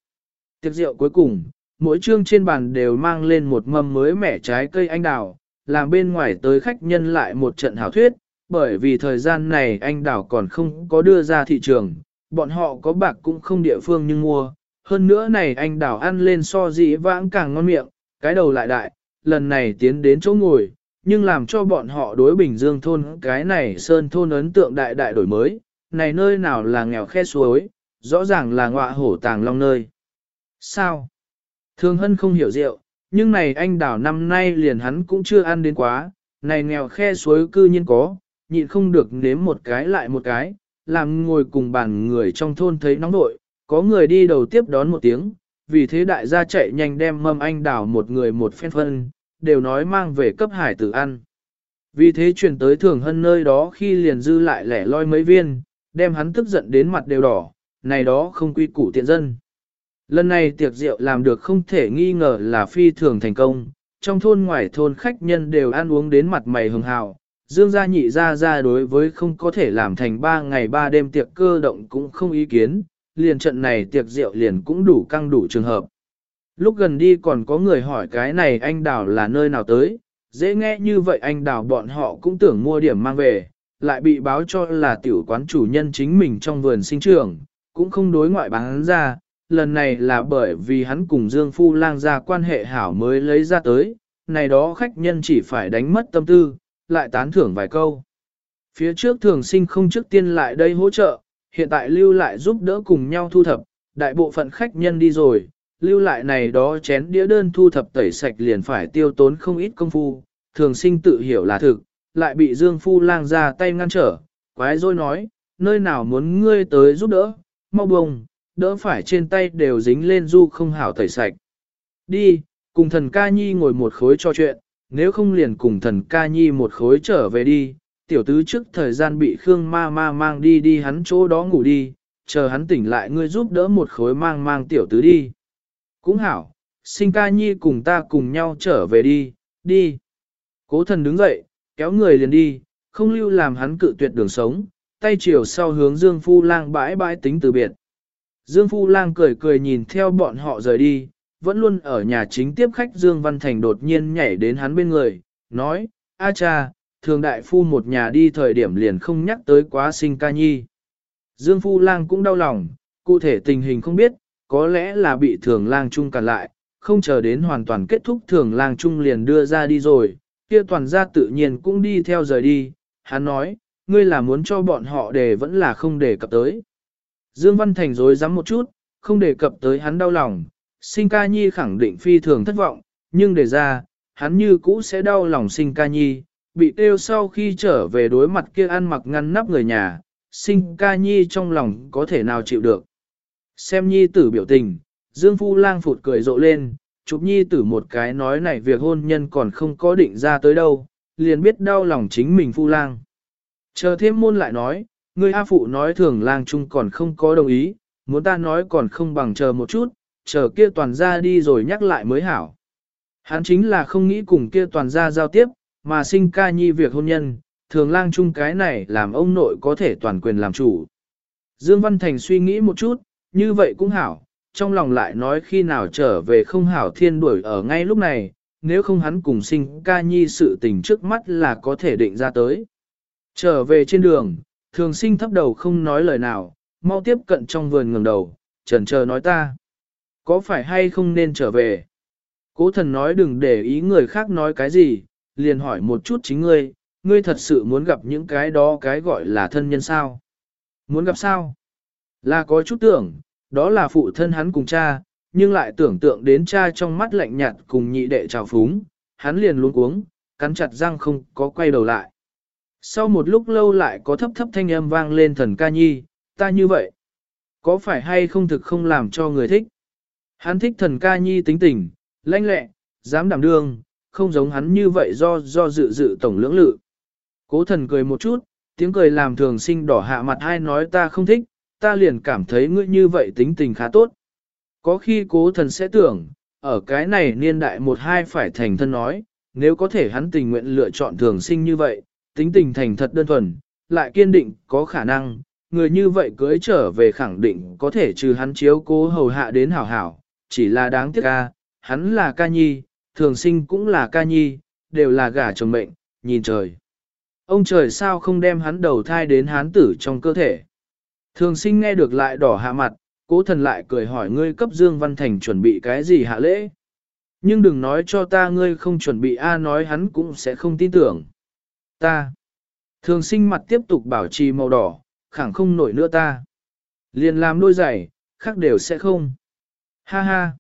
Tiệc rượu cuối cùng, mỗi chương trên bàn đều mang lên một mâm mới mẻ trái cây anh đào, làm bên ngoài tới khách nhân lại một trận hảo thuyết, bởi vì thời gian này anh đào còn không có đưa ra thị trường, bọn họ có bạc cũng không địa phương nhưng mua, hơn nữa này anh đào ăn lên so dĩ vãng càng ngon miệng, cái đầu lại đại, lần này tiến đến chỗ ngồi, nhưng làm cho bọn họ đối Bình Dương thôn cái này sơn thôn ấn tượng đại đại đổi mới, này nơi nào là nghèo khe suối, rõ ràng là ngọa hổ tàng long nơi. Sao? Thường hân không hiểu rượu, nhưng này anh đảo năm nay liền hắn cũng chưa ăn đến quá, này nghèo khe suối cư nhiên có, nhịn không được nếm một cái lại một cái, làm ngồi cùng bàn người trong thôn thấy nóng nội, có người đi đầu tiếp đón một tiếng, vì thế đại gia chạy nhanh đem mâm anh đảo một người một phen phân, đều nói mang về cấp hải tử ăn. Vì thế chuyển tới thường hân nơi đó khi liền dư lại lẻ loi mấy viên, đem hắn tức giận đến mặt đều đỏ, này đó không quy củ tiện dân. Lần này tiệc rượu làm được không thể nghi ngờ là phi thường thành công, trong thôn ngoài thôn khách nhân đều ăn uống đến mặt mày hường hào. Dương gia nhị gia gia đối với không có thể làm thành ba ngày ba đêm tiệc cơ động cũng không ý kiến, liền trận này tiệc rượu liền cũng đủ căng đủ trường hợp. Lúc gần đi còn có người hỏi cái này anh đào là nơi nào tới, dễ nghe như vậy anh đào bọn họ cũng tưởng mua điểm mang về, lại bị báo cho là tiểu quán chủ nhân chính mình trong vườn sinh trưởng, cũng không đối ngoại bán ra, lần này là bởi vì hắn cùng Dương Phu Lang ra quan hệ hảo mới lấy ra tới, này đó khách nhân chỉ phải đánh mất tâm tư, lại tán thưởng vài câu. Phía trước thường sinh không trước tiên lại đây hỗ trợ, hiện tại lưu lại giúp đỡ cùng nhau thu thập, đại bộ phận khách nhân đi rồi, lưu lại này đó chén đĩa đơn thu thập tẩy sạch liền phải tiêu tốn không ít công phu, thường sinh tự hiểu là thực, lại bị Dương Phu lang ra tay ngăn trở, quái rồi nói, nơi nào muốn ngươi tới giúp đỡ, mau bông, đỡ phải trên tay đều dính lên du không hảo tẩy sạch. Đi, cùng thần ca nhi ngồi một khối cho chuyện, nếu không liền cùng thần ca nhi một khối trở về đi, tiểu tứ trước thời gian bị Khương ma ma mang đi đi hắn chỗ đó ngủ đi, chờ hắn tỉnh lại ngươi giúp đỡ một khối mang mang tiểu tứ đi. Cũng hảo, sinh ca nhi cùng ta cùng nhau trở về đi, đi. Cố thần đứng dậy, kéo người liền đi, không lưu làm hắn cự tuyệt đường sống, tay chiều sau hướng Dương Phu Lang bãi bãi tính từ biệt. Dương Phu Lang cười cười nhìn theo bọn họ rời đi, vẫn luôn ở nhà chính tiếp khách Dương Văn Thành đột nhiên nhảy đến hắn bên người, nói, A cha, thường đại phu một nhà đi thời điểm liền không nhắc tới quá sinh ca nhi. Dương Phu Lang cũng đau lòng, cụ thể tình hình không biết, có lẽ là bị thường lang trung cản lại, không chờ đến hoàn toàn kết thúc thường lang trung liền đưa ra đi rồi, kia toàn gia tự nhiên cũng đi theo rời đi, hắn nói, ngươi là muốn cho bọn họ để vẫn là không để cập tới. Dương Văn Thành dối rắm một chút, không đề cập tới hắn đau lòng, sinh ca nhi khẳng định phi thường thất vọng, nhưng để ra, hắn như cũ sẽ đau lòng sinh ca nhi, bị tiêu sau khi trở về đối mặt kia ăn mặc ngăn nắp người nhà, sinh ca nhi trong lòng có thể nào chịu được. Xem nhi tử biểu tình, Dương Phu Lang phụt cười rộ lên, chụp nhi tử một cái nói này việc hôn nhân còn không có định ra tới đâu, liền biết đau lòng chính mình Phu Lang. Chờ thêm môn lại nói, người A Phụ nói thường lang chung còn không có đồng ý, muốn ta nói còn không bằng chờ một chút, chờ kia toàn ra đi rồi nhắc lại mới hảo. Hắn chính là không nghĩ cùng kia toàn ra giao tiếp, mà sinh ca nhi việc hôn nhân, thường lang chung cái này làm ông nội có thể toàn quyền làm chủ. Dương Văn Thành suy nghĩ một chút, như vậy cũng hảo, trong lòng lại nói khi nào trở về không hảo thiên đuổi ở ngay lúc này, nếu không hắn cùng sinh ca nhi sự tình trước mắt là có thể định ra tới. Trở về trên đường, thường sinh thấp đầu không nói lời nào, mau tiếp cận trong vườn ngừng đầu, trần chờ nói ta. Có phải hay không nên trở về? Cố thần nói đừng để ý người khác nói cái gì, liền hỏi một chút chính ngươi, ngươi thật sự muốn gặp những cái đó cái gọi là thân nhân sao? Muốn gặp sao? Là có chút tưởng, đó là phụ thân hắn cùng cha, nhưng lại tưởng tượng đến cha trong mắt lạnh nhạt cùng nhị đệ trào phúng, hắn liền luôn cuống, cắn chặt răng không có quay đầu lại. Sau một lúc lâu lại có thấp thấp thanh âm vang lên thần ca nhi, ta như vậy. Có phải hay không thực không làm cho người thích? Hắn thích thần ca nhi tính tình, lanh lẹ, dám đảm đương, không giống hắn như vậy do do dự dự tổng lưỡng lự. Cố thần cười một chút, tiếng cười làm thường sinh đỏ hạ mặt hai nói ta không thích, ta liền cảm thấy ngươi như vậy tính tình khá tốt. Có khi cố thần sẽ tưởng, ở cái này niên đại một hai phải thành thân nói, nếu có thể hắn tình nguyện lựa chọn thường sinh như vậy, tính tình thành thật đơn thuần, lại kiên định, có khả năng, người như vậy cưới trở về khẳng định có thể trừ hắn chiếu cố hầu hạ đến hảo hảo, chỉ là đáng tiếc ca, hắn là ca nhi, thường sinh cũng là ca nhi, đều là gả chồng mệnh, nhìn trời. Ông trời sao không đem hắn đầu thai đến hán tử trong cơ thể. Thường sinh nghe được lại đỏ hạ mặt, cố thần lại cười hỏi ngươi cấp Dương Văn Thành chuẩn bị cái gì hạ lễ. Nhưng đừng nói cho ta ngươi không chuẩn bị A nói hắn cũng sẽ không tin tưởng. Ta. Thường sinh mặt tiếp tục bảo trì màu đỏ, khẳng không nổi nữa ta. Liền làm đôi giày, khác đều sẽ không. Ha ha.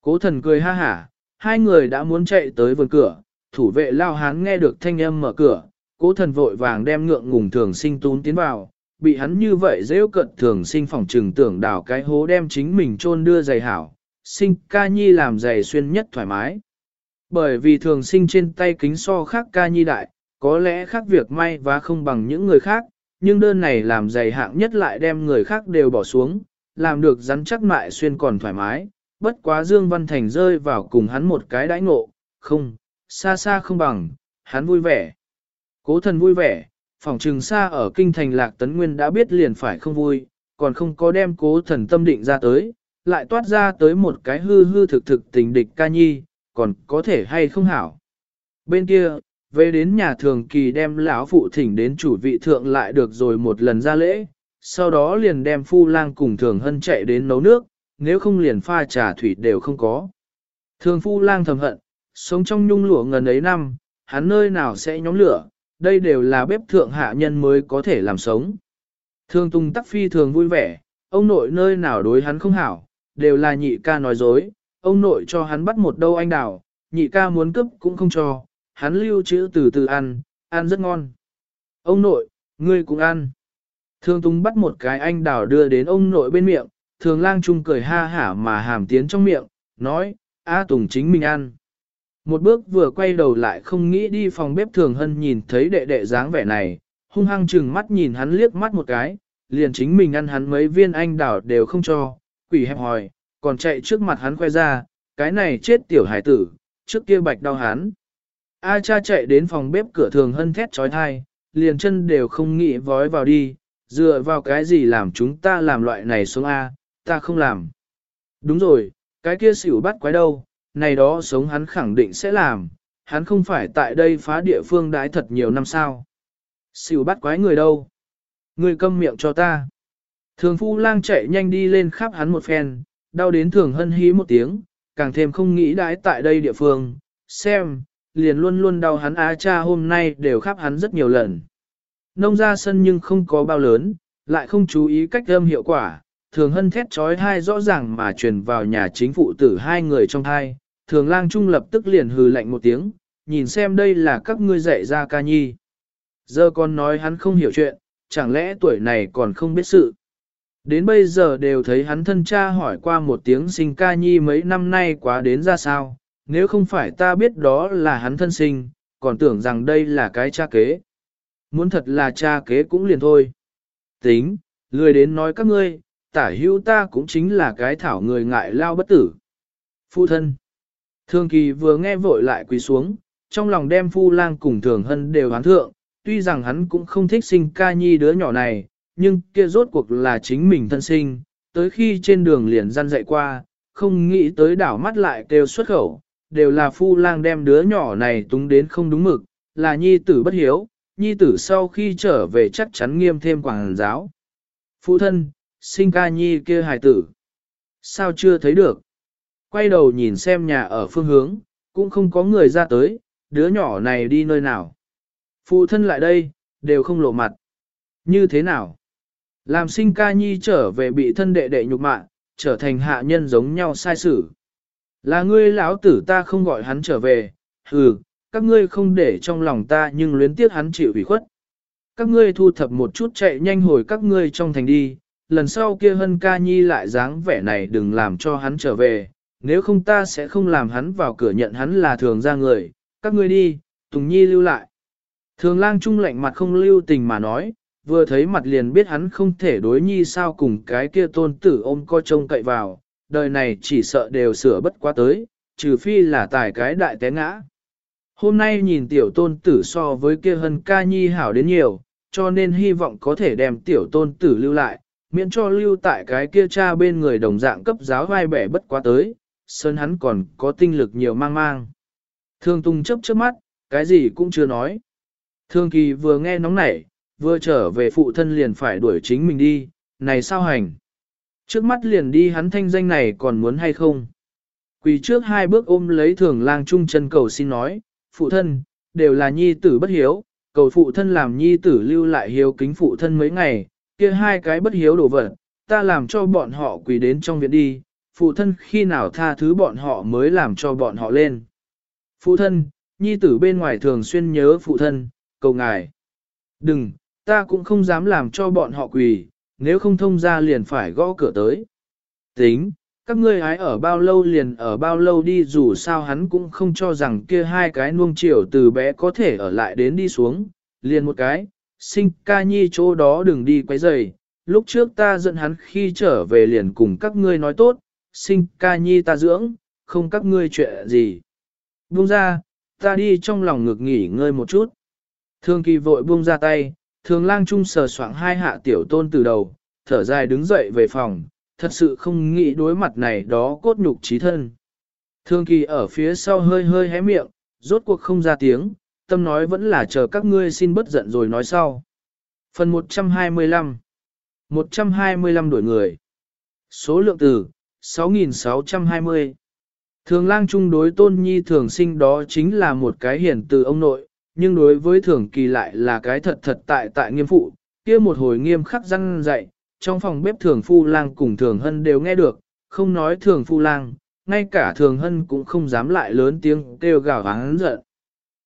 Cố thần cười ha hả, hai người đã muốn chạy tới vườn cửa, thủ vệ lao hán nghe được thanh âm mở cửa, cố thần vội vàng đem ngượng ngùng thường sinh tún tiến vào, bị hắn như vậy dễ cận thường sinh phòng trừng tưởng đảo cái hố đem chính mình chôn đưa giày hảo, sinh ca nhi làm giày xuyên nhất thoải mái. Bởi vì thường sinh trên tay kính so khác ca nhi đại, có lẽ khác việc may và không bằng những người khác, nhưng đơn này làm dày hạng nhất lại đem người khác đều bỏ xuống, làm được rắn chắc mại xuyên còn thoải mái, bất quá Dương Văn Thành rơi vào cùng hắn một cái đãi ngộ, không, xa xa không bằng, hắn vui vẻ. Cố thần vui vẻ, phòng trừng xa ở kinh thành lạc tấn nguyên đã biết liền phải không vui, còn không có đem cố thần tâm định ra tới, lại toát ra tới một cái hư hư thực thực tình địch ca nhi, còn có thể hay không hảo. Bên kia, về đến nhà thường kỳ đem lão phụ thỉnh đến chủ vị thượng lại được rồi một lần ra lễ, sau đó liền đem phu lang cùng thường hân chạy đến nấu nước, nếu không liền pha trà thủy đều không có. Thường phu lang thầm hận, sống trong nhung lụa ngần ấy năm, hắn nơi nào sẽ nhóm lửa, đây đều là bếp thượng hạ nhân mới có thể làm sống. Thường tung tắc phi thường vui vẻ, ông nội nơi nào đối hắn không hảo, đều là nhị ca nói dối, ông nội cho hắn bắt một đâu anh đào, nhị ca muốn cướp cũng không cho, hắn lưu trữ từ từ ăn, ăn rất ngon. Ông nội, ngươi cũng ăn. Thường Tùng bắt một cái anh đào đưa đến ông nội bên miệng, thường lang trung cười ha hả mà hàm tiến trong miệng, nói, A Tùng chính mình ăn. Một bước vừa quay đầu lại không nghĩ đi phòng bếp thường hân nhìn thấy đệ đệ dáng vẻ này, hung hăng chừng mắt nhìn hắn liếc mắt một cái, liền chính mình ăn hắn mấy viên anh đào đều không cho, quỷ hẹp hòi, còn chạy trước mặt hắn khoe ra, cái này chết tiểu hải tử, trước kia bạch đau hắn. A cha chạy đến phòng bếp cửa thường hân thét trói thai, liền chân đều không nghĩ vói vào đi, dựa vào cái gì làm chúng ta làm loại này xuống A, ta không làm. Đúng rồi, cái kia xỉu bắt quái đâu, này đó sống hắn khẳng định sẽ làm, hắn không phải tại đây phá địa phương đái thật nhiều năm sao. Xỉu bắt quái người đâu? Người câm miệng cho ta. Thường phu lang chạy nhanh đi lên khắp hắn một phen, đau đến thường hân hí một tiếng, càng thêm không nghĩ đái tại đây địa phương, xem, liền luôn luôn đau hắn á cha hôm nay đều khắp hắn rất nhiều lần. Nông ra sân nhưng không có bao lớn, lại không chú ý cách âm hiệu quả, thường hân thét trói hai rõ ràng mà truyền vào nhà chính phụ tử hai người trong hai, thường lang trung lập tức liền hừ lạnh một tiếng, nhìn xem đây là các ngươi dạy ra ca nhi. Giờ con nói hắn không hiểu chuyện, chẳng lẽ tuổi này còn không biết sự. Đến bây giờ đều thấy hắn thân cha hỏi qua một tiếng sinh ca nhi mấy năm nay quá đến ra sao, nếu không phải ta biết đó là hắn thân sinh, còn tưởng rằng đây là cái cha kế. Muốn thật là cha kế cũng liền thôi. Tính, lười đến nói các ngươi, tả hữu ta cũng chính là cái thảo người ngại lao bất tử. Phu thân. thường kỳ vừa nghe vội lại quỳ xuống, trong lòng đem phu lang cùng thường hân đều hán thượng, tuy rằng hắn cũng không thích sinh ca nhi đứa nhỏ này, nhưng kia rốt cuộc là chính mình thân sinh, tới khi trên đường liền gian dạy qua, không nghĩ tới đảo mắt lại kêu xuất khẩu, đều là phu lang đem đứa nhỏ này túng đến không đúng mực, là nhi tử bất hiếu, nhi tử sau khi trở về chắc chắn nghiêm thêm quảng giáo. Phụ thân, sinh ca nhi kia hài tử. Sao chưa thấy được? Quay đầu nhìn xem nhà ở phương hướng, cũng không có người ra tới, đứa nhỏ này đi nơi nào. Phụ thân lại đây, đều không lộ mặt. Như thế nào? Làm sinh ca nhi trở về bị thân đệ đệ nhục mạ, trở thành hạ nhân giống nhau sai xử. Là ngươi lão tử ta không gọi hắn trở về, hừ, các ngươi không để trong lòng ta nhưng luyến tiếc hắn chịu ủy khuất. Các ngươi thu thập một chút chạy nhanh hồi các ngươi trong thành đi, lần sau kia hân ca nhi lại dáng vẻ này đừng làm cho hắn trở về, nếu không ta sẽ không làm hắn vào cửa nhận hắn là thường ra người, các ngươi đi, Tùng Nhi lưu lại. Thường lang trung lạnh mặt không lưu tình mà nói, vừa thấy mặt liền biết hắn không thể đối nhi sao cùng cái kia tôn tử ôm co trông cậy vào, đời này chỉ sợ đều sửa bất quá tới, trừ phi là tài cái đại té ngã. Hôm nay nhìn tiểu tôn tử so với kia hân ca nhi hảo đến nhiều, cho nên hy vọng có thể đem tiểu tôn tử lưu lại, miễn cho lưu tại cái kia cha bên người đồng dạng cấp giáo vai bẻ bất quá tới, sơn hắn còn có tinh lực nhiều mang mang. Thương Tung chấp trước mắt, cái gì cũng chưa nói. Thương Kỳ vừa nghe nóng nảy, vừa trở về phụ thân liền phải đuổi chính mình đi, này sao hành. Trước mắt liền đi hắn thanh danh này còn muốn hay không. Quỳ trước hai bước ôm lấy thường lang trung chân cầu xin nói, phụ thân, đều là nhi tử bất hiếu, cầu phụ thân làm nhi tử lưu lại hiếu kính phụ thân mấy ngày, kia hai cái bất hiếu đổ vật, ta làm cho bọn họ quỳ đến trong viện đi, phụ thân khi nào tha thứ bọn họ mới làm cho bọn họ lên. Phụ thân, nhi tử bên ngoài thường xuyên nhớ phụ thân, cầu ngài. Đừng, ta cũng không dám làm cho bọn họ quỳ, nếu không thông ra liền phải gõ cửa tới. Tính, các ngươi hái ở bao lâu liền ở bao lâu đi dù sao hắn cũng không cho rằng kia hai cái nuông chiều từ bé có thể ở lại đến đi xuống, liền một cái, sinh ca nhi chỗ đó đừng đi quấy rầy. lúc trước ta dẫn hắn khi trở về liền cùng các ngươi nói tốt, sinh ca nhi ta dưỡng, không các ngươi chuyện gì. Buông ra, ta đi trong lòng ngực nghỉ ngơi một chút. Thương kỳ vội buông ra tay, thường lang trung sờ soạng hai hạ tiểu tôn từ đầu, thở dài đứng dậy về phòng, thật sự không nghĩ đối mặt này đó cốt nhục trí thân. Thường kỳ ở phía sau hơi hơi hé miệng, rốt cuộc không ra tiếng, tâm nói vẫn là chờ các ngươi xin bất giận rồi nói sau. Phần 125 125 đổi người Số lượng từ 6.620 Thường lang trung đối tôn nhi thường sinh đó chính là một cái hiển từ ông nội, nhưng đối với thường kỳ lại là cái thật thật tại tại nghiêm phụ, kia một hồi nghiêm khắc răng dạy, trong phòng bếp thường phu lang cùng thường hân đều nghe được, không nói thường phu lang, ngay cả thường hân cũng không dám lại lớn tiếng kêu gào hắn giận.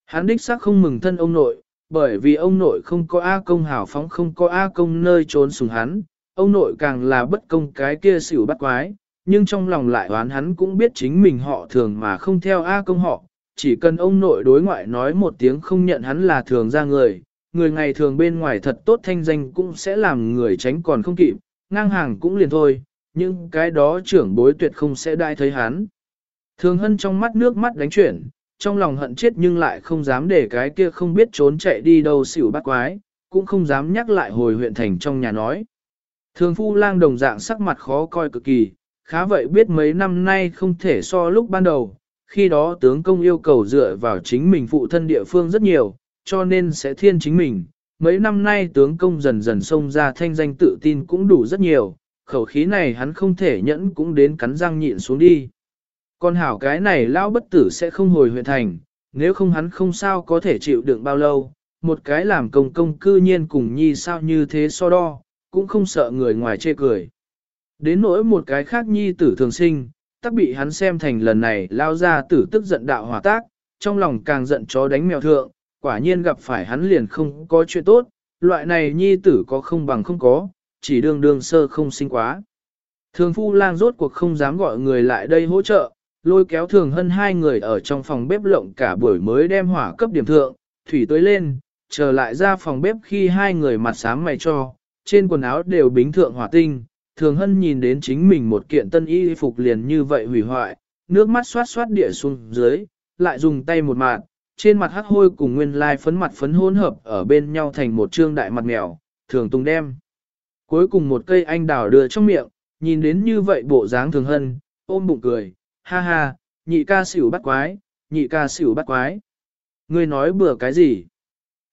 Hắn đích xác không mừng thân ông nội, bởi vì ông nội không có A công hảo phóng không có A công nơi trốn sùng hắn, ông nội càng là bất công cái kia xỉu bắt quái, nhưng trong lòng lại oán hắn cũng biết chính mình họ thường mà không theo A công họ, chỉ cần ông nội đối ngoại nói một tiếng không nhận hắn là thường ra người, người ngày thường bên ngoài thật tốt thanh danh cũng sẽ làm người tránh còn không kịp, ngang hàng cũng liền thôi, nhưng cái đó trưởng bối tuyệt không sẽ đai thấy hắn. Thường hân trong mắt nước mắt đánh chuyển, trong lòng hận chết nhưng lại không dám để cái kia không biết trốn chạy đi đâu xỉu bắt quái, cũng không dám nhắc lại hồi huyện thành trong nhà nói. Thường phu lang đồng dạng sắc mặt khó coi cực kỳ, khá vậy biết mấy năm nay không thể so lúc ban đầu, khi đó tướng công yêu cầu dựa vào chính mình phụ thân địa phương rất nhiều, cho nên sẽ thiên chính mình. Mấy năm nay tướng công dần dần xông ra thanh danh tự tin cũng đủ rất nhiều, khẩu khí này hắn không thể nhẫn cũng đến cắn răng nhịn xuống đi. Con hảo cái này lão bất tử sẽ không hồi huyện thành, nếu không hắn không sao có thể chịu đựng bao lâu, một cái làm công công cư nhiên cùng nhi sao như thế so đo, cũng không sợ người ngoài chê cười. Đến nỗi một cái khác nhi tử thường sinh, tắc bị hắn xem thành lần này lao ra tử tức giận đạo hòa tác, trong lòng càng giận chó đánh mèo thượng, quả nhiên gặp phải hắn liền không có chuyện tốt, loại này nhi tử có không bằng không có, chỉ đương đương sơ không sinh quá. Thường phu lang rốt cuộc không dám gọi người lại đây hỗ trợ, lôi kéo thường hơn hai người ở trong phòng bếp lộng cả buổi mới đem hỏa cấp điểm thượng, thủy tới lên, trở lại ra phòng bếp khi hai người mặt sám mày cho, trên quần áo đều bính thượng hỏa tinh, thường hân nhìn đến chính mình một kiện tân y phục liền như vậy hủy hoại, nước mắt xoát xoát địa xuống dưới, lại dùng tay một mạng, trên mặt hắc hôi cùng nguyên lai phấn mặt phấn hỗn hợp ở bên nhau thành một trương đại mặt mèo, thường tung đem. Cuối cùng một cây anh đào đưa trong miệng, nhìn đến như vậy bộ dáng thường hân, ôm bụng cười, ha ha, nhị ca xỉu bắt quái, nhị ca xỉu bắt quái. Ngươi nói bừa cái gì?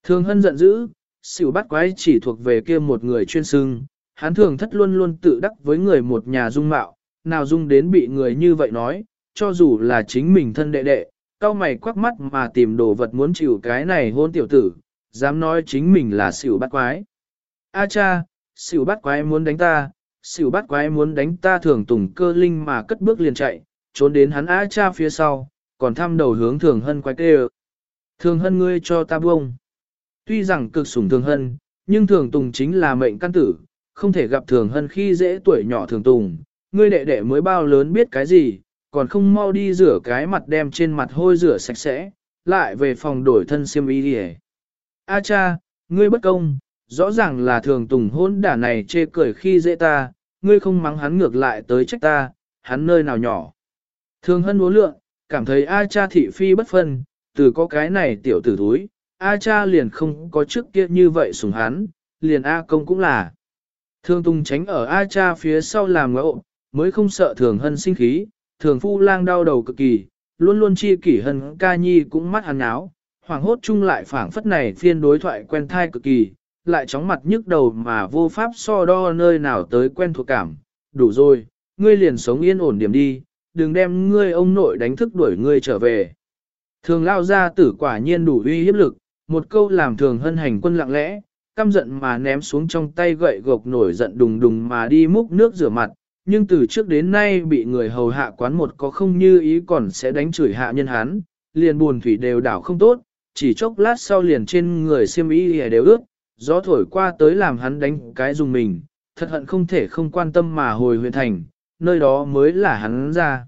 Thường hân giận dữ, xỉu bắt quái chỉ thuộc về kia một người chuyên sưng, hắn thường thất luôn luôn tự đắc với người một nhà dung mạo, nào dung đến bị người như vậy nói, cho dù là chính mình thân đệ đệ, cao mày quắc mắt mà tìm đồ vật muốn chịu cái này hôn tiểu tử, dám nói chính mình là xỉu bắt quái. A cha, xỉu bắt quái muốn đánh ta, xỉu bắt quái muốn đánh ta thường tùng cơ linh mà cất bước liền chạy, trốn đến hắn A cha phía sau, còn thăm đầu hướng thường hân quái kê Thường hân ngươi cho ta buông. Tuy rằng cực sủng thường hân, nhưng thường tùng chính là mệnh căn tử, không thể gặp thường hân khi dễ tuổi nhỏ thường tùng, ngươi đệ đệ mới bao lớn biết cái gì, còn không mau đi rửa cái mặt đem trên mặt hôi rửa sạch sẽ, lại về phòng đổi thân xiêm y đi A cha, ngươi bất công, rõ ràng là thường tùng hôn đả này chê cười khi dễ ta, ngươi không mắng hắn ngược lại tới trách ta, hắn nơi nào nhỏ. Thường hân uống lượng, cảm thấy A cha thị phi bất phân, từ có cái này tiểu tử thúi, A cha liền không có trước kia như vậy sùng hắn, liền A công cũng là. Thường Tùng tránh ở A cha phía sau làm ngộ, mới không sợ thường hân sinh khí, thường phu lang đau đầu cực kỳ, luôn luôn chi kỷ hân ca nhi cũng mắt hắn áo, hoàng hốt chung lại phảng phất này phiên đối thoại quen thai cực kỳ, lại chóng mặt nhức đầu mà vô pháp so đo nơi nào tới quen thuộc cảm, đủ rồi, ngươi liền sống yên ổn điểm đi, đừng đem ngươi ông nội đánh thức đuổi ngươi trở về. Thường lao ra tử quả nhiên đủ uy hiếp lực, một câu làm thường hân hành quân lặng lẽ, căm giận mà ném xuống trong tay gậy gộc nổi giận đùng đùng mà đi múc nước rửa mặt, nhưng từ trước đến nay bị người hầu hạ quán một có không như ý còn sẽ đánh chửi hạ nhân hắn, liền buồn thủy đều đảo không tốt, chỉ chốc lát sau liền trên người xiêm y đều ướt, gió thổi qua tới làm hắn đánh cái dùng mình, thật hận không thể không quan tâm mà hồi huyện thành, nơi đó mới là hắn ra.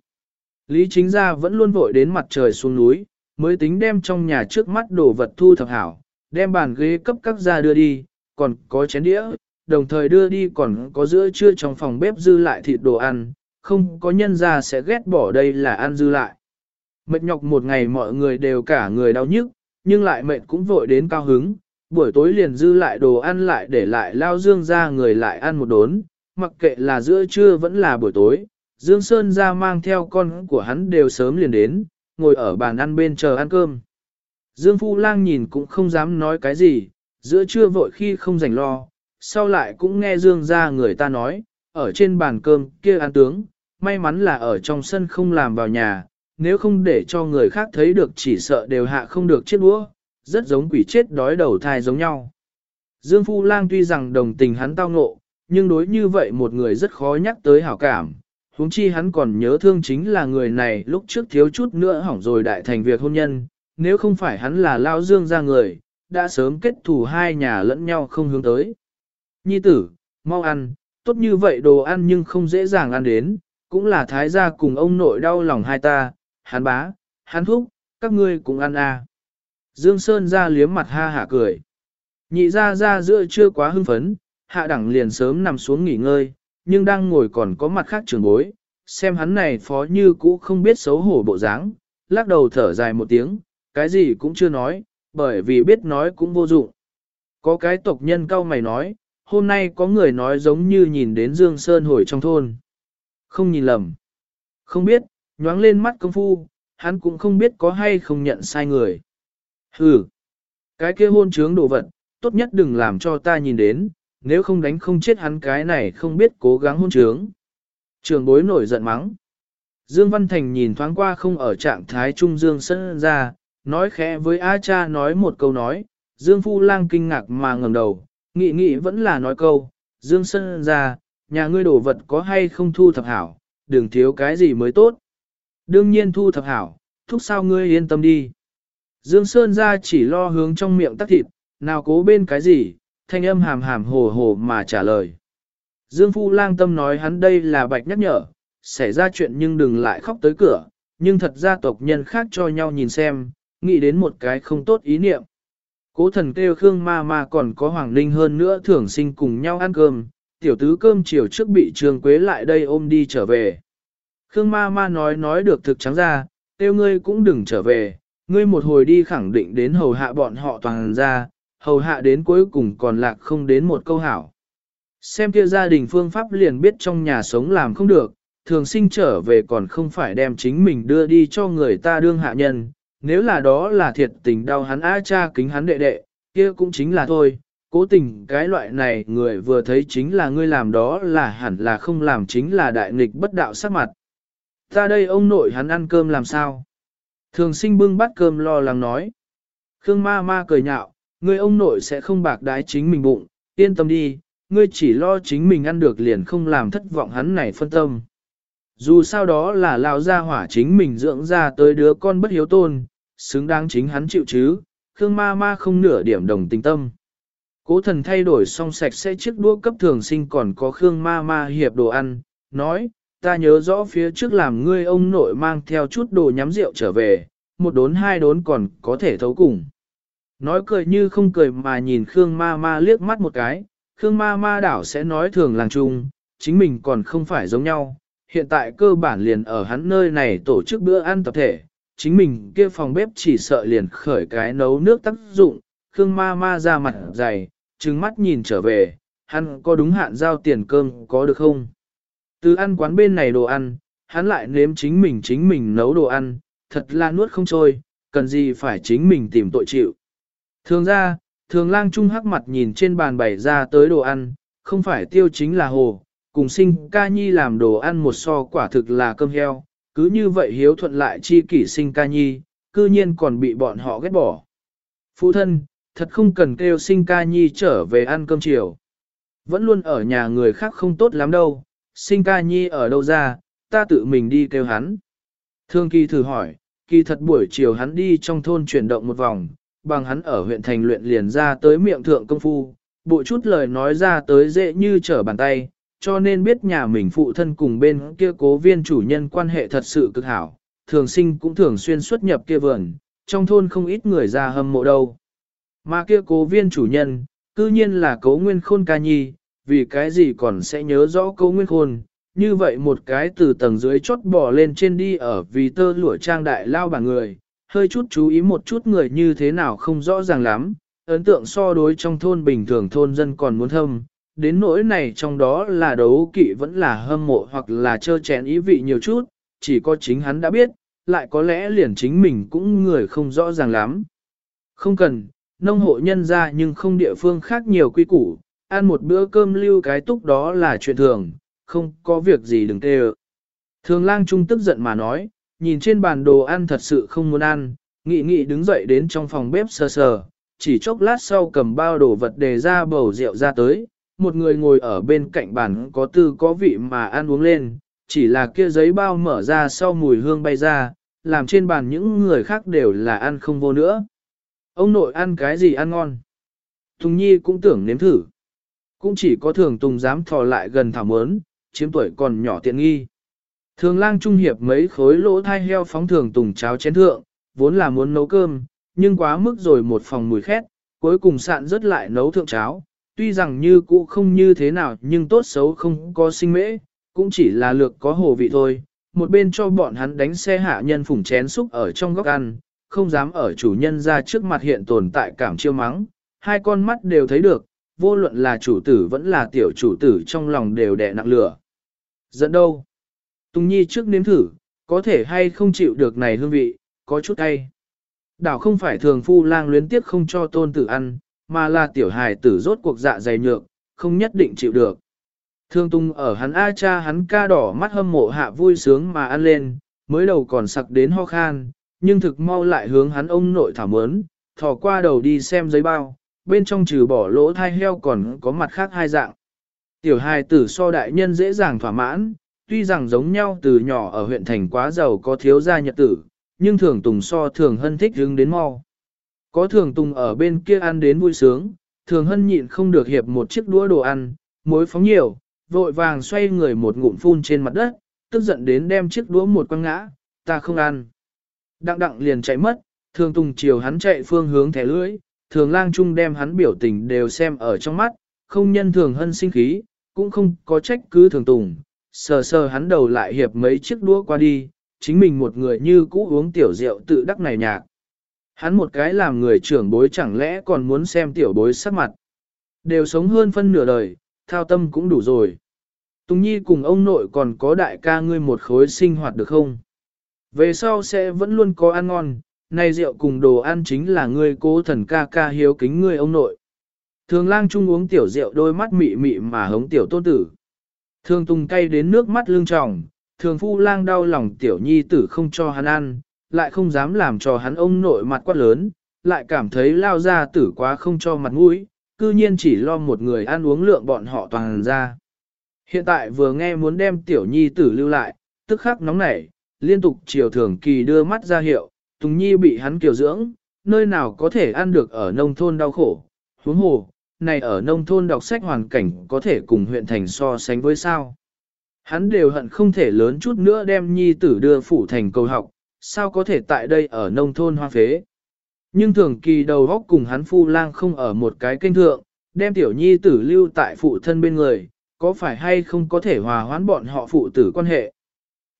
Lý chính gia vẫn luôn vội đến mặt trời xuống núi, mới tính đem trong nhà trước mắt đồ vật thu thập hảo, đem bàn ghế cấp các gia đưa đi, còn có chén đĩa, đồng thời đưa đi còn có giữa trưa trong phòng bếp dư lại thịt đồ ăn, không có nhân gia sẽ ghét bỏ đây là ăn dư lại. Mệt nhọc một ngày mọi người đều cả người đau nhức, nhưng lại mệt cũng vội đến cao hứng, buổi tối liền dư lại đồ ăn lại để lại lao dương ra người lại ăn một đốn, mặc kệ là giữa trưa vẫn là buổi tối, Dương Sơn ra mang theo con của hắn đều sớm liền đến, ngồi ở bàn ăn bên chờ ăn cơm. Dương Phu Lang nhìn cũng không dám nói cái gì, giữa trưa vội khi không rảnh lo, sau lại cũng nghe Dương ra người ta nói, ở trên bàn cơm kia ăn tướng, may mắn là ở trong sân không làm vào nhà, nếu không để cho người khác thấy được chỉ sợ đều hạ không được chiếc đũa, rất giống quỷ chết đói đầu thai giống nhau. Dương Phu Lang tuy rằng đồng tình hắn tao ngộ, nhưng đối như vậy một người rất khó nhắc tới hảo cảm. huống chi hắn còn nhớ thương chính là người này lúc trước thiếu chút nữa hỏng rồi đại thành việc hôn nhân, nếu không phải hắn là lao dương ra người, đã sớm kết thù hai nhà lẫn nhau không hướng tới. Nhi tử, mau ăn, tốt như vậy đồ ăn nhưng không dễ dàng ăn đến, cũng là thái gia cùng ông nội đau lòng hai ta, hắn bá, hắn thúc, các ngươi cũng ăn à. Dương Sơn ra liếm mặt ha hả cười. Nhị ra ra giữa chưa quá hưng phấn, hạ đẳng liền sớm nằm xuống nghỉ ngơi, nhưng đang ngồi còn có mặt khác trường bối, xem hắn này phó như cũ không biết xấu hổ bộ dáng, lắc đầu thở dài một tiếng, cái gì cũng chưa nói, bởi vì biết nói cũng vô dụng. Có cái tộc nhân cao mày nói, hôm nay có người nói giống như nhìn đến Dương Sơn hồi trong thôn. Không nhìn lầm. Không biết, nhoáng lên mắt công phu, hắn cũng không biết có hay không nhận sai người. Hừ, cái kia hôn trướng đồ vật, tốt nhất đừng làm cho ta nhìn đến, nếu không đánh không chết hắn cái này không biết cố gắng hôn trướng. Trường bối nổi giận mắng. Dương Văn Thành nhìn thoáng qua không ở trạng thái trung Dương sơn ra, nói khẽ với A cha nói một câu nói, Dương Phu Lang kinh ngạc mà ngẩng đầu, nghĩ nghĩ vẫn là nói câu, Dương Sơn ra, nhà ngươi đồ vật có hay không thu thập hảo, đừng thiếu cái gì mới tốt. Đương nhiên thu thập hảo, thúc sao ngươi yên tâm đi. Dương Sơn ra chỉ lo hướng trong miệng tắc thịt, nào cố bên cái gì, thanh âm hàm hàm hồ hồ mà trả lời. Dương Phu lang tâm nói hắn đây là bạch nhắc nhở, xảy ra chuyện nhưng đừng lại khóc tới cửa, nhưng thật ra tộc nhân khác cho nhau nhìn xem, nghĩ đến một cái không tốt ý niệm. Cố thần kêu Khương ma ma còn có Hoàng Ninh hơn nữa thường sinh cùng nhau ăn cơm, tiểu tứ cơm chiều trước bị Trương Quế lại đây ôm đi trở về. Khương ma ma nói nói được thực trắng ra, kêu ngươi cũng đừng trở về, ngươi một hồi đi khẳng định đến hầu hạ bọn họ toàn ra, hầu hạ đến cuối cùng còn lạc không đến một câu hảo. Xem kia gia đình phương pháp liền biết trong nhà sống làm không được, thường sinh trở về còn không phải đem chính mình đưa đi cho người ta đương hạ nhân, nếu là đó là thiệt tình đau hắn a cha kính hắn đệ đệ, kia cũng chính là thôi, cố tình cái loại này người vừa thấy chính là ngươi làm đó là hẳn là không làm chính là đại nghịch bất đạo sắc mặt. Ta đây ông nội hắn ăn cơm làm sao? Thường sinh bưng bát cơm lo lắng nói. Khương ma ma cười nhạo, ngươi ông nội sẽ không bạc đái chính mình bụng, yên tâm đi, ngươi chỉ lo chính mình ăn được liền không làm thất vọng hắn này phân tâm. Dù sao đó là lao gia hỏa chính mình dưỡng ra tới đứa con bất hiếu tôn, xứng đáng chính hắn chịu chứ, Khương ma ma không nửa điểm đồng tình tâm. Cố thần thay đổi xong sạch sẽ chiếc đũa cấp thường sinh còn có Khương ma ma hiệp đồ ăn, nói, ta nhớ rõ phía trước làm ngươi ông nội mang theo chút đồ nhắm rượu trở về, một đốn hai đốn còn có thể thấu cùng. Nói cười như không cười mà nhìn Khương ma ma liếc mắt một cái, Khương ma ma đảo sẽ nói thường làng chung, chính mình còn không phải giống nhau, hiện tại cơ bản liền ở hắn nơi này tổ chức bữa ăn tập thể, chính mình kia phòng bếp chỉ sợ liền khởi cái nấu nước tác dụng, Khương ma ma ra mặt dày, trừng mắt nhìn trở về, hắn có đúng hạn giao tiền cơm có được không? Từ ăn quán bên này đồ ăn, hắn lại nếm chính mình chính mình nấu đồ ăn, thật là nuốt không trôi, cần gì phải chính mình tìm tội chịu. Thường ra, thường lang trung hắc mặt nhìn trên bàn bày ra tới đồ ăn, không phải tiêu chính là hồ, cùng sinh ca nhi làm đồ ăn một so quả thực là cơm heo, cứ như vậy hiếu thuận lại chi kỷ sinh ca nhi, cư nhiên còn bị bọn họ ghét bỏ. Phụ thân, thật không cần kêu sinh ca nhi trở về ăn cơm chiều. Vẫn luôn ở nhà người khác không tốt lắm đâu, sinh ca nhi ở đâu ra, ta tự mình đi kêu hắn. Thương kỳ thử hỏi, kỳ thật buổi chiều hắn đi trong thôn chuyển động một vòng, bằng hắn ở huyện thành luyện liền ra tới miệng thượng công phu, bộ chút lời nói ra tới dễ như trở bàn tay, cho nên biết nhà mình phụ thân cùng bên kia cố viên chủ nhân quan hệ thật sự cực hảo, thường sinh cũng thường xuyên xuất nhập kia vườn, trong thôn không ít người ra hâm mộ đâu. Mà kia cố viên chủ nhân, cư nhiên là cố nguyên khôn ca nhi, vì cái gì còn sẽ nhớ rõ cố nguyên khôn, như vậy một cái từ tầng dưới chốt bỏ lên trên đi ở vì tơ lụa trang đại lao bảng người, hơi chút chú ý một chút người như thế nào không rõ ràng lắm, ấn tượng so đối trong thôn bình thường thôn dân còn muốn thâm, đến nỗi này trong đó là đấu kỵ vẫn là hâm mộ hoặc là chơ chén ý vị nhiều chút, chỉ có chính hắn đã biết, lại có lẽ liền chính mình cũng người không rõ ràng lắm. Không cần, nông hộ nhân ra nhưng không địa phương khác nhiều quy củ, ăn một bữa cơm lưu cái túc đó là chuyện thường, không có việc gì đừng tê ợ. Thường lang trung tức giận mà nói, nhìn trên bàn đồ ăn thật sự không muốn ăn, nghị nghị đứng dậy đến trong phòng bếp sờ sờ, chỉ chốc lát sau cầm bao đồ vật đề ra bầu rượu ra tới, một người ngồi ở bên cạnh bàn có tư có vị mà ăn uống lên, chỉ là kia giấy bao mở ra sau mùi hương bay ra, làm trên bàn những người khác đều là ăn không vô nữa. Ông nội ăn cái gì ăn ngon? Tùng Nhi cũng tưởng nếm thử. Cũng chỉ có thường Tùng dám thò lại gần thảo mớn, chiếm tuổi còn nhỏ tiện nghi. Thường lang trung hiệp mấy khối lỗ thai heo phóng thường Tùng cháo chén thượng, vốn là muốn nấu cơm, nhưng quá mức rồi một phòng mùi khét, cuối cùng sạn rất lại nấu thượng cháo. Tuy rằng như cũ không như thế nào nhưng tốt xấu không có sinh mễ, cũng chỉ là lược có hồ vị thôi. Một bên cho bọn hắn đánh xe hạ nhân phủng chén xúc ở trong góc ăn, không dám ở chủ nhân ra trước mặt hiện tồn tại cảm chiêu mắng. Hai con mắt đều thấy được, vô luận là chủ tử vẫn là tiểu chủ tử trong lòng đều đè nặng lửa. Dẫn đâu? Tùng Nhi trước nếm thử, có thể hay không chịu được này hương vị, có chút cay. Đảo không phải thường phu lang luyến tiếc không cho tôn tử ăn, mà là tiểu hài tử rốt cuộc dạ dày nhược, không nhất định chịu được. Thương tung ở hắn A cha hắn ca đỏ mắt hâm mộ hạ vui sướng mà ăn lên, mới đầu còn sặc đến ho khan, nhưng thực mau lại hướng hắn ông nội thảm ớn, thò qua đầu đi xem giấy bao, bên trong trừ bỏ lỗ thai heo còn có mặt khác hai dạng. Tiểu hài tử so đại nhân dễ dàng thỏa mãn, tuy rằng giống nhau từ nhỏ ở huyện thành quá giàu có thiếu gia nhật tử, nhưng thường tùng so thường hân thích hướng đến mau. Có thường tùng ở bên kia ăn đến vui sướng, thường hân nhịn không được hiệp một chiếc đũa đồ ăn, muối phóng nhiều, vội vàng xoay người một ngụm phun trên mặt đất, tức giận đến đem chiếc đũa một quăng ngã, ta không ăn. Đặng đặng liền chạy mất, thường tùng chiều hắn chạy phương hướng thẻ lưỡi, thường lang trung đem hắn biểu tình đều xem ở trong mắt, không nhân thường hân sinh khí, cũng không có trách cứ thường tùng, sờ sờ hắn đầu lại hiệp mấy chiếc đũa qua đi, chính mình một người như cũ uống tiểu rượu tự đắc này nhạc. Hắn một cái làm người trưởng bối chẳng lẽ còn muốn xem tiểu bối sắc mặt. Đều sống hơn phân nửa đời, thao tâm cũng đủ rồi. Tùng Nhi cùng ông nội còn có đại ca ngươi một khối sinh hoạt được không? Về sau sẽ vẫn luôn có ăn ngon, này rượu cùng đồ ăn chính là ngươi cố thần ca ca hiếu kính ngươi ông nội. Thường lang chung uống tiểu rượu đôi mắt mị mị mà hống tiểu tôn tử. Thường tùng cay đến nước mắt lưng tròng, thường phu lang đau lòng tiểu nhi tử không cho hắn ăn, lại không dám làm cho hắn ông nội mặt quát lớn, lại cảm thấy lao ra tử quá không cho mặt mũi, cư nhiên chỉ lo một người ăn uống lượng bọn họ toàn ra. Hiện tại vừa nghe muốn đem tiểu nhi tử lưu lại, tức khắc nóng nảy, liên tục chiều thường kỳ đưa mắt ra hiệu, Tùng Nhi bị hắn kiều dưỡng, nơi nào có thể ăn được ở nông thôn đau khổ, huống hồ, này ở nông thôn đọc sách hoàn cảnh có thể cùng huyện thành so sánh với sao. Hắn đều hận không thể lớn chút nữa đem Nhi tử đưa phủ thành cầu học, sao có thể tại đây ở nông thôn hoa phế. Nhưng thường kỳ đầu góc cùng hắn phu lang không ở một cái kênh thượng, đem tiểu nhi tử lưu tại phụ thân bên người, có phải hay không có thể hòa hoãn bọn họ phụ tử quan hệ.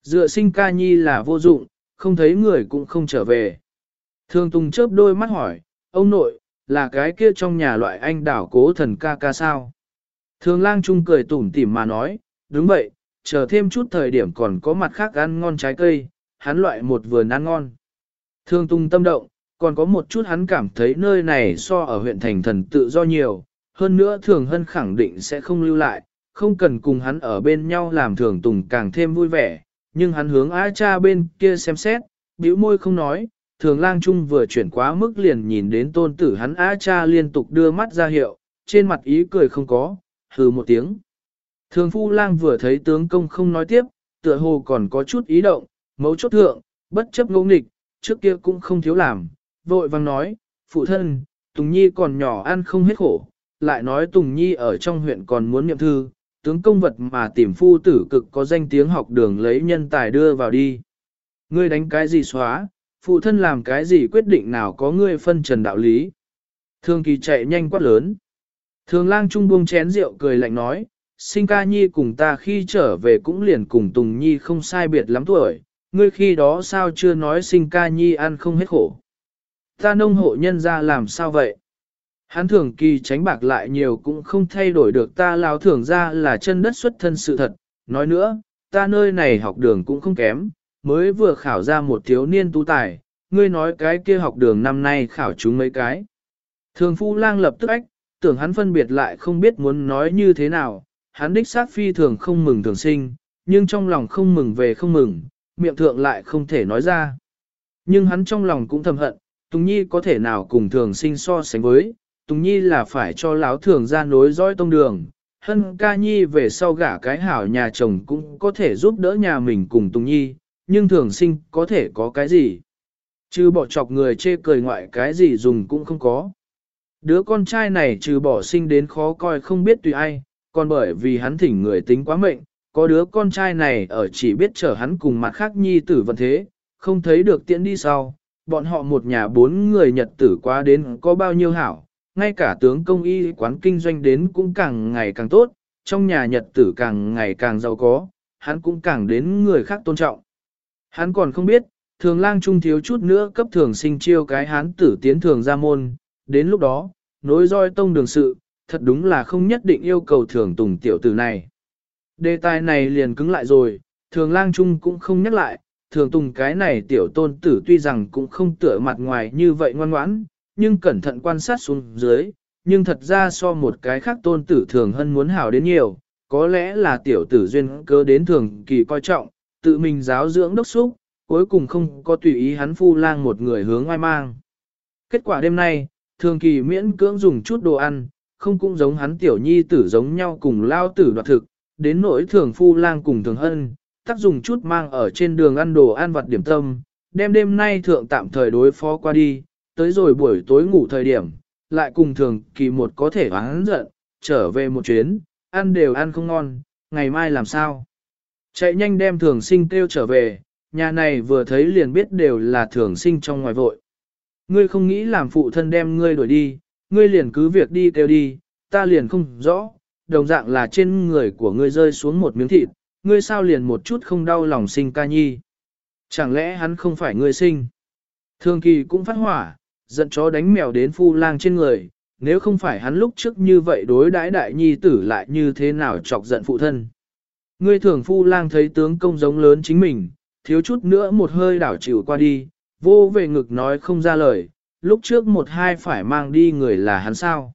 Dựa sinh ca nhi là vô dụng, không thấy người cũng không trở về. Thường Tùng chớp đôi mắt hỏi, ông nội, là cái kia trong nhà loại anh đảo cố thần ca ca sao? Thường lang trung cười tủm tỉm mà nói, đúng vậy, chờ thêm chút thời điểm còn có mặt khác ăn ngon trái cây, hắn loại một vườn ăn ngon. Thường tung tâm động, còn có một chút hắn cảm thấy nơi này so ở huyện thành thần tự do nhiều, hơn nữa thường hân khẳng định sẽ không lưu lại, không cần cùng hắn ở bên nhau làm thường Tùng càng thêm vui vẻ, nhưng hắn hướng A cha bên kia xem xét, bĩu môi không nói, thường lang trung vừa chuyển quá mức liền nhìn đến tôn tử hắn á cha liên tục đưa mắt ra hiệu, trên mặt ý cười không có, hừ một tiếng. Thường phu lang vừa thấy tướng công không nói tiếp, tựa hồ còn có chút ý động, mấu chốt thượng, bất chấp ngỗ nghịch, trước kia cũng không thiếu làm, vội vang nói, phụ thân, Tùng Nhi còn nhỏ ăn không hết khổ, lại nói Tùng Nhi ở trong huyện còn muốn nhậm thư, tướng công vật mà tìm phu tử cực có danh tiếng học đường lấy nhân tài đưa vào đi. Ngươi đánh cái gì xóa, phụ thân làm cái gì quyết định nào có ngươi phân trần đạo lý. Thương kỳ chạy nhanh quát lớn. Thường lang trung buông chén rượu cười lạnh nói, sinh ca nhi cùng ta khi trở về cũng liền cùng Tùng Nhi không sai biệt lắm tuổi, ngươi khi đó sao chưa nói sinh ca nhi ăn không hết khổ. Ta nông hộ nhân ra làm sao vậy? Hắn thường kỳ tránh bạc lại nhiều cũng không thay đổi được ta lao thường ra là chân đất xuất thân sự thật. Nói nữa, ta nơi này học đường cũng không kém, mới vừa khảo ra một thiếu niên tú tài, ngươi nói cái kia học đường năm nay khảo chúng mấy cái. Thường phu lang lập tức ách, tưởng hắn phân biệt lại không biết muốn nói như thế nào, hắn đích xác phi thường không mừng thường sinh, nhưng trong lòng không mừng về không mừng, miệng thượng lại không thể nói ra. Nhưng hắn trong lòng cũng thầm hận, Tùng Nhi có thể nào cùng thường sinh so sánh với, Tùng Nhi là phải cho láo thường ra nối dõi tông đường. Hân ca nhi về sau gả cái hảo nhà chồng cũng có thể giúp đỡ nhà mình cùng Tùng Nhi, nhưng thường sinh có thể có cái gì. Chứ bỏ chọc người chê cười ngoại cái gì dùng cũng không có. Đứa con trai này trừ bỏ sinh đến khó coi không biết tùy ai, còn bởi vì hắn thỉnh người tính quá mệnh, có đứa con trai này ở chỉ biết chở hắn cùng mặt khác nhi tử vận thế, không thấy được tiễn đi sau, bọn họ một nhà bốn người nhật tử qua đến có bao nhiêu hảo, ngay cả tướng công y quán kinh doanh đến cũng càng ngày càng tốt, trong nhà nhật tử càng ngày càng giàu có, hắn cũng càng đến người khác tôn trọng. Hắn còn không biết, thường lang trung thiếu chút nữa cấp thường sinh chiêu cái hắn tử tiến thường ra môn, đến lúc đó, nối roi tông đường sự, thật đúng là không nhất định yêu cầu thường tùng tiểu tử này. Đề tài này liền cứng lại rồi, thường lang trung cũng không nhắc lại, thường tùng cái này tiểu tôn tử tuy rằng cũng không tựa mặt ngoài như vậy ngoan ngoãn, nhưng cẩn thận quan sát xuống dưới, nhưng thật ra so một cái khác tôn tử thường hơn muốn hảo đến nhiều, có lẽ là tiểu tử duyên cơ đến thường kỳ coi trọng, tự mình giáo dưỡng đốc xúc, cuối cùng không có tùy ý hắn phu lang một người hướng ngoài mang. Kết quả đêm nay, thường kỳ miễn cưỡng dùng chút đồ ăn, không cũng giống hắn tiểu nhi tử giống nhau cùng lao tử đoạt thực, đến nỗi thường phu lang cùng thường hân, tác dùng chút mang ở trên đường ăn đồ ăn vặt điểm tâm, đem đêm nay thượng tạm thời đối phó qua đi, tới rồi buổi tối ngủ thời điểm, lại cùng thường kỳ một có thể oán giận, trở về một chuyến, ăn đều ăn không ngon, ngày mai làm sao. Chạy nhanh đem thường sinh kêu trở về, nhà này vừa thấy liền biết đều là thường sinh trong ngoài vội. Ngươi không nghĩ làm phụ thân đem ngươi đuổi đi, ngươi liền cứ việc đi kêu đi, ta liền không rõ, đồng dạng là trên người của ngươi rơi xuống một miếng thịt, ngươi sao liền một chút không đau lòng sinh ca nhi. Chẳng lẽ hắn không phải ngươi sinh? Thường kỳ cũng phát hỏa, giận chó đánh mèo đến phu lang trên người, nếu không phải hắn lúc trước như vậy đối đãi đại nhi tử lại như thế nào chọc giận phụ thân. Ngươi thường phu lang thấy tướng công giống lớn chính mình, thiếu chút nữa một hơi đảo chịu qua đi, vô về ngực nói không ra lời, lúc trước một hai phải mang đi người là hắn sao.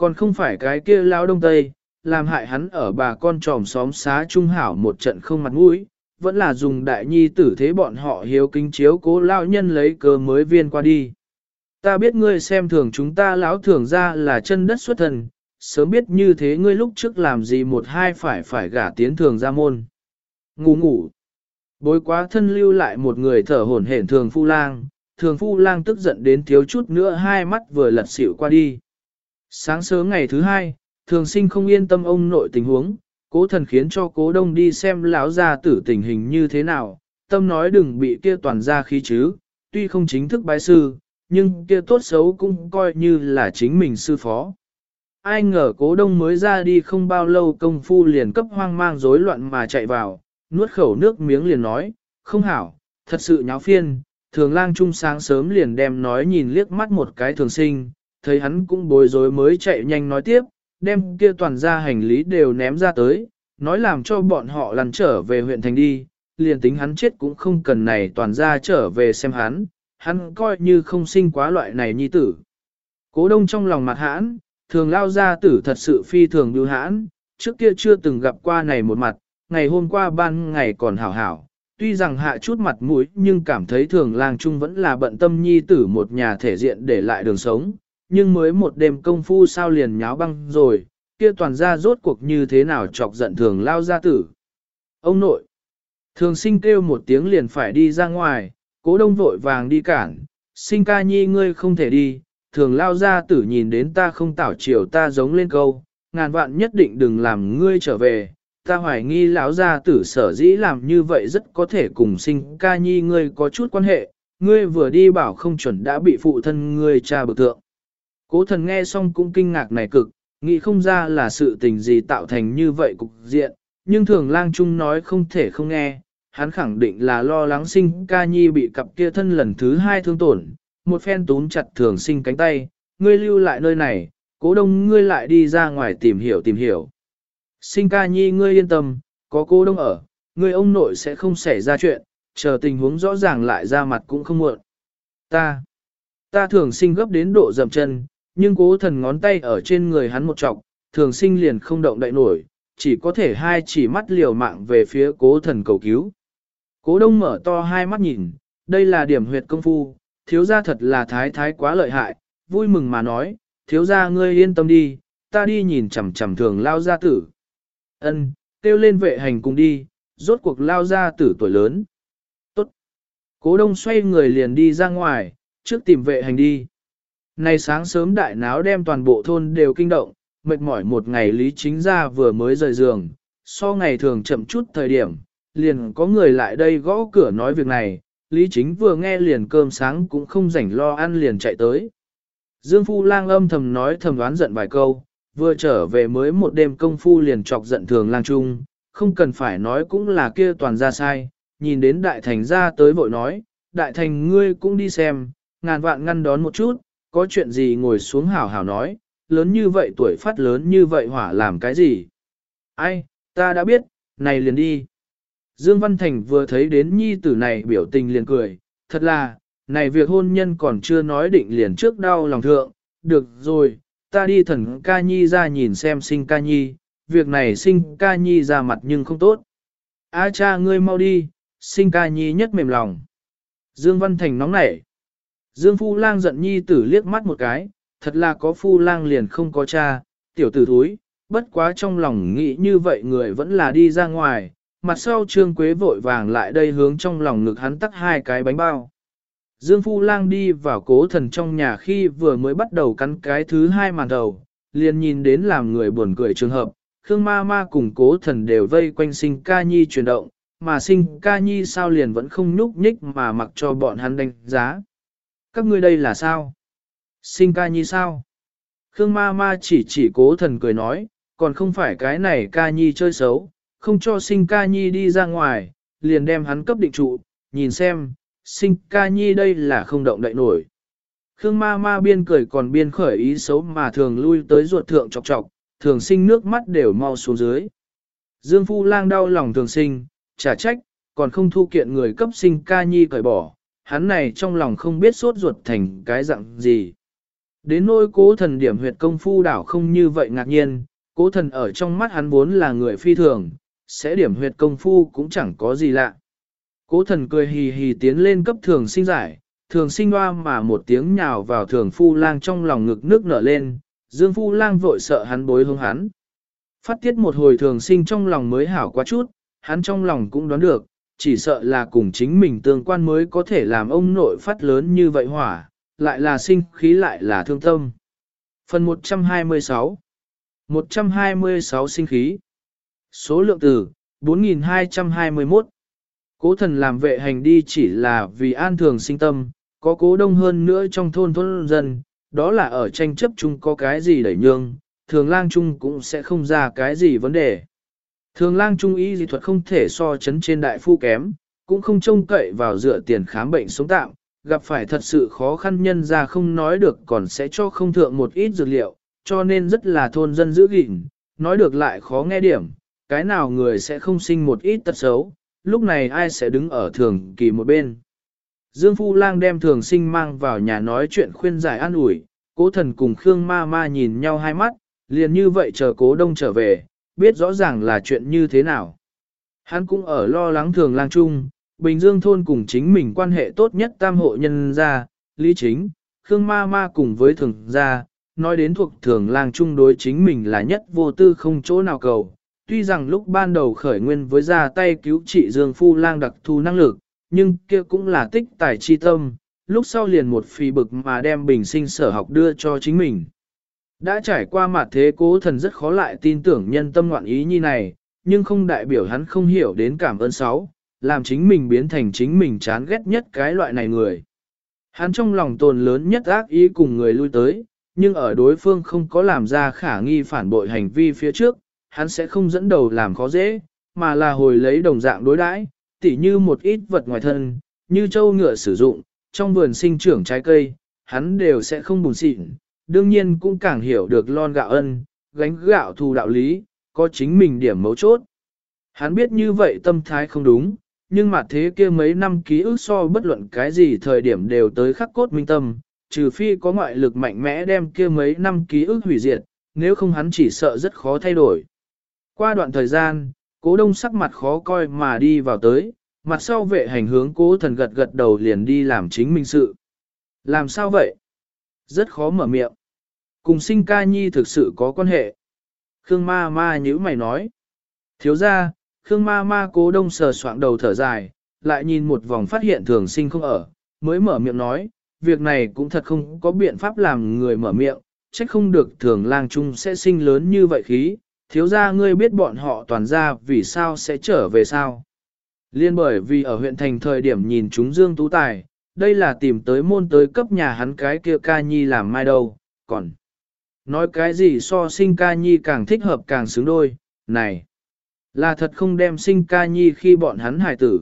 Còn không phải cái kia lao đông tây, làm hại hắn ở bà con tròm xóm xá trung hảo một trận không mặt mũi, vẫn là dùng đại nhi tử thế bọn họ hiếu kính chiếu cố lao nhân lấy cơ mới viên qua đi. Ta biết ngươi xem thường chúng ta lão thường ra là chân đất xuất thần, sớm biết như thế ngươi lúc trước làm gì một hai phải phải gả tiến thường ra môn. Ngủ ngủ. Bối quá thân lưu lại một người thở hổn hển thường phu lang, thường phu lang tức giận đến thiếu chút nữa hai mắt vừa lật xỉu qua đi. Sáng sớm ngày thứ hai, thường sinh không yên tâm ông nội tình huống, cố thần khiến cho cố đông đi xem lão gia tử tình hình như thế nào, tâm nói đừng bị kia toàn ra khí chứ, tuy không chính thức bái sư, nhưng kia tốt xấu cũng coi như là chính mình sư phó. Ai ngờ cố đông mới ra đi không bao lâu công phu liền cấp hoang mang rối loạn mà chạy vào, nuốt khẩu nước miếng liền nói, không hảo, thật sự nháo phiên, thường lang trung sáng sớm liền đem nói nhìn liếc mắt một cái thường sinh, thấy hắn cũng bối rối mới chạy nhanh nói tiếp, đem kia toàn ra hành lý đều ném ra tới, nói làm cho bọn họ lăn trở về huyện thành đi, liền tính hắn chết cũng không cần này toàn ra trở về xem hắn, hắn coi như không sinh quá loại này nhi tử. Cố đông trong lòng mặt hãn, thường lao ra tử thật sự phi thường bưu hãn, trước kia chưa từng gặp qua này một mặt, ngày hôm qua ban ngày còn hảo hảo, tuy rằng hạ chút mặt mũi nhưng cảm thấy thường lang trung vẫn là bận tâm nhi tử một nhà thể diện để lại đường sống, nhưng mới một đêm công phu sao liền nháo băng rồi, kia toàn ra rốt cuộc như thế nào chọc giận thường lao gia tử. Ông nội, thường sinh kêu một tiếng liền phải đi ra ngoài, cố đông vội vàng đi cản, sinh ca nhi ngươi không thể đi, thường lao gia tử nhìn đến ta không tảo chiều ta giống lên câu, ngàn vạn nhất định đừng làm ngươi trở về, ta hoài nghi lão gia tử sở dĩ làm như vậy rất có thể cùng sinh ca nhi ngươi có chút quan hệ, ngươi vừa đi bảo không chuẩn đã bị phụ thân ngươi cha bực thượng. Cố thần nghe xong cũng kinh ngạc này cực, nghĩ không ra là sự tình gì tạo thành như vậy cục diện, nhưng thường lang trung nói không thể không nghe, hắn khẳng định là lo lắng sinh ca nhi bị cặp kia thân lần thứ hai thương tổn, một phen túm chặt thường sinh cánh tay, ngươi lưu lại nơi này, cố đông ngươi lại đi ra ngoài tìm hiểu tìm hiểu. Sinh ca nhi ngươi yên tâm, có cố đông ở, ngươi ông nội sẽ không xảy ra chuyện, chờ tình huống rõ ràng lại ra mặt cũng không muộn. Ta, ta thường sinh gấp đến độ dầm chân, nhưng cố thần ngón tay ở trên người hắn một trọc, thường sinh liền không động đậy nổi, chỉ có thể hai chỉ mắt liều mạng về phía cố thần cầu cứu. Cố đông mở to hai mắt nhìn, đây là điểm huyệt công phu, thiếu gia thật là thái thái quá lợi hại, vui mừng mà nói, thiếu gia ngươi yên tâm đi, ta đi nhìn chằm chằm thường lao gia tử. Ân, kêu lên vệ hành cùng đi, rốt cuộc lao gia tử tuổi lớn. Tốt. Cố đông xoay người liền đi ra ngoài, trước tìm vệ hành đi. Nay sáng sớm đại náo đem toàn bộ thôn đều kinh động, mệt mỏi một ngày Lý Chính ra vừa mới rời giường, so ngày thường chậm chút thời điểm, liền có người lại đây gõ cửa nói việc này, Lý Chính vừa nghe liền cơm sáng cũng không rảnh lo ăn liền chạy tới. Dương Phu lang âm thầm nói thầm đoán giận vài câu, vừa trở về mới một đêm công phu liền chọc giận thường lang trung, không cần phải nói cũng là kia toàn ra sai, nhìn đến đại thành ra tới vội nói, đại thành ngươi cũng đi xem, ngàn vạn ngăn đón một chút, có chuyện gì ngồi xuống hảo hảo nói, lớn như vậy tuổi phát lớn như vậy hỏa làm cái gì? Ai, ta đã biết, này liền đi. Dương Văn Thành vừa thấy đến nhi tử này biểu tình liền cười, thật là, này việc hôn nhân còn chưa nói định liền trước đau lòng thượng, được rồi, ta đi thần ca nhi ra nhìn xem sinh ca nhi, việc này sinh ca nhi ra mặt nhưng không tốt. A cha ngươi mau đi, sinh ca nhi nhất mềm lòng. Dương Văn Thành nóng nảy. Dương Phu Lang giận nhi tử liếc mắt một cái, thật là có Phu Lang liền không có cha, tiểu tử thúi, bất quá trong lòng nghĩ như vậy người vẫn là đi ra ngoài, mặt sau Trương Quế vội vàng lại đây hướng trong lòng ngực hắn tắt hai cái bánh bao. Dương Phu Lang đi vào cố thần trong nhà khi vừa mới bắt đầu cắn cái thứ hai màn đầu, liền nhìn đến làm người buồn cười trường hợp, Khương Ma Ma cùng cố thần đều vây quanh sinh ca nhi chuyển động, mà sinh ca nhi sao liền vẫn không nhúc nhích mà mặc cho bọn hắn đánh giá. Các ngươi đây là sao? Sinh ca nhi sao? Khương Ma Ma chỉ chỉ cố thần cười nói, còn không phải cái này ca nhi chơi xấu, không cho sinh ca nhi đi ra ngoài, liền đem hắn cấp định trụ, nhìn xem, sinh ca nhi đây là không động đậy nổi. Khương ma ma biên cười còn biên khởi ý xấu mà thường lui tới ruột thượng chọc chọc, thường sinh nước mắt đều mau xuống dưới. Dương Phu lang đau lòng thường sinh, trả trách, còn không thu kiện người cấp sinh ca nhi cởi bỏ, hắn này trong lòng không biết sốt ruột thành cái dạng gì. Đến nỗi cố thần điểm huyệt công phu đảo không như vậy ngạc nhiên, cố thần ở trong mắt hắn vốn là người phi thường, sẽ điểm huyệt công phu cũng chẳng có gì lạ. Cố thần cười hì hì tiến lên cấp thường sinh giải, thường sinh hoa mà một tiếng nhào vào thường phu lang trong lòng ngực nước nở lên, dương phu lang vội sợ hắn bối hướng hắn. Phát tiết một hồi thường sinh trong lòng mới hảo quá chút, hắn trong lòng cũng đoán được, chỉ sợ là cùng chính mình tương quan mới có thể làm ông nội phát lớn như vậy hỏa, lại là sinh khí lại là thương tâm. Phần 126 126 sinh khí Số lượng từ 4221 Cố thần làm vệ hành đi chỉ là vì an thường sinh tâm, có cố đông hơn nữa trong thôn thôn dân, đó là ở tranh chấp chung có cái gì đẩy nhương, thường lang chung cũng sẽ không ra cái gì vấn đề. Thường lang trung y dị thuật không thể so chấn trên đại phu kém, cũng không trông cậy vào dựa tiền khám bệnh sống tạm, gặp phải thật sự khó khăn nhân ra không nói được còn sẽ cho không thượng một ít dược liệu, cho nên rất là thôn dân giữ gìn, nói được lại khó nghe điểm, cái nào người sẽ không sinh một ít tật xấu, lúc này ai sẽ đứng ở thường kỳ một bên. Dương Phu Lang đem thường sinh mang vào nhà nói chuyện khuyên giải an ủi, cố thần cùng Khương Ma Ma nhìn nhau hai mắt, liền như vậy chờ cố đông trở về, biết rõ ràng là chuyện như thế nào. Hắn cũng ở lo lắng thường lang chung, Bình Dương thôn cùng chính mình quan hệ tốt nhất tam hộ nhân gia, Lý Chính, Khương Ma Ma cùng với thường gia, nói đến thuộc thường lang chung đối chính mình là nhất vô tư không chỗ nào cầu. Tuy rằng lúc ban đầu khởi nguyên với ra tay cứu trị Dương Phu lang đặc thu năng lực, nhưng kia cũng là tích tài chi tâm, lúc sau liền một phi bực mà đem bình sinh sở học đưa cho chính mình. Đã trải qua mặt thế cố thần rất khó lại tin tưởng nhân tâm ngoạn ý như này, nhưng không đại biểu hắn không hiểu đến cảm ơn sáu, làm chính mình biến thành chính mình chán ghét nhất cái loại này người. Hắn trong lòng tồn lớn nhất ác ý cùng người lui tới, nhưng ở đối phương không có làm ra khả nghi phản bội hành vi phía trước, hắn sẽ không dẫn đầu làm khó dễ, mà là hồi lấy đồng dạng đối đãi, tỉ như một ít vật ngoài thân, như châu ngựa sử dụng, trong vườn sinh trưởng trái cây, hắn đều sẽ không bùn xịn, đương nhiên cũng càng hiểu được lon gạo ân, gánh gạo thù đạo lý, có chính mình điểm mấu chốt. Hắn biết như vậy tâm thái không đúng, nhưng mà thế kia mấy năm ký ức so bất luận cái gì thời điểm đều tới khắc cốt minh tâm, trừ phi có ngoại lực mạnh mẽ đem kia mấy năm ký ức hủy diệt, nếu không hắn chỉ sợ rất khó thay đổi. Qua đoạn thời gian, cố đông sắc mặt khó coi mà đi vào tới, mặt sau vệ hành hướng cố thần gật gật đầu liền đi làm chính minh sự. Làm sao vậy? Rất khó mở miệng. Cùng sinh ca nhi thực sự có quan hệ. Khương ma ma nhữ mày nói. Thiếu ra, Khương ma ma cố đông sờ soạn đầu thở dài, lại nhìn một vòng phát hiện thường sinh không ở, mới mở miệng nói, việc này cũng thật không có biện pháp làm người mở miệng, trách không được thường lang trung sẽ sinh lớn như vậy khí, thiếu ra ngươi biết bọn họ toàn ra vì sao sẽ trở về sao. Liên bởi vì ở huyện thành thời điểm nhìn chúng Dương Tú Tài, đây là tìm tới môn tới cấp nhà hắn cái kia ca nhi làm mai đâu, còn nói cái gì so sinh ca nhi càng thích hợp càng xứng đôi, này, là thật không đem sinh ca nhi khi bọn hắn hài tử.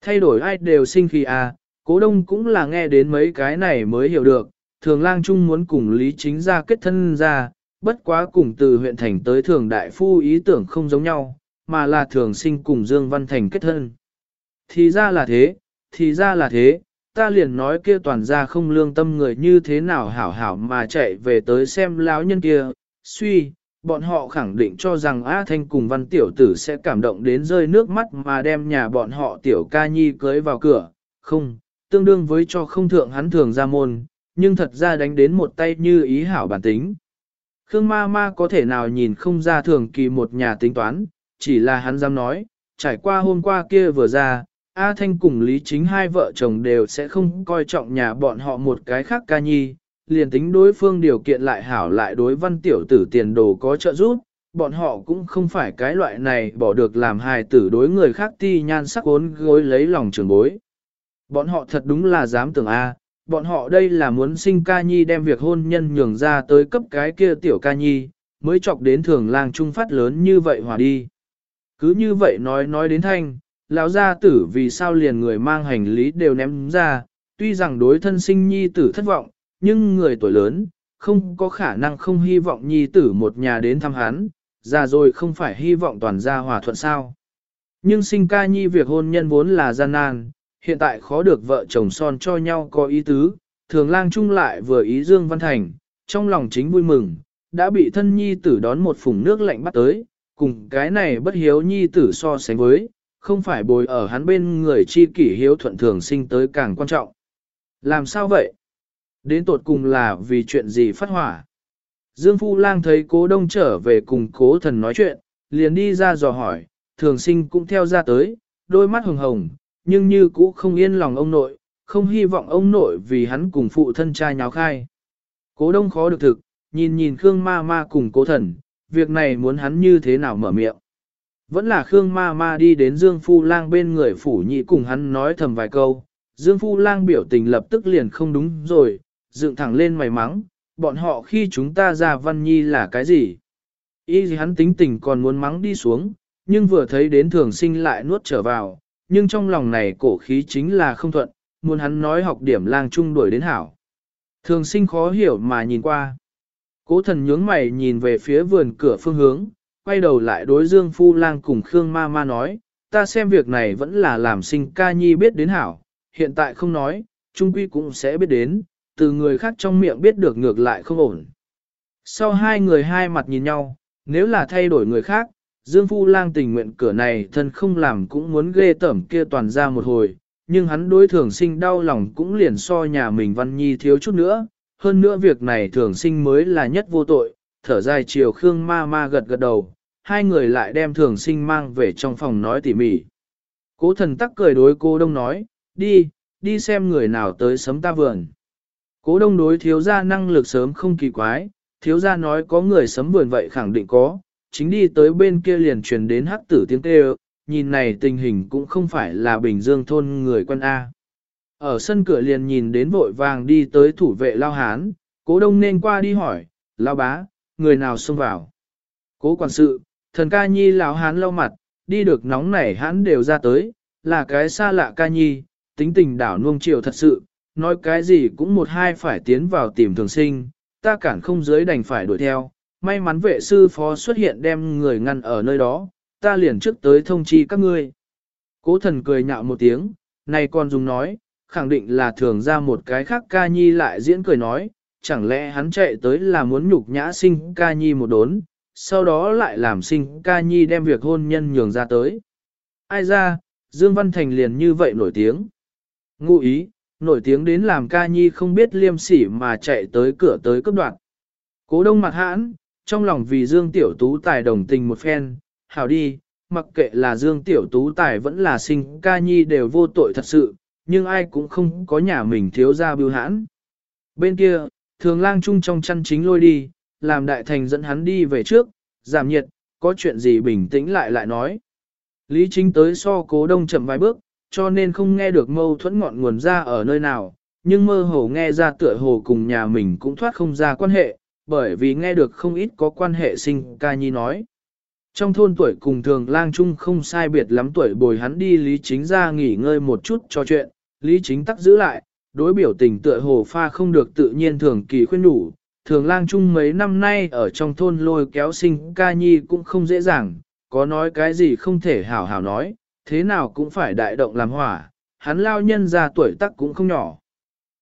Thay đổi ai đều sinh khi à, cố đông cũng là nghe đến mấy cái này mới hiểu được, thường lang trung muốn cùng Lý Chính ra kết thân ra, bất quá cùng từ huyện thành tới thường đại phu ý tưởng không giống nhau, mà là thường sinh cùng Dương Văn Thành kết thân. Thì ra là thế, thì ra là thế, ta liền nói kia toàn ra không lương tâm người như thế nào hảo hảo mà chạy về tới xem lão nhân kia, suy, bọn họ khẳng định cho rằng A Thanh cùng văn tiểu tử sẽ cảm động đến rơi nước mắt mà đem nhà bọn họ tiểu ca nhi cưới vào cửa, không, tương đương với cho không thượng hắn thường ra môn, nhưng thật ra đánh đến một tay như ý hảo bản tính. Khương ma ma có thể nào nhìn không ra thường kỳ một nhà tính toán, chỉ là hắn dám nói, trải qua hôm qua kia vừa ra, A Thanh cùng Lý Chính hai vợ chồng đều sẽ không coi trọng nhà bọn họ một cái khác ca nhi, liền tính đối phương điều kiện lại hảo lại đối văn tiểu tử tiền đồ có trợ giúp, bọn họ cũng không phải cái loại này bỏ được làm hài tử đối người khác ti nhan sắc ốn gối lấy lòng trường bối. Bọn họ thật đúng là dám tưởng A, bọn họ đây là muốn sinh ca nhi đem việc hôn nhân nhường ra tới cấp cái kia tiểu ca nhi, mới chọc đến thường lang trung phát lớn như vậy hòa đi. Cứ như vậy nói nói đến thanh, lão gia tử vì sao liền người mang hành lý đều ném ra, tuy rằng đối thân sinh nhi tử thất vọng, nhưng người tuổi lớn, không có khả năng không hy vọng nhi tử một nhà đến thăm hắn, già rồi không phải hy vọng toàn gia hòa thuận sao. Nhưng sinh ca nhi việc hôn nhân vốn là gian nan, hiện tại khó được vợ chồng son cho nhau có ý tứ, thường lang chung lại vừa ý Dương Văn Thành, trong lòng chính vui mừng, đã bị thân nhi tử đón một phùng nước lạnh bắt tới, cùng cái này bất hiếu nhi tử so sánh với, không phải bồi ở hắn bên người chi kỷ hiếu thuận thường sinh tới càng quan trọng. Làm sao vậy? Đến tột cùng là vì chuyện gì phát hỏa? Dương Phu Lang thấy cố đông trở về cùng cố thần nói chuyện, liền đi ra dò hỏi, thường sinh cũng theo ra tới, đôi mắt hồng hồng, nhưng như cũ không yên lòng ông nội, không hy vọng ông nội vì hắn cùng phụ thân trai nháo khai. Cố đông khó được thực, nhìn nhìn Khương ma ma cùng cố thần, việc này muốn hắn như thế nào mở miệng. Vẫn là Khương ma ma đi đến Dương Phu Lang bên người phủ nhị cùng hắn nói thầm vài câu, Dương Phu Lang biểu tình lập tức liền không đúng rồi, dựng thẳng lên mày mắng, bọn họ khi chúng ta ra văn nhi là cái gì? Ý gì hắn tính tình còn muốn mắng đi xuống, nhưng vừa thấy đến thường sinh lại nuốt trở vào, nhưng trong lòng này cổ khí chính là không thuận, muốn hắn nói học điểm lang trung đuổi đến hảo. Thường sinh khó hiểu mà nhìn qua. Cố thần nhướng mày nhìn về phía vườn cửa phương hướng, quay đầu lại đối Dương Phu Lang cùng Khương Ma Ma nói, ta xem việc này vẫn là làm sinh ca nhi biết đến hảo, hiện tại không nói, trung quy cũng sẽ biết đến, từ người khác trong miệng biết được ngược lại không ổn. Sau hai người hai mặt nhìn nhau, nếu là thay đổi người khác, Dương Phu Lang tình nguyện cửa này thân không làm cũng muốn ghê tẩm kia toàn ra một hồi, nhưng hắn đối thường sinh đau lòng cũng liền so nhà mình Văn Nhi thiếu chút nữa, hơn nữa việc này thường sinh mới là nhất vô tội, thở dài chiều Khương ma ma gật gật đầu, hai người lại đem thường sinh mang về trong phòng nói tỉ mỉ. Cố thần tắc cười đối cô đông nói, đi, đi xem người nào tới sấm ta vườn. Cố đông đối thiếu gia năng lực sớm không kỳ quái, thiếu gia nói có người sấm vườn vậy khẳng định có, chính đi tới bên kia liền truyền đến hắc tử tiếng kêu, nhìn này tình hình cũng không phải là Bình Dương thôn người quân A. Ở sân cửa liền nhìn đến vội vàng đi tới thủ vệ lao hán, cố đông nên qua đi hỏi, lao bá, người nào xông vào. Cố quản sự, thần ca nhi lão hán lau mặt, đi được nóng nảy hán đều ra tới, là cái xa lạ ca nhi, tính tình đảo nuông chiều thật sự, nói cái gì cũng một hai phải tiến vào tìm thường sinh, ta cản không dưới đành phải đuổi theo, may mắn vệ sư phó xuất hiện đem người ngăn ở nơi đó, ta liền trước tới thông chi các ngươi. Cố thần cười nhạo một tiếng, này còn dùng nói, khẳng định là thường ra một cái khác ca nhi lại diễn cười nói, chẳng lẽ hắn chạy tới là muốn nhục nhã sinh ca nhi một đốn, sau đó lại làm sinh ca nhi đem việc hôn nhân nhường ra tới. Ai ra, Dương Văn Thành liền như vậy nổi tiếng. Ngụ ý, nổi tiếng đến làm ca nhi không biết liêm sỉ mà chạy tới cửa tới cấp đoạn. Cố đông mặt hãn, trong lòng vì Dương Tiểu Tú tài đồng tình một phen, hảo đi, mặc kệ là Dương Tiểu Tú tài vẫn là sinh ca nhi đều vô tội thật sự, nhưng ai cũng không có nhà mình thiếu ra bưu hãn. Bên kia, thường lang chung trong chăn chính lôi đi, làm đại thành dẫn hắn đi về trước, giảm nhiệt, có chuyện gì bình tĩnh lại lại nói. Lý chính tới so cố đông chậm vài bước, cho nên không nghe được mâu thuẫn ngọn nguồn ra ở nơi nào, nhưng mơ hồ nghe ra tựa hồ cùng nhà mình cũng thoát không ra quan hệ, bởi vì nghe được không ít có quan hệ sinh ca nhi nói. Trong thôn tuổi cùng thường lang chung không sai biệt lắm tuổi bồi hắn đi Lý Chính ra nghỉ ngơi một chút cho chuyện, Lý Chính tắc giữ lại, đối biểu tình tựa hồ pha không được tự nhiên thường kỳ khuyên đủ. Thường lang chung mấy năm nay ở trong thôn lôi kéo sinh ca nhi cũng không dễ dàng, có nói cái gì không thể hảo hảo nói, thế nào cũng phải đại động làm hỏa, hắn lao nhân ra tuổi tắc cũng không nhỏ.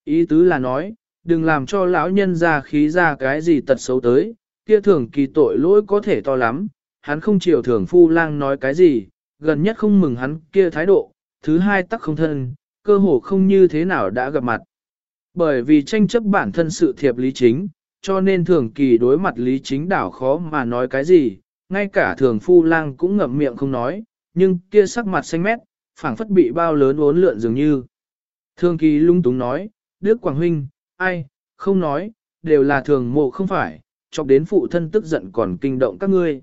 Ý tứ là nói, đừng làm cho lão nhân ra khí ra cái gì tật xấu tới, kia thường kỳ tội lỗi có thể to lắm, hắn không chiều thường phu lang nói cái gì, gần nhất không mừng hắn kia thái độ, thứ hai tắc không thân, cơ hồ không như thế nào đã gặp mặt. Bởi vì tranh chấp bản thân sự thiệp lý chính, cho nên thường kỳ đối mặt lý chính đảo khó mà nói cái gì, ngay cả thường phu lang cũng ngậm miệng không nói, nhưng kia sắc mặt xanh mét, phảng phất bị bao lớn uốn lượn dường như. Thường kỳ lung túng nói, Đức Quảng Huynh, ai, không nói, đều là thường mộ không phải, chọc đến phụ thân tức giận còn kinh động các ngươi.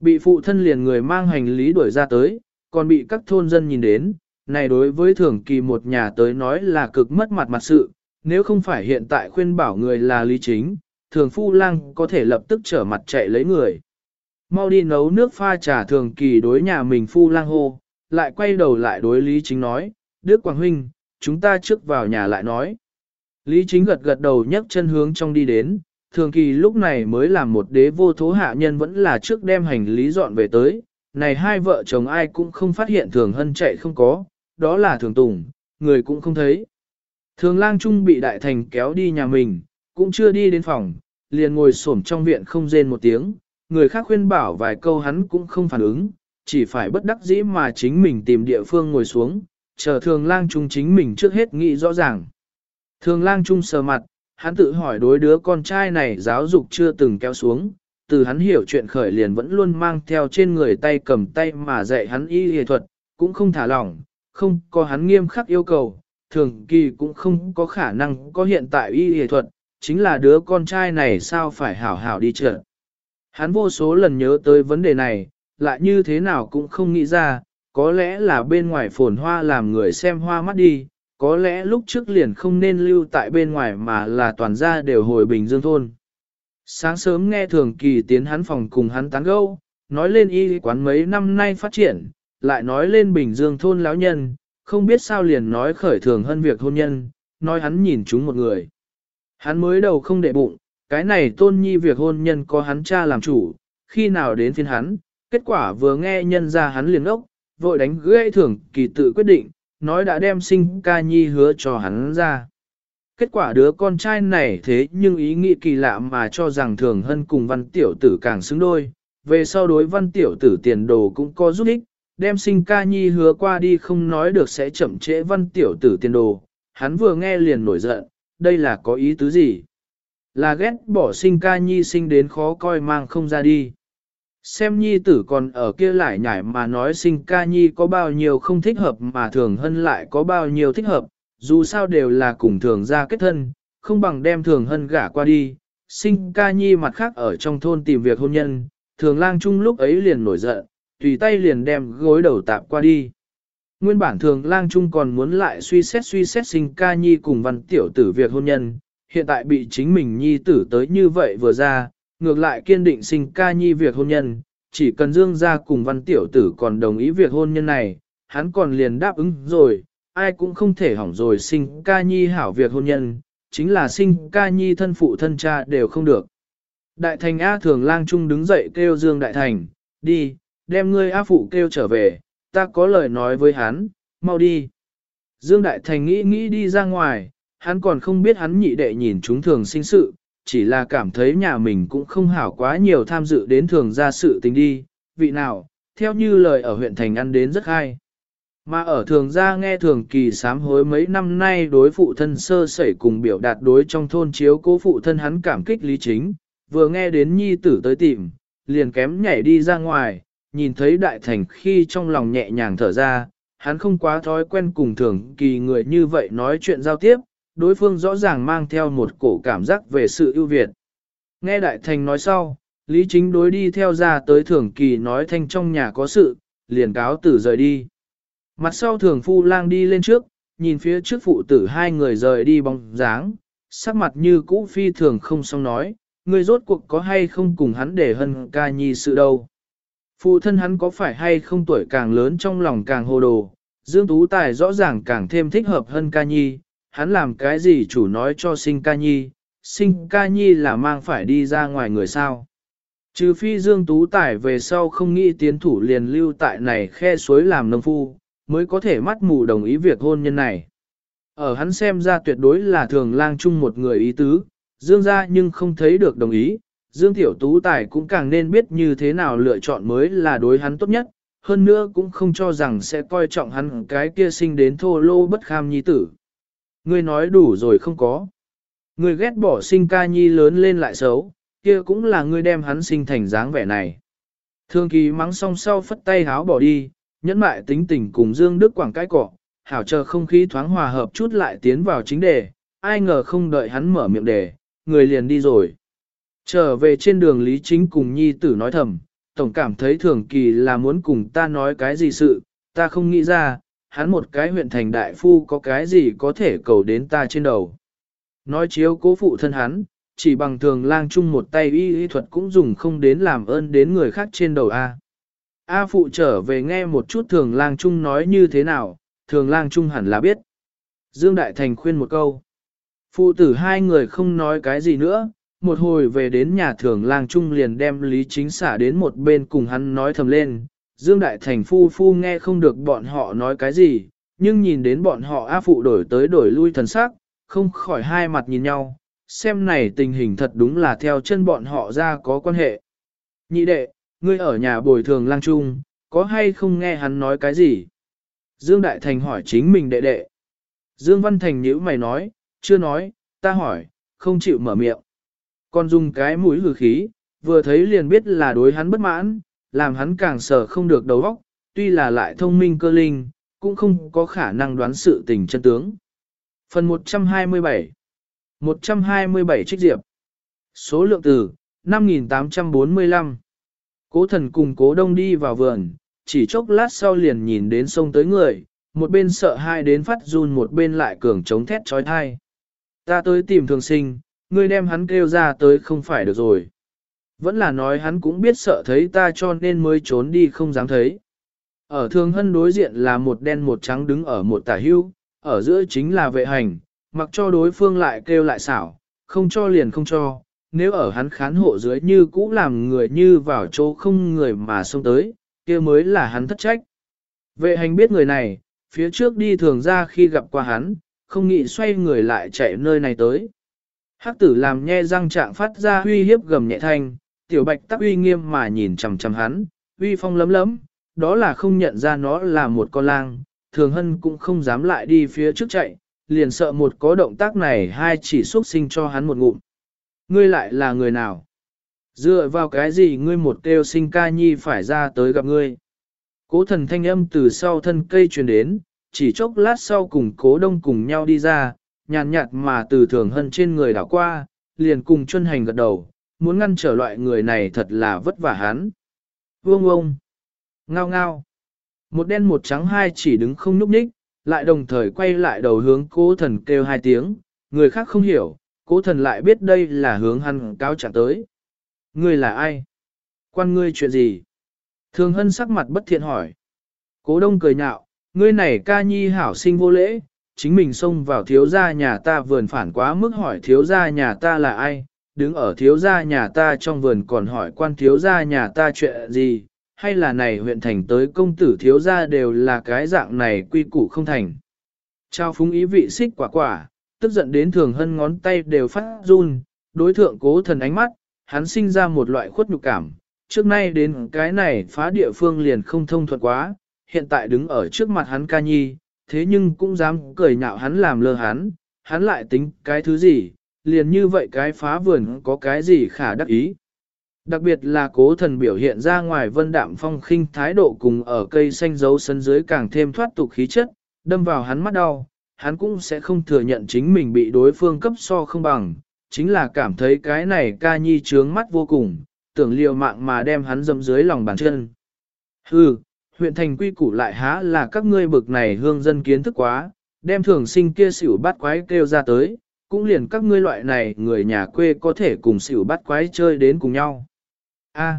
Bị phụ thân liền người mang hành lý đuổi ra tới, còn bị các thôn dân nhìn đến, này đối với thường kỳ một nhà tới nói là cực mất mặt mặt sự, nếu không phải hiện tại khuyên bảo người là lý chính, thường phu lang có thể lập tức trở mặt chạy lấy người. Mau đi nấu nước pha trà thường kỳ đối nhà mình phu lang hô, lại quay đầu lại đối lý chính nói, Đức Quảng Huynh, chúng ta trước vào nhà lại nói. Lý chính gật gật đầu nhấc chân hướng trong đi đến, thường kỳ lúc này mới làm một đế vô thố hạ nhân vẫn là trước đem hành lý dọn về tới, này hai vợ chồng ai cũng không phát hiện thường hân chạy không có, đó là thường tùng, người cũng không thấy. Thường lang trung bị đại thành kéo đi nhà mình, cũng chưa đi đến phòng, liền ngồi xổm trong viện không rên một tiếng, người khác khuyên bảo vài câu hắn cũng không phản ứng, chỉ phải bất đắc dĩ mà chính mình tìm địa phương ngồi xuống, chờ thường lang trung chính mình trước hết nghĩ rõ ràng. Thường lang trung sờ mặt, hắn tự hỏi đối đứa con trai này giáo dục chưa từng kéo xuống, từ hắn hiểu chuyện khởi liền vẫn luôn mang theo trên người tay cầm tay mà dạy hắn y y thuật, cũng không thả lỏng, không có hắn nghiêm khắc yêu cầu, thường kỳ cũng không có khả năng có hiện tại y y thuật, chính là đứa con trai này sao phải hảo hảo đi chợ. Hắn vô số lần nhớ tới vấn đề này, lại như thế nào cũng không nghĩ ra, có lẽ là bên ngoài phồn hoa làm người xem hoa mắt đi, có lẽ lúc trước liền không nên lưu tại bên ngoài mà là toàn gia đều hồi bình dương thôn. Sáng sớm nghe thường kỳ tiến hắn phòng cùng hắn tán gẫu, nói lên y quán mấy năm nay phát triển, lại nói lên bình dương thôn lão nhân, không biết sao liền nói khởi thường hơn việc hôn nhân, nói hắn nhìn chúng một người. Hắn mới đầu không để bụng, cái này tôn nhi việc hôn nhân có hắn cha làm chủ, khi nào đến phiên hắn, kết quả vừa nghe nhân ra hắn liền ốc, vội đánh gãy thường kỳ tự quyết định, nói đã đem sinh ca nhi hứa cho hắn ra. Kết quả đứa con trai này thế nhưng ý nghĩ kỳ lạ mà cho rằng thường hân cùng văn tiểu tử càng xứng đôi, về sau đối văn tiểu tử tiền đồ cũng có giúp ích, đem sinh ca nhi hứa qua đi không nói được sẽ chậm trễ văn tiểu tử tiền đồ, hắn vừa nghe liền nổi giận, đây là có ý tứ gì? Là ghét bỏ sinh ca nhi sinh đến khó coi mang không ra đi. Xem nhi tử còn ở kia lại nhảy mà nói sinh ca nhi có bao nhiêu không thích hợp mà thường hân lại có bao nhiêu thích hợp, dù sao đều là cùng thường ra kết thân, không bằng đem thường hân gả qua đi. Sinh ca nhi mặt khác ở trong thôn tìm việc hôn nhân, thường lang chung lúc ấy liền nổi giận, tùy tay liền đem gối đầu tạp qua đi. Nguyên bản thường lang trung còn muốn lại suy xét suy xét sinh ca nhi cùng văn tiểu tử việc hôn nhân, hiện tại bị chính mình nhi tử tới như vậy vừa ra, ngược lại kiên định sinh ca nhi việc hôn nhân, chỉ cần dương ra cùng văn tiểu tử còn đồng ý việc hôn nhân này, hắn còn liền đáp ứng rồi, ai cũng không thể hỏng rồi sinh ca nhi hảo việc hôn nhân, chính là sinh ca nhi thân phụ thân cha đều không được. Đại thành A thường lang trung đứng dậy kêu Dương Đại Thành, đi, đem ngươi A phụ kêu trở về, ta có lời nói với hắn, mau đi. Dương Đại Thành nghĩ nghĩ đi ra ngoài, hắn còn không biết hắn nhị đệ nhìn chúng thường sinh sự, chỉ là cảm thấy nhà mình cũng không hảo quá nhiều tham dự đến thường ra sự tình đi, vị nào, theo như lời ở huyện thành ăn đến rất hay. Mà ở thường gia nghe thường kỳ sám hối mấy năm nay đối phụ thân sơ sẩy cùng biểu đạt đối trong thôn chiếu cố phụ thân hắn cảm kích lý chính, vừa nghe đến nhi tử tới tìm, liền kém nhảy đi ra ngoài, nhìn thấy đại thành khi trong lòng nhẹ nhàng thở ra, hắn không quá thói quen cùng thường kỳ người như vậy nói chuyện giao tiếp, đối phương rõ ràng mang theo một cổ cảm giác về sự ưu việt. Nghe đại thành nói sau, Lý Chính đối đi theo ra tới thường kỳ nói thanh trong nhà có sự, liền cáo tử rời đi. Mặt sau thường phu lang đi lên trước, nhìn phía trước phụ tử hai người rời đi bóng dáng, sắc mặt như cũ phi thường không xong nói, người rốt cuộc có hay không cùng hắn để hân ca nhi sự đâu. Phụ thân hắn có phải hay không tuổi càng lớn trong lòng càng hồ đồ, Dương Tú Tài rõ ràng càng thêm thích hợp hơn ca nhi, hắn làm cái gì chủ nói cho sinh ca nhi, sinh ca nhi là mang phải đi ra ngoài người sao. Trừ phi Dương Tú Tài về sau không nghĩ tiến thủ liền lưu tại này khe suối làm nông phu, mới có thể mắt mù đồng ý việc hôn nhân này. Ở hắn xem ra tuyệt đối là thường lang chung một người ý tứ, Dương ra nhưng không thấy được đồng ý, Dương Tiểu Tú Tài cũng càng nên biết như thế nào lựa chọn mới là đối hắn tốt nhất, hơn nữa cũng không cho rằng sẽ coi trọng hắn cái kia sinh đến thô lô bất kham nhi tử. Ngươi nói đủ rồi không có. Ngươi ghét bỏ sinh ca nhi lớn lên lại xấu, kia cũng là ngươi đem hắn sinh thành dáng vẻ này. Thương kỳ mắng xong sau phất tay háo bỏ đi, nhẫn mại tính tình cùng Dương Đức Quảng cái cọ, hảo chờ không khí thoáng hòa hợp chút lại tiến vào chính đề, ai ngờ không đợi hắn mở miệng đề, người liền đi rồi. Trở về trên đường Lý Chính cùng Nhi tử nói thầm, tổng cảm thấy thường kỳ là muốn cùng ta nói cái gì sự, ta không nghĩ ra, hắn một cái huyện thành đại phu có cái gì có thể cầu đến ta trên đầu. Nói chiếu cố phụ thân hắn, chỉ bằng thường lang chung một tay y y thuật cũng dùng không đến làm ơn đến người khác trên đầu A. A phụ trở về nghe một chút thường lang chung nói như thế nào, thường lang chung hẳn là biết. Dương Đại Thành khuyên một câu. Phụ tử hai người không nói cái gì nữa, một hồi về đến nhà thường lang trung liền đem Lý Chính xả đến một bên cùng hắn nói thầm lên. Dương Đại Thành phu phu nghe không được bọn họ nói cái gì, nhưng nhìn đến bọn họ A phụ đổi tới đổi lui thần sắc, không khỏi hai mặt nhìn nhau, xem này tình hình thật đúng là theo chân bọn họ ra có quan hệ. Nhị đệ, ngươi ở nhà bồi thường lang trung, có hay không nghe hắn nói cái gì? Dương Đại Thành hỏi chính mình đệ đệ. Dương Văn Thành nhíu mày nói, chưa nói, ta hỏi, không chịu mở miệng. Còn dùng cái mũi hử khí, vừa thấy liền biết là đối hắn bất mãn, làm hắn càng sợ không được đầu óc, tuy là lại thông minh cơ linh, cũng không có khả năng đoán sự tình chân tướng. Phần 127 127 trích diệp Số lượng từ 5845 Cố thần cùng cố đông đi vào vườn, chỉ chốc lát sau liền nhìn đến sông tới người, một bên sợ hai đến phát run một bên lại cường chống thét trói thai. Ta tới tìm thường sinh, ngươi đem hắn kêu ra tới không phải được rồi. Vẫn là nói hắn cũng biết sợ thấy ta cho nên mới trốn đi không dám thấy. Ở thường hân đối diện là một đen một trắng đứng ở một tả hưu, ở giữa chính là vệ hành, mặc cho đối phương lại kêu lại xảo, không cho liền không cho, nếu ở hắn khán hộ dưới như cũ làm người như vào chỗ không người mà xông tới, kia mới là hắn thất trách. Vệ hành biết người này, phía trước đi thường ra khi gặp qua hắn, không nghĩ xoay người lại chạy nơi này tới. Hắc tử làm nhe răng trạng phát ra huy hiếp gầm nhẹ thanh, tiểu bạch tắc uy nghiêm mà nhìn chằm chằm hắn, uy phong lấm lấm, đó là không nhận ra nó là một con lang, thường hân cũng không dám lại đi phía trước chạy, liền sợ một có động tác này hai chỉ xuất sinh cho hắn một ngụm. Ngươi lại là người nào? Dựa vào cái gì ngươi một kêu sinh ca nhi phải ra tới gặp ngươi? Cố thần thanh âm từ sau thân cây truyền đến, chỉ chốc lát sau cùng cố đông cùng nhau đi ra, nhàn nhạt mà từ thường hân trên người đảo qua, liền cùng chân hành gật đầu, muốn ngăn trở loại người này thật là vất vả hắn. Vương ông, ngao ngao, một đen một trắng hai chỉ đứng không nhúc nhích, lại đồng thời quay lại đầu hướng cố thần kêu hai tiếng, người khác không hiểu, cố thần lại biết đây là hướng hắn cáo trả tới. Ngươi là ai? Quan ngươi chuyện gì? Thường hân sắc mặt bất thiện hỏi. Cố đông cười nhạo, ngươi này ca nhi hảo sinh vô lễ, chính mình xông vào thiếu gia nhà ta vườn phản quá mức hỏi thiếu gia nhà ta là ai, đứng ở thiếu gia nhà ta trong vườn còn hỏi quan thiếu gia nhà ta chuyện gì, hay là này huyện thành tới công tử thiếu gia đều là cái dạng này quy củ không thành. Trao phúng ý vị xích quả quả, tức giận đến thường hân ngón tay đều phát run, đối thượng cố thần ánh mắt, hắn sinh ra một loại khuất nhục cảm, trước nay đến cái này phá địa phương liền không thông thuận quá, hiện tại đứng ở trước mặt hắn ca nhi, thế nhưng cũng dám cười nhạo hắn làm lơ hắn, hắn lại tính cái thứ gì, liền như vậy cái phá vườn có cái gì khả đắc ý. Đặc biệt là cố thần biểu hiện ra ngoài vân đạm phong khinh thái độ cùng ở cây xanh dấu sân dưới càng thêm thoát tục khí chất, đâm vào hắn mắt đau, hắn cũng sẽ không thừa nhận chính mình bị đối phương cấp so không bằng, chính là cảm thấy cái này ca nhi trướng mắt vô cùng, tưởng liều mạng mà đem hắn dâm dưới lòng bàn chân. Hừ, huyện thành quy củ lại há là các ngươi bực này hương dân kiến thức quá, đem thường sinh kia xỉu bắt quái kêu ra tới, cũng liền các ngươi loại này người nhà quê có thể cùng xỉu bắt quái chơi đến cùng nhau. A.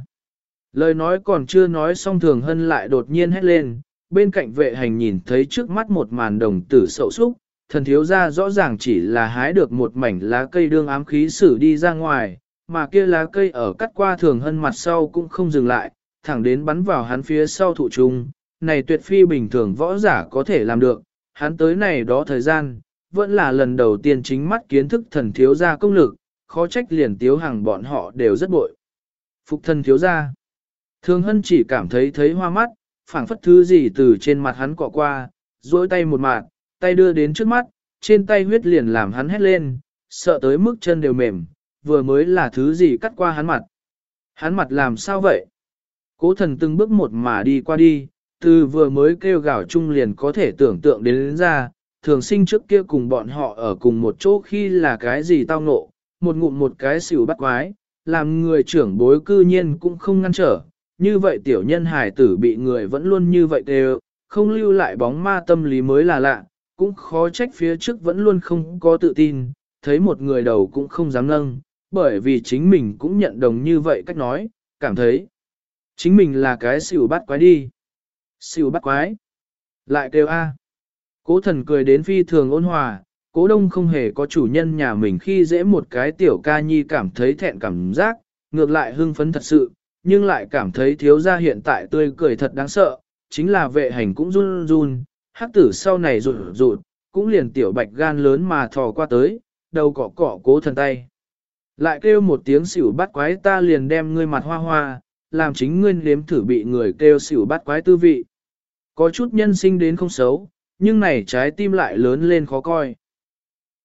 lời nói còn chưa nói xong thường hân lại đột nhiên hét lên, bên cạnh vệ hành nhìn thấy trước mắt một màn đồng tử sậu súc, thần thiếu ra rõ ràng chỉ là hái được một mảnh lá cây đương ám khí xử đi ra ngoài, mà kia lá cây ở cắt qua thường hân mặt sau cũng không dừng lại, thẳng đến bắn vào hắn phía sau thụ trung, này tuyệt phi bình thường võ giả có thể làm được, hắn tới này đó thời gian, vẫn là lần đầu tiên chính mắt kiến thức thần thiếu gia công lực, khó trách liền tiếu hàng bọn họ đều rất bội. Phục thần thiếu gia, thường hân chỉ cảm thấy thấy hoa mắt, phảng phất thứ gì từ trên mặt hắn cọ qua, duỗi tay một mạng, tay đưa đến trước mắt, trên tay huyết liền làm hắn hét lên, sợ tới mức chân đều mềm, vừa mới là thứ gì cắt qua hắn mặt. Hắn mặt làm sao vậy? Cố thần từng bước một mà đi qua đi, từ vừa mới kêu gào chung liền có thể tưởng tượng đến, đến ra, thường sinh trước kia cùng bọn họ ở cùng một chỗ khi là cái gì tao ngộ, một ngụm một cái xỉu bắt quái, làm người trưởng bối cư nhiên cũng không ngăn trở, như vậy tiểu nhân hài tử bị người vẫn luôn như vậy đều, không lưu lại bóng ma tâm lý mới là lạ, cũng khó trách phía trước vẫn luôn không có tự tin, thấy một người đầu cũng không dám nâng, bởi vì chính mình cũng nhận đồng như vậy cách nói, cảm thấy chính mình là cái xỉu bắt quái đi. Xỉu bắt quái. Lại kêu A. Cố thần cười đến phi thường ôn hòa, cố đông không hề có chủ nhân nhà mình khi dễ một cái tiểu ca nhi cảm thấy thẹn cảm giác, ngược lại hưng phấn thật sự, nhưng lại cảm thấy thiếu gia hiện tại tươi cười thật đáng sợ, chính là vệ hành cũng run run, hắc tử sau này rụt rụt, cũng liền tiểu bạch gan lớn mà thò qua tới, đầu cọ cọ cố thần tay. Lại kêu một tiếng xỉu bắt quái ta liền đem ngươi mặt hoa hoa, làm chính ngươi nếm thử bị người kêu xỉu bắt quái tư vị. Có chút nhân sinh đến không xấu, nhưng này trái tim lại lớn lên khó coi.